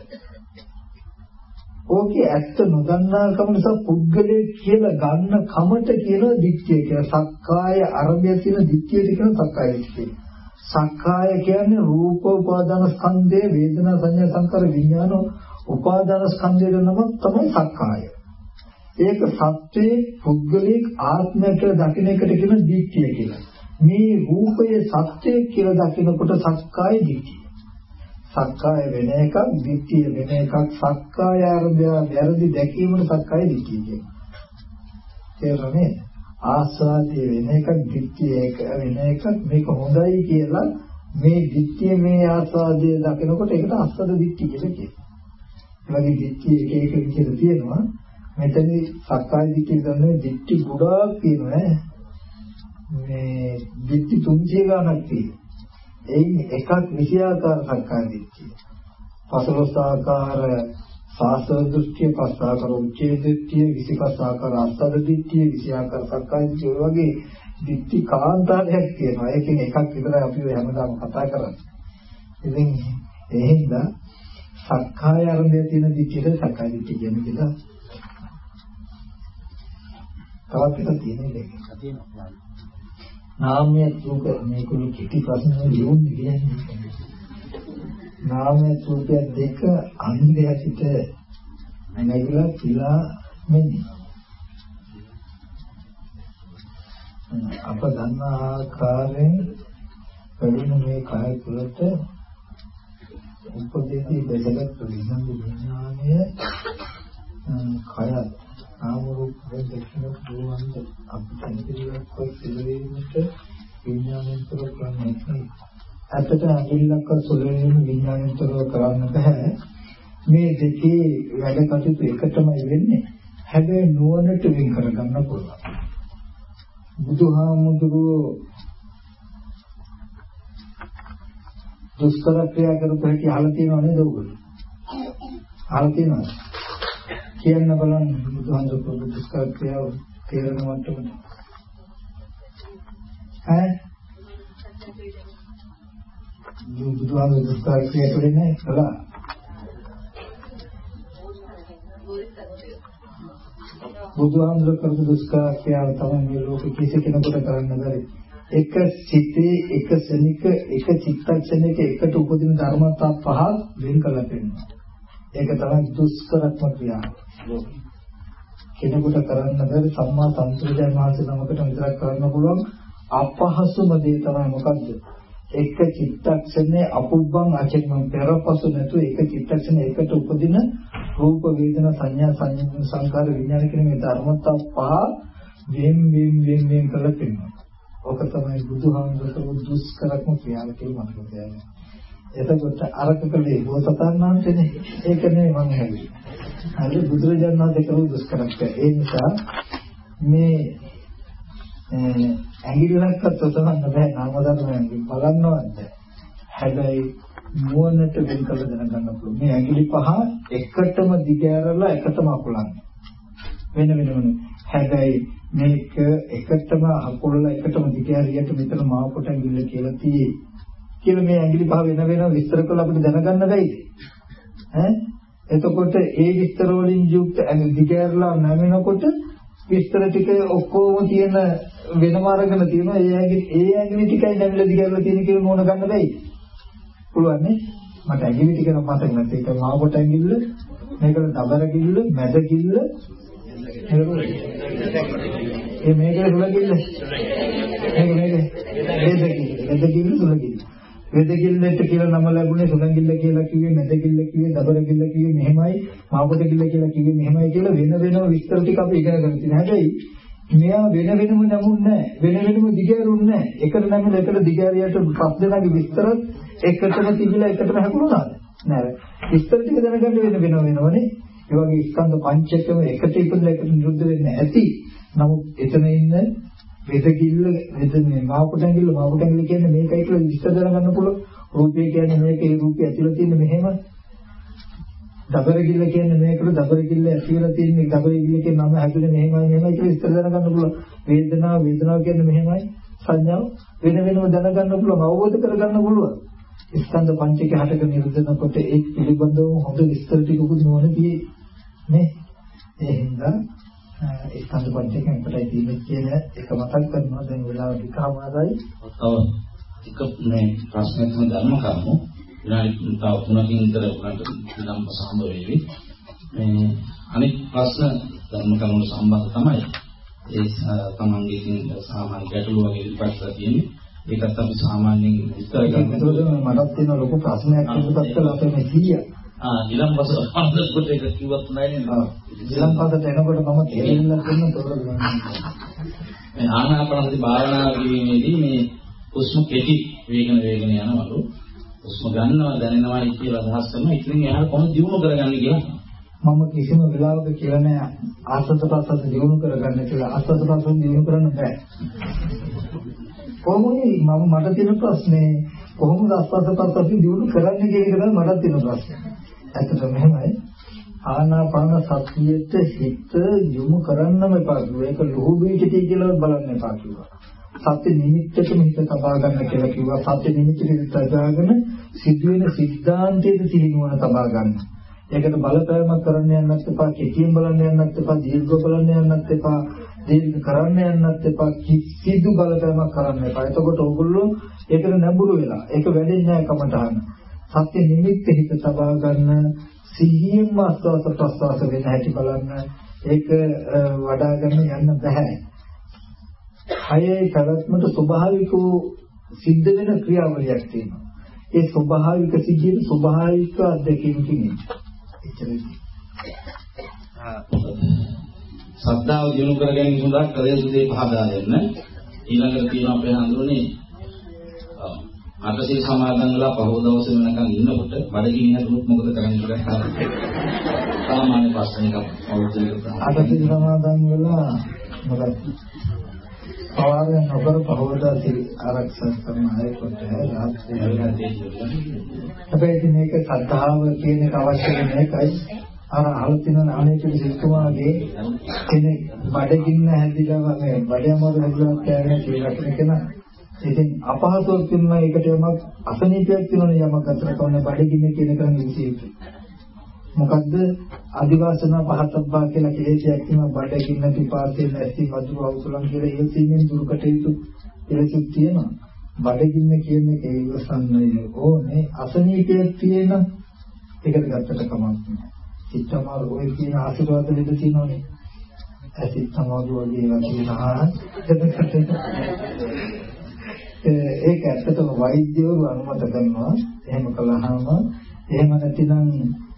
ඕකේ ඇත්ත නොදන්නාකම නිසා පුද්ගලයේ කියලා ගන්න කමට කියනවා දික්තිය කියලා. සක්කාය අරබය තියෙන දික්තියට කියන සක්කාය දික්තිය. සක්කාය කියන්නේ රූප උපාදාන ස්කන්ධය, වේදනා සංඥා සංකාර විඥාන උපාදාන ස්කන්ධය නම තමයි සක්කාය. ඒක සත්‍යයේ පුද්ගලික ආත්මයට දකින්න එකට කියන දික්තිය කියලා. මේ රූපයේ සත්‍යය කියලා දකිනකොට සක්කාය දික්තිය. සක්කාය වෙන එකක්, දිට්ඨිය වෙන එකක්, සක්කාය ආරම්භය වැරදි දැකීමන සක්කාය දිට්ඨිය කියනවා. තේරුණේ? ආස්වාදයේ වෙන එකක්, දිට්ඨිය එක වෙන එකක් මේක හොඳයි කියලා මේ දිට්ඨිය මේ ආස්වාදයේ දකිනකොට ඒකට අස්සද දිට්ඨිය කියලා කියනවා. ඒ වගේ දිට්ඨිය එක එක විදිහට තියෙනවා. මෙතනදී සක්කාය දිට්ඨිය කියන්නේ දිට්ඨි ගොඩාක් තියෙනවා මේ දිට්ඨි 300 ගණක් තියෙනවා. එයින් එකක් විෂයාකාර සක්කාය දිට්ඨිය. පසලොස් ආකාර සාසව දෘෂ්ටිය, පස්සාකාර උච්චේ දෘෂ්ටිය, විසිපස් ආකාර අස්සද දිට්ඨිය, විෂයාකාර සක්කාය දිට්ඨිය වගේ දිට්ඨි කාන්තාරයක් තියෙනවා. ඒකෙන් එකක් විතරයි අපි හැමදාම කතා කරන්නේ. ඉතින් එහෙනම් සක්කාය අරඹය තියෙන දිට්ඨියට සක්කාය දිට්ඨිය කියන්නේ කියලා තවත් එකක් තියෙනවා ඒක. නාමය රූප මේකුළු කිටි ප්‍රශ්න ලියුන්නේ කියන්නේ නාමය රූප දෙක අන්ධයසිත නැගිලා පිලා මෙන්නේ අප දන්න ආකාරයෙන් වැඩිම මේ කය තුළට උපදේශී බෙදගත් විසඳු විඥානය කයත් නාම රූප දෙකම පුළුවන් අපිට ඉදිරියට කොයි පිළිවෙලකට විඥාණයෙන් තොර කරන්නේ නැහැ. ඇත්තට අඟිල්ලක් සොලෙන් විඥාණයෙන් තොර කරන්න බෑ. මේ දෙකේ වැඩ කටයුතු එකටමයි වෙන්නේ. හැබැයි නුවණට වෙන් කරගන්න පුළුවන්. බුදුහාමුදුරුවෝ දුෂ්කර ක්‍රියා කරපු හැටි අහලා තියෙනව නේද ඔයගොල්ලෝ? අහලා තියෙනවද? කියන්න බලන්න බුදුහාමුදුරු ප්‍රබුද්ධ දුෂ්කරක්‍රියාව තේරෙන මට්ටමට. ඈ? බුදුහාමුදුරු දුෂ්කරක්‍රියාව කරේ නැහැ කළා. බුදුහාමුදුරු කරපු දුෂ්කරක්‍රියාව තමයි මේ ලෝකෙ කිසි කෙනෙකුට කරන්න බැරි. එක සිතේ එක ශනික එක චිත්තක්ෂණයක එකට උපදින ධර්මතා පහ වෙන් කළ පෙන්නනවා. ඒක තමයි දුෂ්කරත්ම ක්‍රියාව. කෙනෙකුට කරන්න බැරි සම්මා සම්ප්‍රදාය මාසේ නමකට විතරක් කරන්න පුළුවන් අපහසුම දේ තමයි මොකද්ද? එක චිත්තක්ෂණේ අපුබ්බං අචෙක්මන් පෙරපසු නැතු එක චිත්තක්ෂණේ එකට උපදින රූප වේදනා සංඥා සංඥා සංකාර විඥාන කියන මේ ධර්මතා පහ වෙන් වෙන් වෙන් වෙන් කරලා තියෙනවා. ඔක තමයි බුදුහාමුදුරුවෝ දුෂ්කරකම ක්‍රියාව කියලා මතක තියාගන්න. එතකොට අරක කලේ බෝසතාණන් වහන්සේනේ. ඒක නෙමෙයි මම හැදුවේ. හරි බුදුරජාණන් වහන්සේ කරු දුෂ්කරක්ක. ඒ නිසා මේ ඇඟිල්ලක්වත් ඔතනන්න බෑ නාම ධර්මයන් බලන්නවත්. හැබැයි නුවණට වෙන් කළ දැනගන්න පුළුවන්. මේ ඇඟිලි පහ එකටම දිගෑරලා එකටම අකුලන්නේ. වෙන වෙනම හැබැයි මේක එකටම අකුලලා එකටම දිගෑරියට මෙතන මාව කොට ඇඟිල්ල කියලා තියෙන්නේ. කියලා මේ ඇඟිලි පහ වෙන වෙනම විස්තර කරලා අපිට දැනගන්න බැයිද? ඈ එතකොට ඒ විස්තර වලින් යුක්ත දිගෑරලා නැමෙනකොට විස්තර ටික ඔක්කොම තියෙන වෙනම අරගෙන තියෙනවා. ඒ ඇඟිලි ඒ ඇඟිලි ටිකයි නැමිලා දිගෑරලා තියෙන කියලා මොන ගන්න බැයි. පුළුවන් නේ? මට ඇඟිලි ටික නම් මතක නැති ඒක මාකොට ඇඟිල්ල මේකට දබර කිල්ල මැද කිල්ල ඒ මේකේ සුල කිල්ල මේක මේක. මේක කිල්ල මේක කිල්ල සුල කිල්ල වෙදගිල්ලට කියලා නම ලැබුණේ සුලංගිල්ල කියලා කිව්වේ මෙදගිල්ල කිව්වේ දබරගිල්ල කිව්වේ මෙහෙමයි මාපොටගිල්ල කියලා කිව්වේ මෙහෙමයි කියලා වෙන වෙනම විස්තර ටික අපි ඉගෙන ගන්න තියෙනවා. හැබැයි මෙයා වෙන වෙනම නමුන්නේ වෙන වෙනම දිගෑරුන්නේ එකට නම් එකට දිගෑරියට පස් දෙනාගේ විස්තර එකටම තිබිලා එකටම හැකුණාද? නෑ. විස්තර ටික දැනගන්න වෙන වෙනම වෙනවනේ. ඒ වගේ ස්කන්ධ පංචකම එකට ඉපදලා එකට නිරුද්ධ වෙන්නේ ඇති. නමුත් එතන ඉන්න වෙදකිල්ල වෙද මේ මාපුටැඟිල්ල මාපුටැඟිල්ල කියන්නේ මේකයි කියලා විස්තර කරගන්න පුළුවන්. රූපය කියන්නේ මේකේ රූපය ඇතුළේ තියෙන මෙහෙම. දබරකිල්ල කියන්නේ මේකට දබරකිල්ල ඇතුළේ තියෙන දබරකිල්ල කියන නම හැදුනේ මෙහෙමයි මෙහෙමයි කියලා විස්තර කරගන්න පුළුවන්. වේදනාව වේදනාව කියන්නේ මෙහෙමයි. සංඥාව වෙන වෙනම දැනගන්න පුළුවන්. අවබෝධ කරගන්න පුළුවන්. ස්කන්ධ පංචකය හටගෙන නිරුද්ධනකොට ඒ පිළිබඳව හොඳ විස්තර ටිකකුත් නොවනදී නේ ඒ හින්දා ඒ ස්කන්ධ පංචකයෙන් කොටයි තියෙන්නේ කියන එක මතක් කරනවා දැන් වෙලාව ටිකමාරයි තව එක මේ ප්‍රශ්නයක් තමයි ධර්ම කර්මෝ විනාඩි තව තුනකින් විතර උගන්ට නම් සම්බ වෙවි මේ අනිත් ප්‍රශ්න ධර්ම කර්ම සම්බන්ධ තමයි. ඒ තමන්ගේ ඉතින් සාමාන්‍ය ගැටලු වගේ ඉස්සරහ තියෙන්නේ. ඒකත් අපි සාමාන්‍යයෙන් විස්තර කරනවා මටත් තියෙන ලොකු ප්‍රශ්නයක් ඉස්සරහට කළා අපේ මේ 100 ආ ඊළම්පස අන්දකොට ඒක කිව්වත් නැහැ නේද? ඊළම්පසට එනකොට මම තේරෙන්න තියෙන තොරතුරු මේ ආනාපානසති භාවනා කිරීමේදී මේ හුස්ම කෙටි වේගන වේගන යනවලු. හුස්ම ගන්නවා දැනෙනවා කියලා අදහස් කරනවා. ඉතින් එහා කොහොමද දිනු කරගන්නේ කියලා. මම කිසිම වෙලාවක කියලා නෑ ආස්වාද ප්‍රසන්න දිනු කරගන්න කියලා. ආස්වාද ප්‍රසන්න දිනු කරන්න බෑ. කොහොමද මම මට තියෙන ප්‍රශ්නේ කොහොමද ආස්වාද ප්‍රසන්න දිනු කරන්නේ කියන එක තමයි මට තියෙන ප්‍රශ්නේ. ඇත්තට මෙහෙමයි ආනාපාන සතියෙත් හිත යොමු කරන්නම එපා. ඒක ලෝභී පිටි කියලා බලන්න එපා කිව්වා. සත්‍ය නිමිත්තටම හිත තබා ගන්න කියලා කිව්වා. සත්‍ය නිමිත්තට හිත තබාගෙන සිදුවෙන සිද්ධාන්තයේ සිහිනුවන තබා ගන්න. ඒකට බලපෑමක් කරන්න යන්නත් එපා, කෙටියෙන් බලන්න යන්නත් එපා, දීර්ඝ බලන්න යන්නත් එපා, දීර්ඝ කරන්න යන්නත් එපා, කිසිදු බලපෑමක් කරන්න එපා. එතකොට ඕගොල්ලෝ ඒකට නැඹුරු වෙලා. ඒක වැඩෙන්නේ නැහැ කමටහන. සත්‍ය නිමිත්ත හිත තබා ගන්න සිහියෙන්ම අස්වාස ප්‍රස්වාස වෙන හැටි බලන්න ඒක වඩා ගන්න යන්න බෑ. කයේ පැවැත්මට ස්වභාවික සිද්ධ වෙන ක්‍රියාවලියක් තියෙනවා. ඒ ස්වභාවික සිද්ධියේ ස්වභාවික අධ්‍යක්ෂකින් එච්චරයි. සද්ධාව දිනු කර ගැනීම සඳහා කළ යුතු දේ පහදා දෙන්න. ඊළඟට තියෙනවා අපේ හඳුනේ අටසිල් සමාදන් වෙලා පහව දවසේ වෙනකන් ඉන්නකොට බඩගිනි හැදුනොත් මොකද කරන්නේ කියලා සාමාන්‍ය ප්‍රශ්න එකක් අවුරුද්දකට අටසිල් සමාදන් වෙලා මොකද පවාරය නොකර පහවදාසිල් ආරක්ෂා කරන අයකට හැබැයි මේක සද්ධාව කියන එක අවශ්‍ය මේකයි අර අහලා තියෙන අනේක සිස්තුමාගේ කෙනෙක් බඩගින්න හැදිලා මේ බඩයමවල හැදිලා කෑගෙන කියලා කෙනා. ඉතින් අපහසුයක් තියෙනවා. ඒකට යමක් අසනීපයක් තියෙනවා යමක් අතර කවන්න බඩගින්න කියන එක නිවිසියුතු. මොකද්ද අදිවාසන පහතබ්බා කියලා කෙලෙසයක් තියෙනවා බඩගින්න පිපාසය නැති මధుර අවසලම් කියලා ඉවසීමෙන් දුරුකට යුතු කෙලෙසක් තියෙනවා. බඩගින්න කියන එක ඉවසන්නේ ඕනේ අසනීපයක් තියෙන ඒකට ගත්තට කමක් නැහැ. චිත්තමාර ඔය කියන ආශිර්වාද දෙක තියෙනවනේ. ඇසිත් සමාධි වගේ ඒවා කියනවා. ඒක ඇත්තටම වෛද්‍යවරු අනුමත කරනවා එහෙම කළාම එහෙම නැතිනම්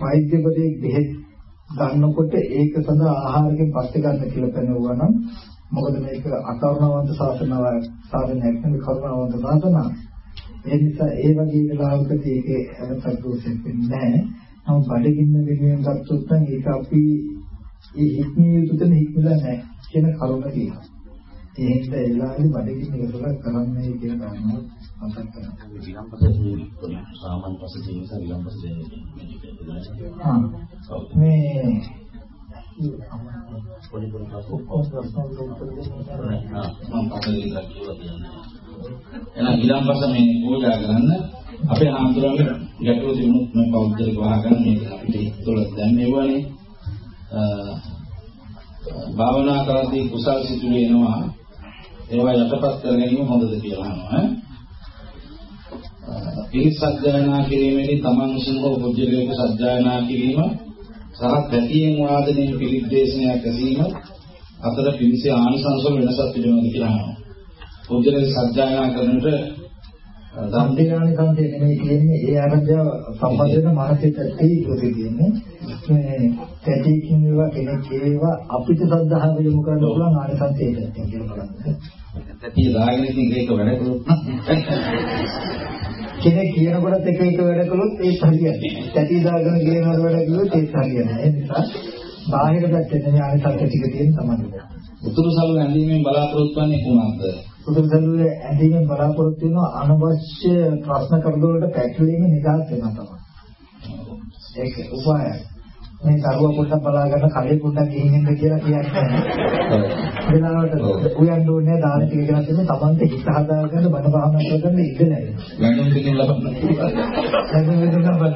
වෛද්‍යවරයෙක් බෙහෙත් ගන්නකොට ඒක සඳහා ආහාරයෙන් පස්සේ ගන්න කියලා පෙන්වුවා නම් මොකද මේක අකරුණාවන්ත ශාසනාව සාධනයක් නෙවෙයි කරුණාවන්ත ශාසනාව. ඒ නිසා ඒ වගේ වෙලාවකදී ඒකේ හැමතක් දෝෂයක් වෙන්නේ නැහැ. නමුත් බඩගින්න වෙනුවෙන් ගත්තොත් නම් ඒක අපි ඒ හික්මිය යුතු තැන හික්මලා නැහැ කියන කරුණ කියනවා. ඒ හින්දා ඒ වෙලාවේ බඩගින්න ඉවසලා කරන්නේ කියලා ගන්නවා මතක් කරගන්න. විලම්පස ජීවිතය සාමාන්‍ය පස ජීවිත විලම්පස ජීවිතය. මේ පොඩි පොඩි ප්‍රශ්න මම තියෙනවා. එහෙනම් විලම්පස මේ පූජා කරන්න අපේ ආන්දරංග ගැටලු තිබුණොත් මේ පෞද්ගලික වහගන්න මේක අපිට තුල දැන් මෙවනේ භාවනා කරද්දී කුසල් සිදු වෙනවා ඒවා යටපත් කර ගැනීම හොඳද කියලා අහනවා. පිරිත් සත්‍යයනා කිරීමේදී තමන් විසින් හෝ පුජ්‍යලයක සත්‍යයනා කිරීම සහ පැතියෙන් වාදනයේ පිරිත් දේශනයක් ඇසීම අතර පිරිසේ ආනිසංස වෙනසක් තිබෙනවද කියලා අහනවා. පුජ්‍යලයක සත්‍යයනා කරනට සම්පේනානි සම්පේ නෙමෙයි කියන්නේ ඒ ආරම්භය සම්බන්ධ වෙන මානසික පැත්තේ ඉන්නේ තියෙන්නේ මේ පැටිකින් ඒවා කෙනෙක් ඒවා අපිට සද්ධාව යොමු කරන්න පුළුවන් ආනිසංසයට බලන්න. පැටිය දාගෙන ඉතින් ඒක වැඩ කළොත් කෙනෙක් කියනකොටත් එක එක වැඩ කළොත් ඒක හරියන්නේ. පැටිය දාගෙන කියන වැඩ කළොත් ඒක හරියන්නේ. ඒ නිසා බාහිර පැත්තේ නෙමෙයි ආනිසංස ටික තියෙන තමයි. උතුරු සළු ඇඳීමෙන් බලාපොරොත්තු වෙන්නේ කොහොමද? සුදුසුලුවේ ඇඳීමෙන් බලාපොරොත්තු වෙන අනවශ්‍ය ප්‍රශ්න කරදරවලට පැටලීම නිදහස් වෙනවා තමයි. ඒක උපායයි. මේ කරුව පොඩ්ඩක් බලා ගන්න කලේ පොඩ්ඩක් ගිහින් ඉන්න කියලා කියන්නේ. වෙලාවට උයන් ඕනේ දාන ටික කියලා තියෙන තමන්ට හිත හදාගන්න බණ භාවනා කරගන්න ඉඩ නැහැ. ගණන් දෙකෙන් ලබන්න. දැන් මෙතන බලන්න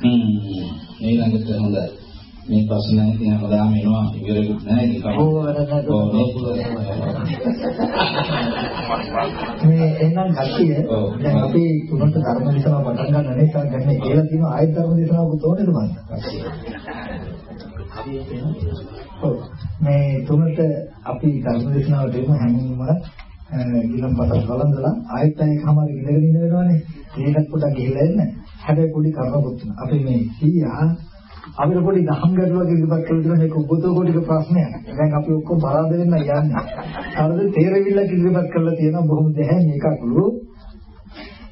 හ්ම් ඊළඟට හොඳයි. මේ ප්‍රශ්න ඉතින් හැමදාම එනවා. ඉවරෙකුත් නැහැ ඒක මේ එහෙනම් කට්ටිය දැන් අපි තුනට ධර්ම දේශනාව පටන් ගන්න දැන් මේ කියලා තියෙන ආයත ධර්ම දේශනාවකුත් ඕනේද මන්ද මේ? තුනට අපි ධර්ම දේශනාව දෙමු හැමෝම ගිලම් පතක් බලන්දලා ආයත් එකමාර ඉඳගෙන ඉන්න වෙනවනේ. ඒකත් පොඩක් ගිහිලා එන්න. හැබැයි පොඩි කරුණකුත්. අපි මේ සීයා අපිට පොඩි දහම් ගැටලුවක් ඉදිරිපත් කළ දෙන මේක උබතෝ කොටික ප්‍රශ්නයක්. දැන් අපි ඔක්කොම බලාද වෙන්න යන්නේ. හරිද තේරවිල්ලක් ඉදිරිපත් කරලා තියෙනවා බොහොම දැහැන් එකක්ලු.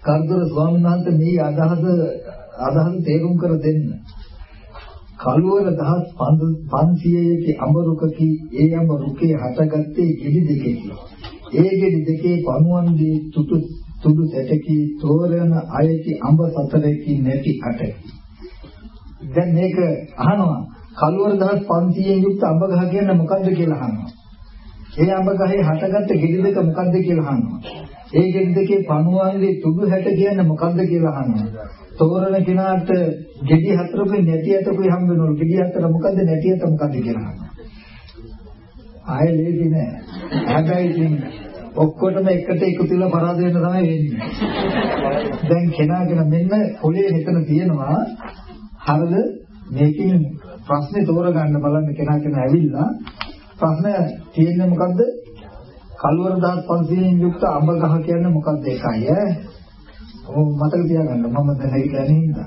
කර්දර ස්වාමීන් වහන්සේ මේ අදහස අදහස තේරුම් කර දෙන්න. කලුවර දහස් 500 අඹරුකකි ඒ අඹ රුකේ හටගත්තේ ගෙඩි දෙකකි. ඒ ගෙඩි දෙකේ පණුවන්ගේ තුතු තුඩු සැටකි තෝරන අයති අඹ සතරකි නැති අටකි. දැන් මේක අහනවා කලවර දහස් 500න් යුක්ත අඹ ගහ කියන්නේ මොකද්ද කියලා අහනවා. ඒ අඹ ගහේ හටගත්ත ගෙඩි දෙක මොකද්ද කියලා අහනවා. ඒ ගෙඩි දෙකේ පණුවන්ගේ තුඩු හැට කියන්නේ මොකද්ද කියලා අහනවා. තෝරන කෙනාට ගෙඩි හතරකුයි නැටි හතරකුයි හම්බ වෙනවලු. ගෙඩි හතර මොකද්ද නැටි හතර මොකද්ද කියලා අහනවා. ආයෙ ලේසි නෑ. හැබැයි ඉතින් ඔක්කොටම එකට එකතු වෙලා පරාද වෙන්න තමයි වෙන්නේ. දැන් කෙනාගෙන මෙන්න පොලේ මෙතන තියෙනවා හරිද මේකෙන් ප්‍රශ්නේ තෝරගන්න බලන්න කෙනා කෙනා ඇවිල්ලා ප්‍රශ්න තියෙන්නේ මොකද්ද? කලවර 1500න් යුක්ත අඹ ගහ කියන්නේ මොකක්ද ඒකයි ඈ? ඔව් මතක තියාගන්න මම දැන් ඒක කියන්නේ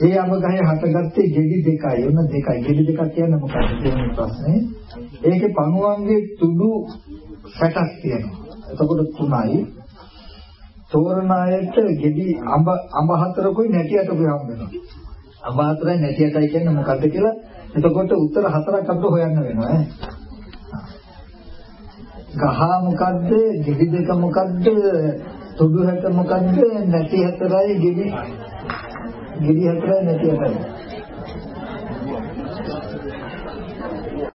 ඒ අඹ ගහේ හටගත්තේ ගෙඩි දෙකයි ඔන්න දෙකයි. ගෙඩි දෙකක් කියන්නේ මොකක්ද කියන ප්‍රශ්නේ. ඒකේ පණුවන්ගේ තුඩු 60ක් තියෙනවා. එතකොට තුනයි. තෝරණායට ගෙඩි අඹ අඹ හතරකුයි නැටි අටකුයි හම්බ වෙනවා. අමාත්‍රයි නැති එකයි කියන්නේ මොකද්ද කියලා එතකොට උත්තර හතරක් අපිට හොයන්න වෙනවා ඈ. ගහ මොකද්ද? ගෙඩි දෙක මොකද්ද? තුඩු හැට මොකද්ද? නැති හතරයි ගෙඩි ගෙඩි හතරයි නැති හතරයි.